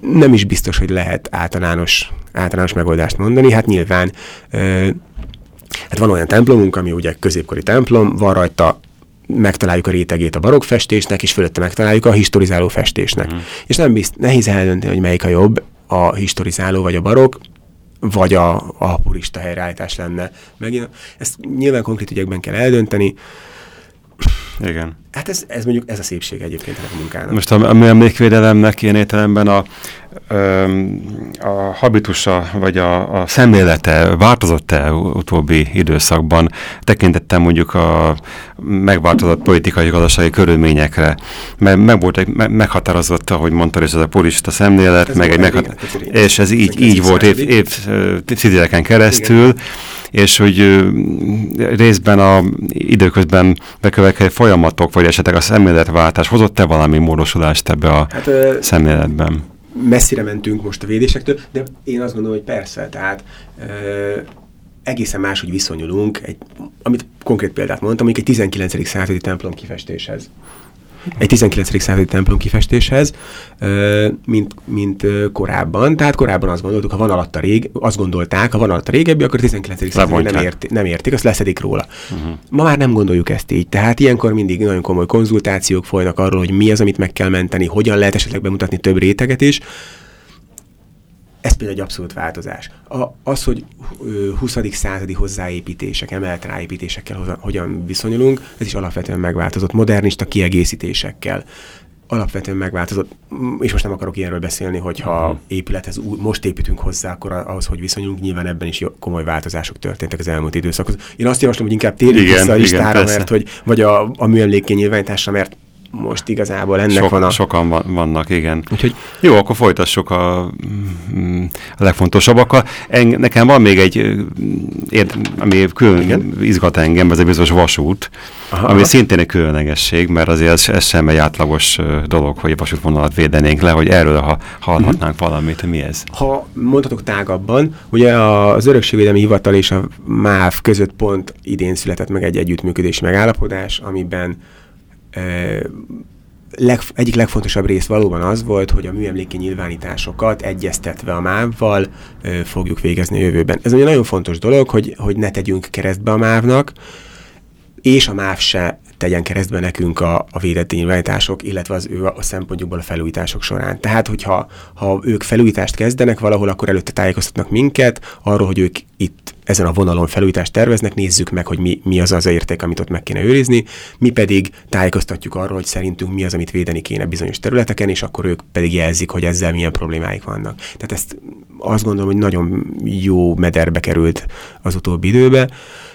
Nem is biztos, hogy lehet általános, általános megoldást mondani. Hát nyilván hát van olyan templomunk, ami ugye középkori templom, van rajta megtaláljuk a rétegét a barokk festésnek, és fölötte megtaláljuk a historizáló festésnek. Mm. És nem bizt, nehéz eldönteni, hogy melyik a jobb, a historizáló vagy a barokk, vagy a, a purista helyreállítás lenne. Megint ezt nyilván konkrét ügyekben kell eldönteni. Igen. Hát ez, ez mondjuk ez a szépség egyébként a munkának. Most a, a műemlékvédelemnek ilyen értelemben a, a habitusa vagy a, a szemlélete változott-e utóbbi időszakban? Tekintettem mondjuk a megváltozott politikai gazdasági körülményekre, mert meg volt egy me, meghatározott, ahogy mondtad, és ez a purista szemlélet, ez meg egy meghat- és ez így, így volt év, év, év keresztül. Igen és hogy részben a időközben bekövetkező folyamatok, vagy esetleg a szemléletváltás hozott-e valami módosulást ebbe a hát, ö, szemléletben? Messzire mentünk most a védésektől, de én azt gondolom, hogy persze, tehát ö, egészen máshogy viszonyulunk, egy, amit konkrét példát mondtam, mondjuk egy 19. századi templom kifestéshez egy 19. századi templom kifestéshez, mint, mint korábban. Tehát korábban azt gondoltuk, ha van alatt a rég, azt gondolták, ha van alatt a régebbi, akkor 19. századi nem, érti, nem értik, azt leszedik róla. Uh-huh. Ma már nem gondoljuk ezt így. Tehát ilyenkor mindig nagyon komoly konzultációk folynak arról, hogy mi az, amit meg kell menteni, hogyan lehet esetleg bemutatni több réteget is. Ez például egy abszolút változás. A, az, hogy 20. századi hozzáépítések, emelt ráépítésekkel hozzá, hogyan viszonyulunk, ez is alapvetően megváltozott. Modernista kiegészítésekkel alapvetően megváltozott, és most nem akarok ilyenről beszélni, hogyha uh-huh. épülethez új, most építünk hozzá, akkor ahhoz, hogy viszonyulunk, nyilván ebben is komoly változások történtek az elmúlt időszakhoz. Én azt javaslom, hogy inkább térjünk vissza a listára, mert hogy, vagy a, a műemlékké nyilvánításra, mert most igazából ennek Sok, van a... Sokan van, vannak, igen. Úgyhogy jó, akkor folytassuk a, mm, a legfontosabbakkal. En, nekem van még egy, ami külön igen? izgat engem, ez egy bizonyos vasút, aha, ami aha. szintén egy különlegesség, mert azért ez, ez sem egy átlagos dolog, hogy vasútvonalat védenénk le, hogy erről ha hallhatnánk uh-huh. valamit, mi ez? Ha mondhatok tágabban, ugye az Örökségvédelmi Hivatal és a MÁV között pont idén született meg egy együttműködési megállapodás, amiben leg, egyik legfontosabb rész valóban az volt, hogy a műemléki nyilvánításokat egyeztetve a MÁV-val fogjuk végezni a jövőben. Ez egy nagyon fontos dolog, hogy, hogy ne tegyünk keresztbe a MÁV-nak, és a MÁV se tegyen keresztbe nekünk a, a védett nyilvánítások, illetve az ő a szempontjukból a felújítások során. Tehát, hogyha ha ők felújítást kezdenek valahol, akkor előtte tájékoztatnak minket arról, hogy ők itt ezen a vonalon felújítást terveznek, nézzük meg, hogy mi, mi az az érték, amit ott meg kéne őrizni, mi pedig tájékoztatjuk arról, hogy szerintünk mi az, amit védeni kéne bizonyos területeken, és akkor ők pedig jelzik, hogy ezzel milyen problémáik vannak. Tehát ezt azt gondolom, hogy nagyon jó mederbe került az utóbbi időbe,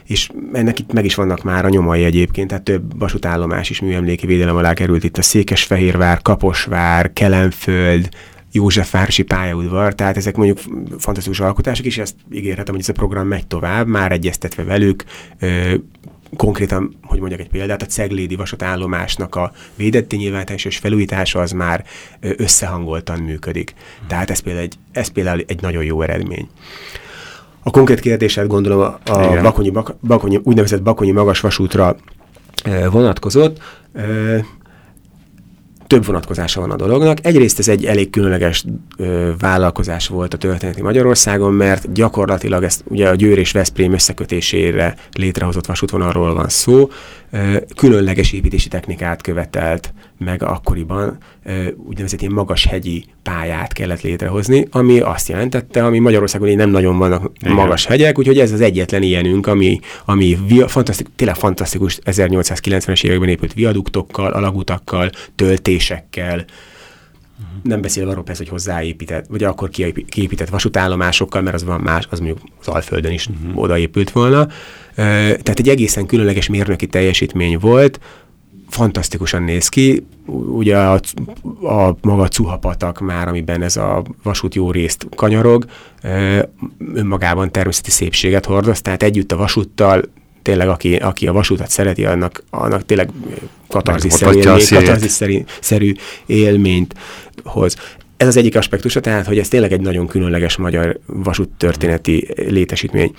és ennek itt meg is vannak már a nyomai egyébként, tehát több vasútállomás is műemléki védelem alá került itt a Székesfehérvár, Kaposvár, Kelenföld, Józsefvárosi pályaudvar, tehát ezek mondjuk fantasztikus alkotások, és ezt ígérhetem, hogy ez a program megy tovább, már egyeztetve velük, konkrétan, hogy mondjak egy példát, a Ceglédi vasútállomásnak a védett nyilvánítás és felújítása az már összehangoltan működik. Tehát ez például egy, ez például egy nagyon jó eredmény. A konkrét kérdésed gondolom a, a bakonyi, bakonyi, úgynevezett Bakonyi magas vasútra vonatkozott. Több vonatkozása van a dolognak. Egyrészt ez egy elég különleges ö, vállalkozás volt a történeti Magyarországon, mert gyakorlatilag ezt ugye a Győr és Veszprém összekötésére létrehozott vasútvonalról van szó, különleges építési technikát követelt meg akkoriban úgynevezett ilyen magas hegyi pályát kellett létrehozni, ami azt jelentette, ami Magyarországon így nem nagyon vannak Igen. magas hegyek, úgyhogy ez az egyetlen ilyenünk, ami, ami via, fantasztik, tényleg fantasztikus 1890-es években épült viaduktokkal, alagutakkal, töltésekkel, uh-huh. nem beszélve arról persze, hogy hozzáépített, vagy akkor kiépített vasútállomásokkal, mert az van más, az mondjuk az Alföldön is uh-huh. odaépült volna. Tehát egy egészen különleges mérnöki teljesítmény volt, fantasztikusan néz ki. Ugye a, a maga Cuhapatak már, amiben ez a vasút jó részt kanyarog, önmagában természeti szépséget hordoz, tehát együtt a vasúttal tényleg aki, aki a vasútat szereti, annak, annak tényleg katarzis-szerű élmény, szerű élményt hoz. Ez az egyik aspektusa, tehát, hogy ez tényleg egy nagyon különleges magyar vasút történeti létesítmény.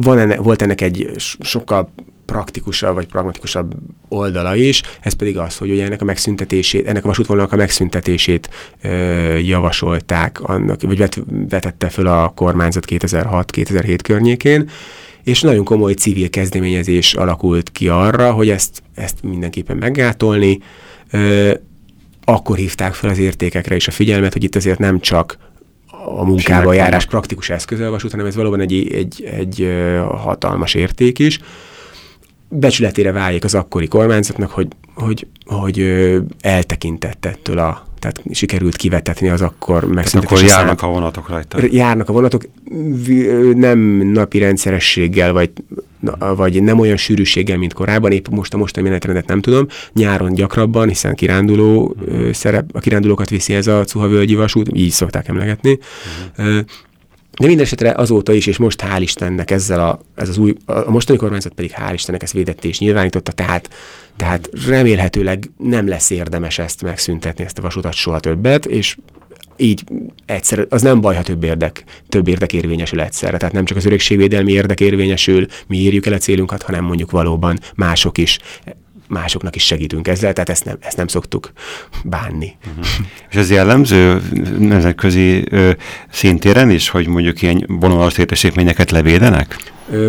Van enne, volt ennek egy sokkal praktikusabb vagy pragmatikusabb oldala is, ez pedig az, hogy ugye ennek a megszüntetését, ennek a vasútvonalnak a megszüntetését ö, javasolták, annak, vagy vet, vetette föl a kormányzat 2006-2007 környékén, és nagyon komoly civil kezdeményezés alakult ki arra, hogy ezt, ezt mindenképpen meggátolni. Ö, akkor hívták fel az értékekre is a figyelmet, hogy itt azért nem csak a munkába járás praktikus eszköze a vasút, hanem ez valóban egy, egy, egy hatalmas érték is. Becsületére váljék az akkori kormányzatnak, hogy, hogy, hogy eltekintett ettől a tehát sikerült kivetetni az akkor megszüntetési Akkor járnak a vonatok rajta? Járnak a vonatok, nem napi rendszerességgel, vagy, vagy nem olyan sűrűséggel, mint korábban, épp most a mostani menetrendet nem tudom, nyáron gyakrabban, hiszen kiránduló szerep, a kirándulókat viszi ez a Cuha-völgyi vasút, így szokták emlegetni. Uh-huh. De minden esetre azóta is, és most hál' Istennek ezzel a, ez az új, a mostani kormányzat pedig hál' Istennek ezt védett és nyilvánította, tehát, tehát remélhetőleg nem lesz érdemes ezt megszüntetni, ezt a vasutat soha többet, és így egyszer, az nem baj, ha több érdek, több érdek érvényesül egyszerre. Tehát nem csak az örökségvédelmi érdek érvényesül, mi írjuk el a célunkat, hanem mondjuk valóban mások is másoknak is segítünk ezzel, tehát ezt nem, ezt nem szoktuk bánni. Uh-huh. És ez jellemző nemzetközi ö, szintéren is, hogy mondjuk ilyen vonalas létesítményeket levédenek?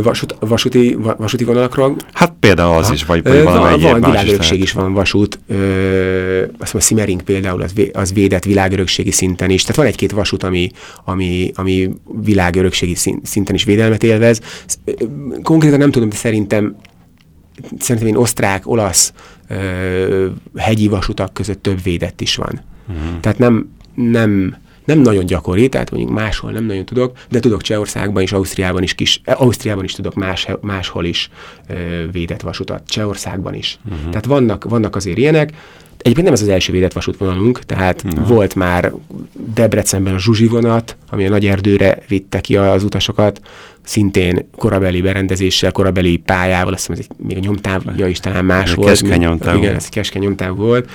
Vasút, vasúti, vasúti vonalakról? Hát például az ha. is, vagy, vagy valami egyéb Van világörökség is, is van vasút, ö, azt mondom, a Simmering például az, az védett világörökségi szinten is, tehát van egy-két vasút, ami, ami, ami világörökségi szinten is védelmet élvez. Konkrétan nem tudom, de szerintem szerintem én osztrák, olasz ö, hegyi vasutak között több védett is van. Uh-huh. Tehát nem, nem, nem nagyon gyakori, tehát mondjuk máshol nem nagyon tudok, de tudok Csehországban és Ausztriában is kis, eh, Ausztriában is tudok más, máshol is ö, védett vasutat, Csehországban is. Uh-huh. Tehát vannak, vannak azért ilyenek, Egyébként nem ez az első védett vasútvonalunk, tehát no. volt már Debrecenben a Zsuzsi vonat, ami a nagy erdőre vitte ki az utasokat, szintén korabeli berendezéssel, korabeli pályával, azt hiszem, ez egy, még a nyomtávja is talán más volt. Keskeny nyomtáv. Igen, ez keskeny nyomtáv volt.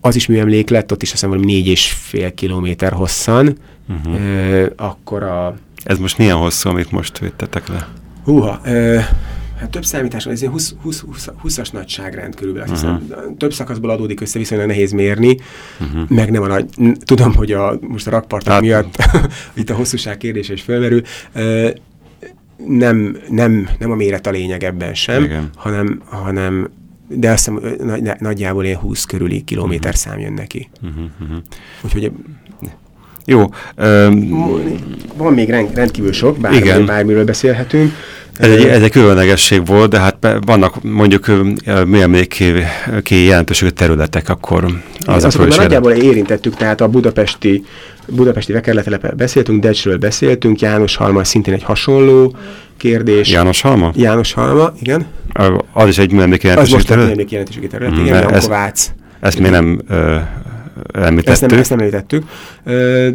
Az is műemlék lett, ott is azt hiszem valami négy és fél kilométer hosszan. Uh-huh. E, akkor a... Ez most milyen hosszú, amit most vittetek le? Húha, e, Hát több számítás van, ez 20, 20, 20, 20-as nagyságrend körülbelül, uh-huh. hiszem. Több szakaszból adódik össze, viszonylag nehéz mérni, uh-huh. meg nem a nagy, tudom, hogy a, most a rakpartok hát, miatt (laughs) itt a hosszúság kérdése is fölmerül, nem, nem, nem a méret a lényeg ebben sem, Igen. hanem, hanem de azt hiszem nagy, nagyjából ilyen 20 körüli kilométer uh-huh. szám jön neki. Uh-huh, uh-huh. Úgyhogy jó. Um, van még rendkívül sok, bármi, igen. bármiről beszélhetünk. Ez egy, ez egy különlegesség volt, de hát vannak mondjuk műemléki jelentőségű területek, akkor az azt már nagyjából érintettük, tehát a budapesti, budapesti vekerletelepe beszéltünk, Decsről beszéltünk, János Halma szintén egy hasonló kérdés. János Halma? János Halma, igen. Az is egy műemléki jelentőségű terület? Az most egy jelentőségű terület, mm, igen, ez, Vác. Ezt mi nem ö, említettük. Ezt nem, ezt nem említettük. Ö,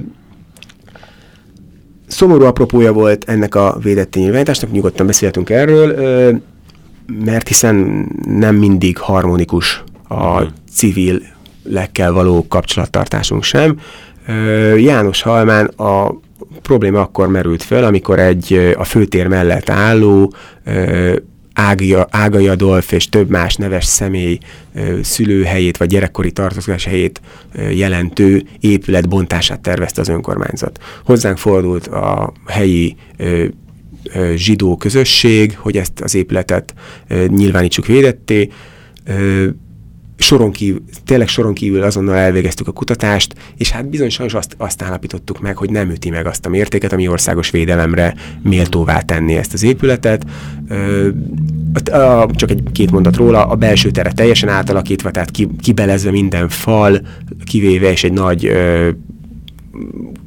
szomorú apropója volt ennek a védett nyilvánításnak, nyugodtan beszéltünk erről, mert hiszen nem mindig harmonikus a mhm. civil lekkel való kapcsolattartásunk sem. János Halmán a probléma akkor merült föl, amikor egy a főtér mellett álló Ági, Ágai Adolf és több más neves személy szülőhelyét vagy gyerekkori tartozás helyét jelentő épület bontását tervezte az önkormányzat. Hozzánk fordult a helyi zsidó közösség, hogy ezt az épületet nyilvánítsuk védetté soron kívül, tényleg soron kívül azonnal elvégeztük a kutatást, és hát bizony sajnos azt, azt állapítottuk meg, hogy nem üti meg azt a mértéket, ami országos védelemre méltóvá tenni ezt az épületet. Ö, a, csak egy két mondat róla, a belső tere teljesen átalakítva, tehát ki, kibelezve minden fal, kivéve és egy nagy ö,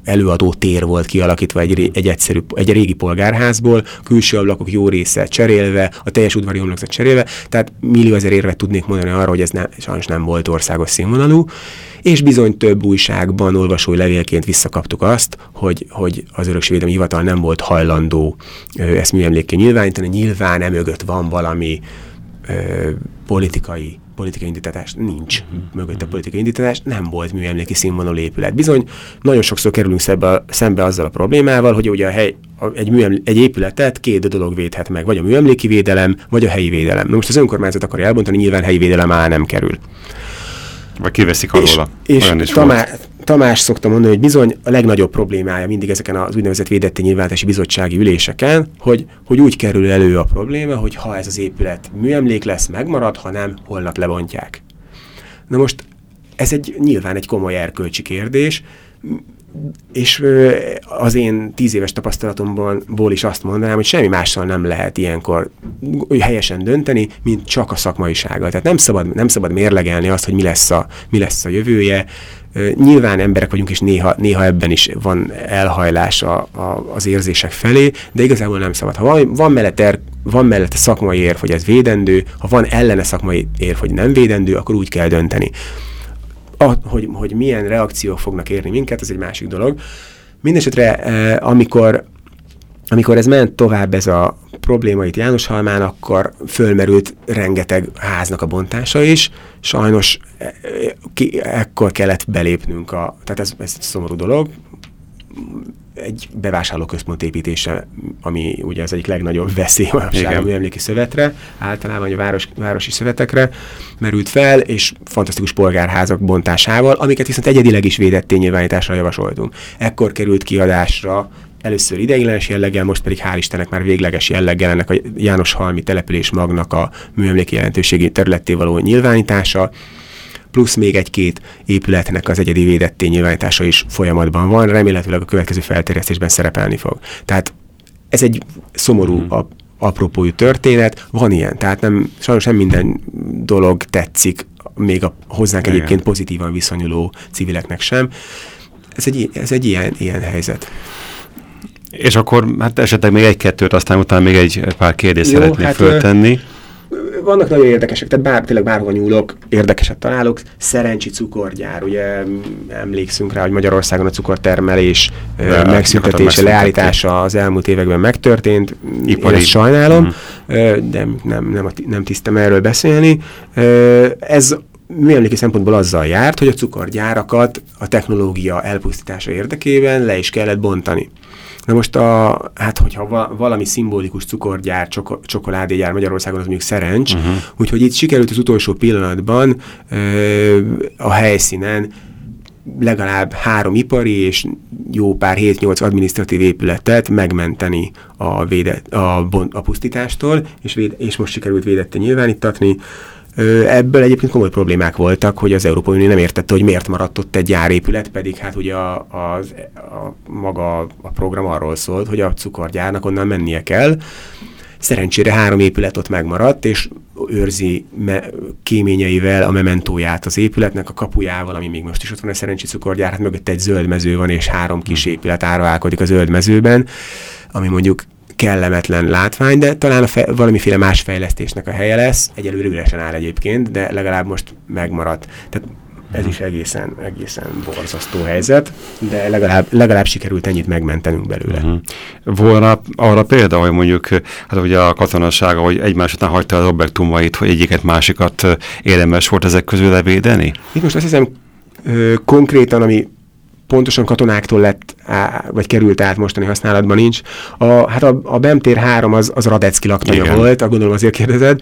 előadó tér volt kialakítva egy, egy egyszerű, egy régi polgárházból, külső ablakok jó része cserélve, a teljes udvari homlokzat cserélve, tehát millió ezer érvet tudnék mondani arra, hogy ez ne, sajnos nem volt országos színvonalú, és bizony több újságban olvasói levélként visszakaptuk azt, hogy, hogy az Örökségvédelmi Hivatal nem volt hajlandó ezt műemlékként nyilvánítani, nyilván emögött van valami ö, politikai politikai indítatás nincs mm-hmm. mögött a politikai indítatás, nem volt műemléki színvonalú épület. Bizony, nagyon sokszor kerülünk szembe, szembe azzal a problémával, hogy ugye a hely, a, egy, műeml, egy épületet két dolog védhet meg, vagy a műemléki védelem, vagy a helyi védelem. Na most az önkormányzat akarja elbontani, nyilván helyi védelem áll nem kerül. Vagy kiveszik alóla. És, és Tamás, Tamás szokta mondani, hogy bizony a legnagyobb problémája mindig ezeken az úgynevezett védette nyilvánítási bizottsági üléseken, hogy, hogy úgy kerül elő a probléma, hogy ha ez az épület műemlék lesz, megmarad, ha nem, holnap lebontják. Na most ez egy nyilván egy komoly erkölcsi kérdés, és az én tíz éves tapasztalatomból is azt mondanám, hogy semmi mással nem lehet ilyenkor helyesen dönteni, mint csak a szakmaisággal. Tehát nem szabad, nem szabad mérlegelni azt, hogy mi lesz a, mi lesz a jövője. Nyilván emberek vagyunk, és néha, néha ebben is van elhajlás a, a, az érzések felé, de igazából nem szabad. Ha van, van mellette van mellette szakmai érv, hogy ez védendő, ha van ellene szakmai érv, hogy nem védendő, akkor úgy kell dönteni a, hogy, hogy milyen reakciók fognak érni minket, ez egy másik dolog. Mindenesetre, amikor amikor ez ment tovább ez a probléma itt János Halmán, akkor fölmerült rengeteg háznak a bontása is. Sajnos eh, ki, ekkor kellett belépnünk a, tehát ez, ez egy szomorú dolog, egy bevásárlóközpont építése, ami ugye az egyik legnagyobb veszély a emléki szövetre, általában a város, városi szövetekre merült fel, és fantasztikus polgárházak bontásával, amiket viszont egyedileg is védett ténynyilvánításra javasoltunk. Ekkor került kiadásra először ideiglenes jelleggel, most pedig hál' Istennek már végleges jelleggel ennek a János Halmi település magnak a műemléki jelentőségi területté való nyilvánítása, plusz még egy-két épületnek az egyedi védetté nyilvánítása is folyamatban van, remélhetőleg a következő felterjesztésben szerepelni fog. Tehát ez egy szomorú mm. a, apropójú történet, van ilyen, tehát nem, sajnos nem minden dolog tetszik, még a hozzánk Igen. egyébként pozitívan viszonyuló civileknek sem. Ez egy, ez egy ilyen, ilyen helyzet. És akkor hát esetleg még egy-kettőt, aztán utána még egy pár kérdést Jó, szeretnék hát, föltenni vannak nagyon érdekesek, tehát bár, tényleg bárhova nyúlok, érdekeset találok. Szerencsi cukorgyár, ugye emlékszünk rá, hogy Magyarországon a cukortermelés De, megszüntetése, leállítása az elmúlt években megtörtént. Ipari. Én ezt sajnálom, uh-huh. de nem, nem, nem tisztem erről beszélni. Ez műemléki szempontból azzal járt, hogy a cukorgyárakat a technológia elpusztítása érdekében le is kellett bontani. Na most, a, hát hogyha valami szimbolikus cukorgyár, csoko, csokoládégyár Magyarországon, az mondjuk szerencs, uh-huh. úgyhogy itt sikerült az utolsó pillanatban ö, a helyszínen legalább három ipari és jó pár 7-8 adminisztratív épületet megmenteni a, védet, a, a pusztítástól, és, véd, és most sikerült védette nyilvánítatni. Ebből egyébként komoly problémák voltak, hogy az Európai Unió nem értette, hogy miért maradt ott egy gyárépület, pedig hát ugye a, a, a, maga a program arról szólt, hogy a cukorgyárnak onnan mennie kell. Szerencsére három épület ott megmaradt, és őrzi me- kéményeivel a mementóját az épületnek, a kapujával, ami még most is ott van a szerencsi cukorgyár, hát mögött egy zöld mező van, és három kis hmm. épület árválkodik a zöld mezőben, ami mondjuk kellemetlen látvány, de talán a fe, valamiféle más fejlesztésnek a helye lesz. Egyelőre üresen áll egyébként, de legalább most megmaradt. Tehát ez is egészen, egészen borzasztó helyzet, de legalább, legalább sikerült ennyit megmentenünk belőle. Uh-huh. Volna arra példa, hogy mondjuk, hát ugye a katonasága, hogy egymás után hagyta az objektumait, hogy egyiket másikat érdemes volt ezek közül levédeni? Itt most azt hiszem, konkrétan, ami pontosan katonáktól lett, á, vagy került át mostani használatban nincs. A, hát a, a BEM-tér 3 az, az Radecki laktanya volt, gondolom azért kérdezed.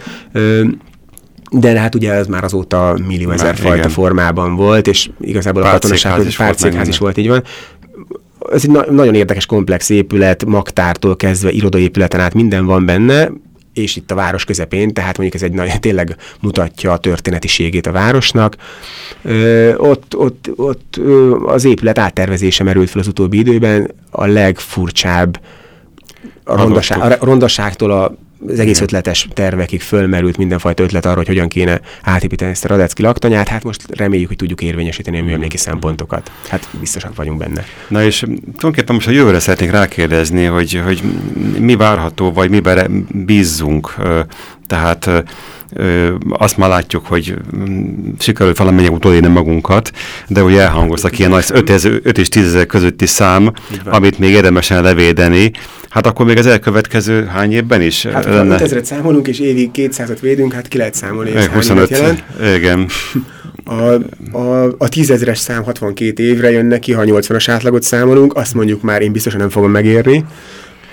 De hát ugye ez már azóta millió ezer fajta igen. formában volt, és igazából a katonaság párcégház is volt, így van. Ez egy na nagyon érdekes, komplex épület, magtártól kezdve irodaépületen át minden van benne, és itt a város közepén, tehát mondjuk ez egy nagy, tényleg mutatja a történetiségét a városnak. Ö, ott, ott, ott ö, az épület áttervezése merült fel az utóbbi időben, a legfurcsább a, rondaság, a rondaságtól a az egész ötletes tervekig fölmerült mindenfajta ötlet arra, hogy hogyan kéne átépíteni ezt a Radecki laktanyát. Hát most reméljük, hogy tudjuk érvényesíteni a műemléki szempontokat. Hát biztosak vagyunk benne. Na és tulajdonképpen most a jövőre szeretnék rákérdezni, hogy, hogy mi várható, vagy miben bízzunk. Tehát ö, azt már látjuk, hogy mm, sikerült valamennyire utolérni magunkat, de ugye elhangoztak ilyen nagy 5, 5 és 10 ezer közötti szám, amit még érdemesen levédeni, hát akkor még az elkövetkező hány évben is hát, lenne? 5000 számolunk, és évig 200-at védünk, hát ki lehet számolni, és 25, jelent. Igen. A, a, a tízezeres szám 62 évre jön neki, ha 80-as átlagot számolunk, azt mondjuk már én biztosan nem fogom megérni.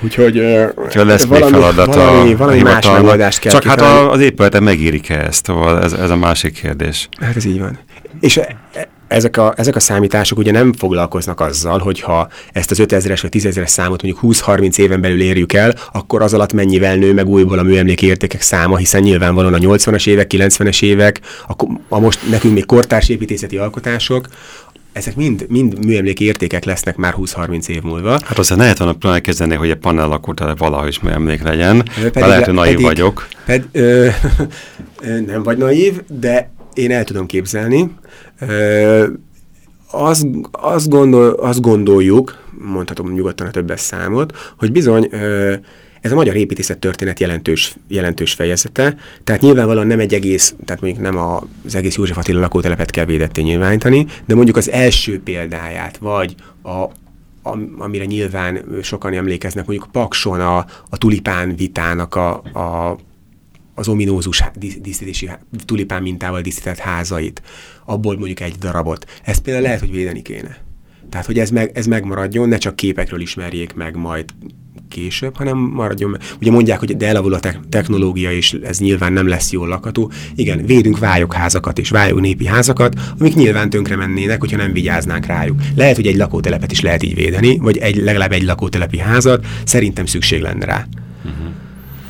Úgyhogy uh, lesz valami, még feladat valami, a valami más megoldást kell Csak hát a, az épülete megérik-e ezt? Szóval ez, ez a másik kérdés. Hát ez így van. És e, e, ezek a, ezek a számítások ugye nem foglalkoznak azzal, hogyha ezt az 5000-es vagy 10.000-es számot mondjuk 20-30 éven belül érjük el, akkor az alatt mennyivel nő meg újból a műemléki értékek száma, hiszen nyilvánvalóan a 80-as évek, 90-es évek, a, a most nekünk még kortárs építészeti alkotások, ezek mind, mind műemléki értékek lesznek már 20-30 év múlva. Hát azért nehet van elkezdeni, hogy a panel lakótelep valahogy is műemlék legyen. Pedig, lehet, hogy naív pedig, vagyok. Ped, (laughs) ö, nem vagy naív, de én el tudom képzelni. Ö, azt, azt, gondol, azt gondoljuk, mondhatom nyugodtan a többes számot, hogy bizony ö, ez a magyar építészet történet jelentős, jelentős fejezete, tehát nyilvánvalóan nem egy egész, tehát mondjuk nem az egész József Attila lakótelepet kell védetté nyilvánítani, de mondjuk az első példáját, vagy a, amire nyilván sokan emlékeznek, mondjuk Pakson a, a tulipán vitának a, a az ominózus díszítési, tulipán mintával díszített házait, abból mondjuk egy darabot. Ezt például lehet, hogy védeni kéne. Tehát, hogy ez, meg, ez megmaradjon, ne csak képekről ismerjék meg majd később, hanem maradjon meg. Ugye mondják, hogy de elavul a te technológia, és ez nyilván nem lesz jól lakható. Igen, védünk vályogházakat és népi házakat, amik nyilván tönkre mennének, hogyha nem vigyáznánk rájuk. Lehet, hogy egy lakótelepet is lehet így védeni, vagy egy, legalább egy lakótelepi házat, szerintem szükség lenne rá.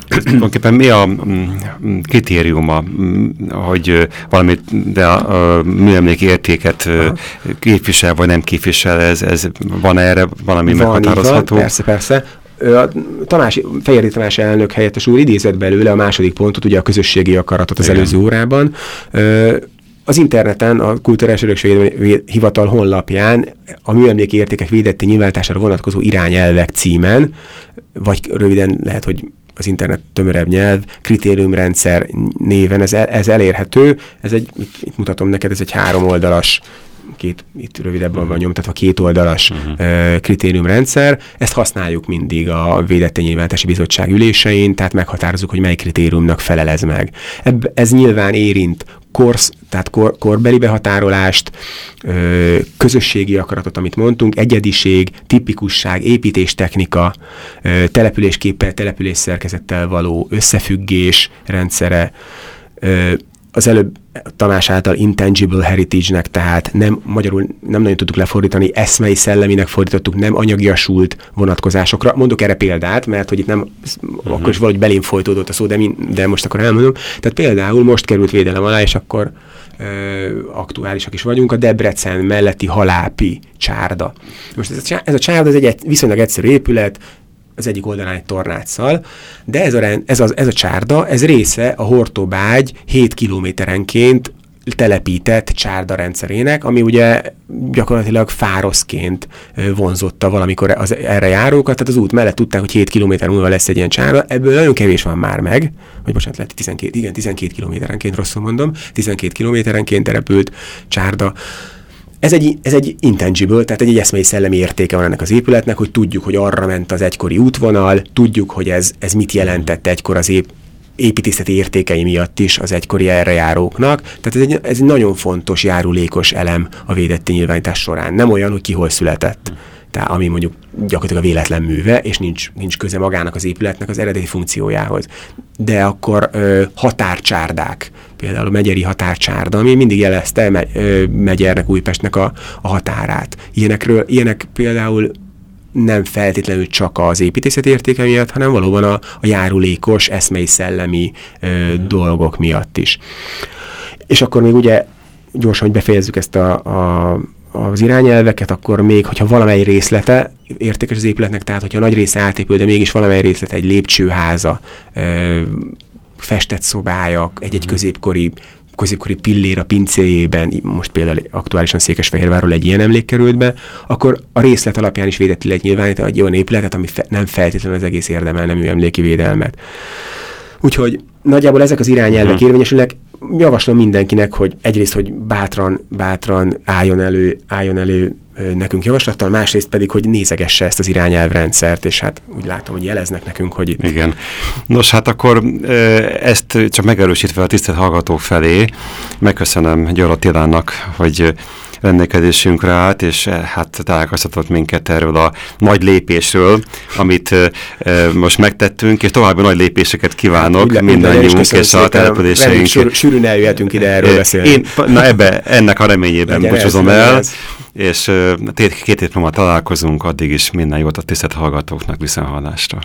tulajdonképpen mi a mm, kritériuma, mm, hogy valamit, de a, a műemlék értéket Aha. képvisel, vagy nem képvisel, ez, ez van erre valami van, meghatározható? Van, persze, persze. A Tamás, Fejeri Tamás elnök helyettes úr idézett belőle a második pontot, ugye a közösségi akaratot az Igen. előző órában. Az interneten, a Kulturális Örökség Hivatal honlapján a műemléki értékek védetti nyilvántására vonatkozó irányelvek címen, vagy röviden lehet, hogy az internet tömörebb nyelv, kritériumrendszer néven, ez, ez elérhető, ez egy, itt mutatom neked, ez egy három oldalas két, itt rövidebben van nyomtatva, két oldalas uh-huh. uh, kritériumrendszer. Ezt használjuk mindig a Védett Nyilvántási Bizottság ülésein, tehát meghatározzuk, hogy mely kritériumnak felelez meg. Ebb, ez nyilván érint korsz, tehát kor, korbeli behatárolást, ö, közösségi akaratot, amit mondtunk, egyediség, tipikusság, építéstechnika, ö, településképpel, településszerkezettel való összefüggés rendszere, ö, az előbb Tamás által intangible heritage-nek, tehát nem magyarul nem nagyon tudtuk lefordítani, eszmei szelleminek fordítottuk, nem anyagiasult vonatkozásokra. Mondok erre példát, mert hogy itt nem, uh-huh. akkor is valahogy belém folytódott a szó, de, min, de most akkor elmondom. Tehát például most került védelem alá, és akkor ö, aktuálisak is vagyunk, a Debrecen melletti halápi csárda. Most ez a, ez a csárda ez egy viszonylag egyszerű épület, az egyik oldalán egy tornáccal, de ez a, ez, az, ez a csárda, ez része a Hortobágy 7 kilométerenként telepített csárda rendszerének, ami ugye gyakorlatilag fároszként vonzotta valamikor az erre járókat, tehát az út mellett tudták, hogy 7 km múlva lesz egy ilyen csárda, ebből nagyon kevés van már meg, vagy bocsánat, lett 12, igen, 12 kilométerenként rosszul mondom, 12 kilométerenként terepült csárda, ez egy, ez egy intangible, tehát egy, egy eszmei szellemi értéke van ennek az épületnek, hogy tudjuk, hogy arra ment az egykori útvonal, tudjuk, hogy ez, ez mit jelentett egykor az ép, építészeti értékei miatt is az egykori járóknak. Tehát ez egy, ez egy nagyon fontos járulékos elem a védett nyilvánítás során. Nem olyan, hogy ki hol született. Tehát ami mondjuk gyakorlatilag a véletlen műve, és nincs, nincs köze magának az épületnek az eredeti funkciójához. De akkor ö, határcsárdák, például a megyeri határcsárda, ami mindig jelezte me, ö, Megyernek, Újpestnek a, a határát. Ilyenekről, ilyenek például nem feltétlenül csak az építészeti értéke miatt, hanem valóban a, a járulékos, eszmei szellemi ö, dolgok miatt is. És akkor még ugye gyorsan, hogy befejezzük ezt a, a az irányelveket, akkor még, hogyha valamely részlete értékes az épületnek, tehát hogyha nagy része átépül, de mégis valamely részlete egy lépcsőháza, ö, festett szobája, egy-egy mhm. középkori középkori pillér a pincéjében, most például aktuálisan Székesfehérvárról egy ilyen emlék került be, akkor a részlet alapján is védett lehet nyilvánítani egy olyan épületet, ami fe, nem feltétlenül az egész érdemel nemű emléki védelmet. Úgyhogy nagyjából ezek az irányelvek hmm. érvényesülnek. Javaslom mindenkinek, hogy egyrészt, hogy bátran, bátran álljon elő, álljon elő nekünk javaslattal, másrészt pedig, hogy nézegesse ezt az irányelvrendszert, és hát úgy látom, hogy jeleznek nekünk, hogy itt... Igen. Nos, hát akkor ezt csak megerősítve a tisztelt hallgatók felé, megköszönöm Gyarott Tilának, hogy rendelkezésünkre állt, és hát találkoztatott minket erről a nagy lépésről, amit e, most megtettünk, és további nagy lépéseket kívánok hát, mindannyiunk és a településeink. Sűr, sűrűn eljöhetünk ide erről beszélni. Én, na ebbe, ennek a reményében búcsúzom el. Ez és két, két hét múlva találkozunk, addig is minden jót a tisztelt hallgatóknak viszonhallásra.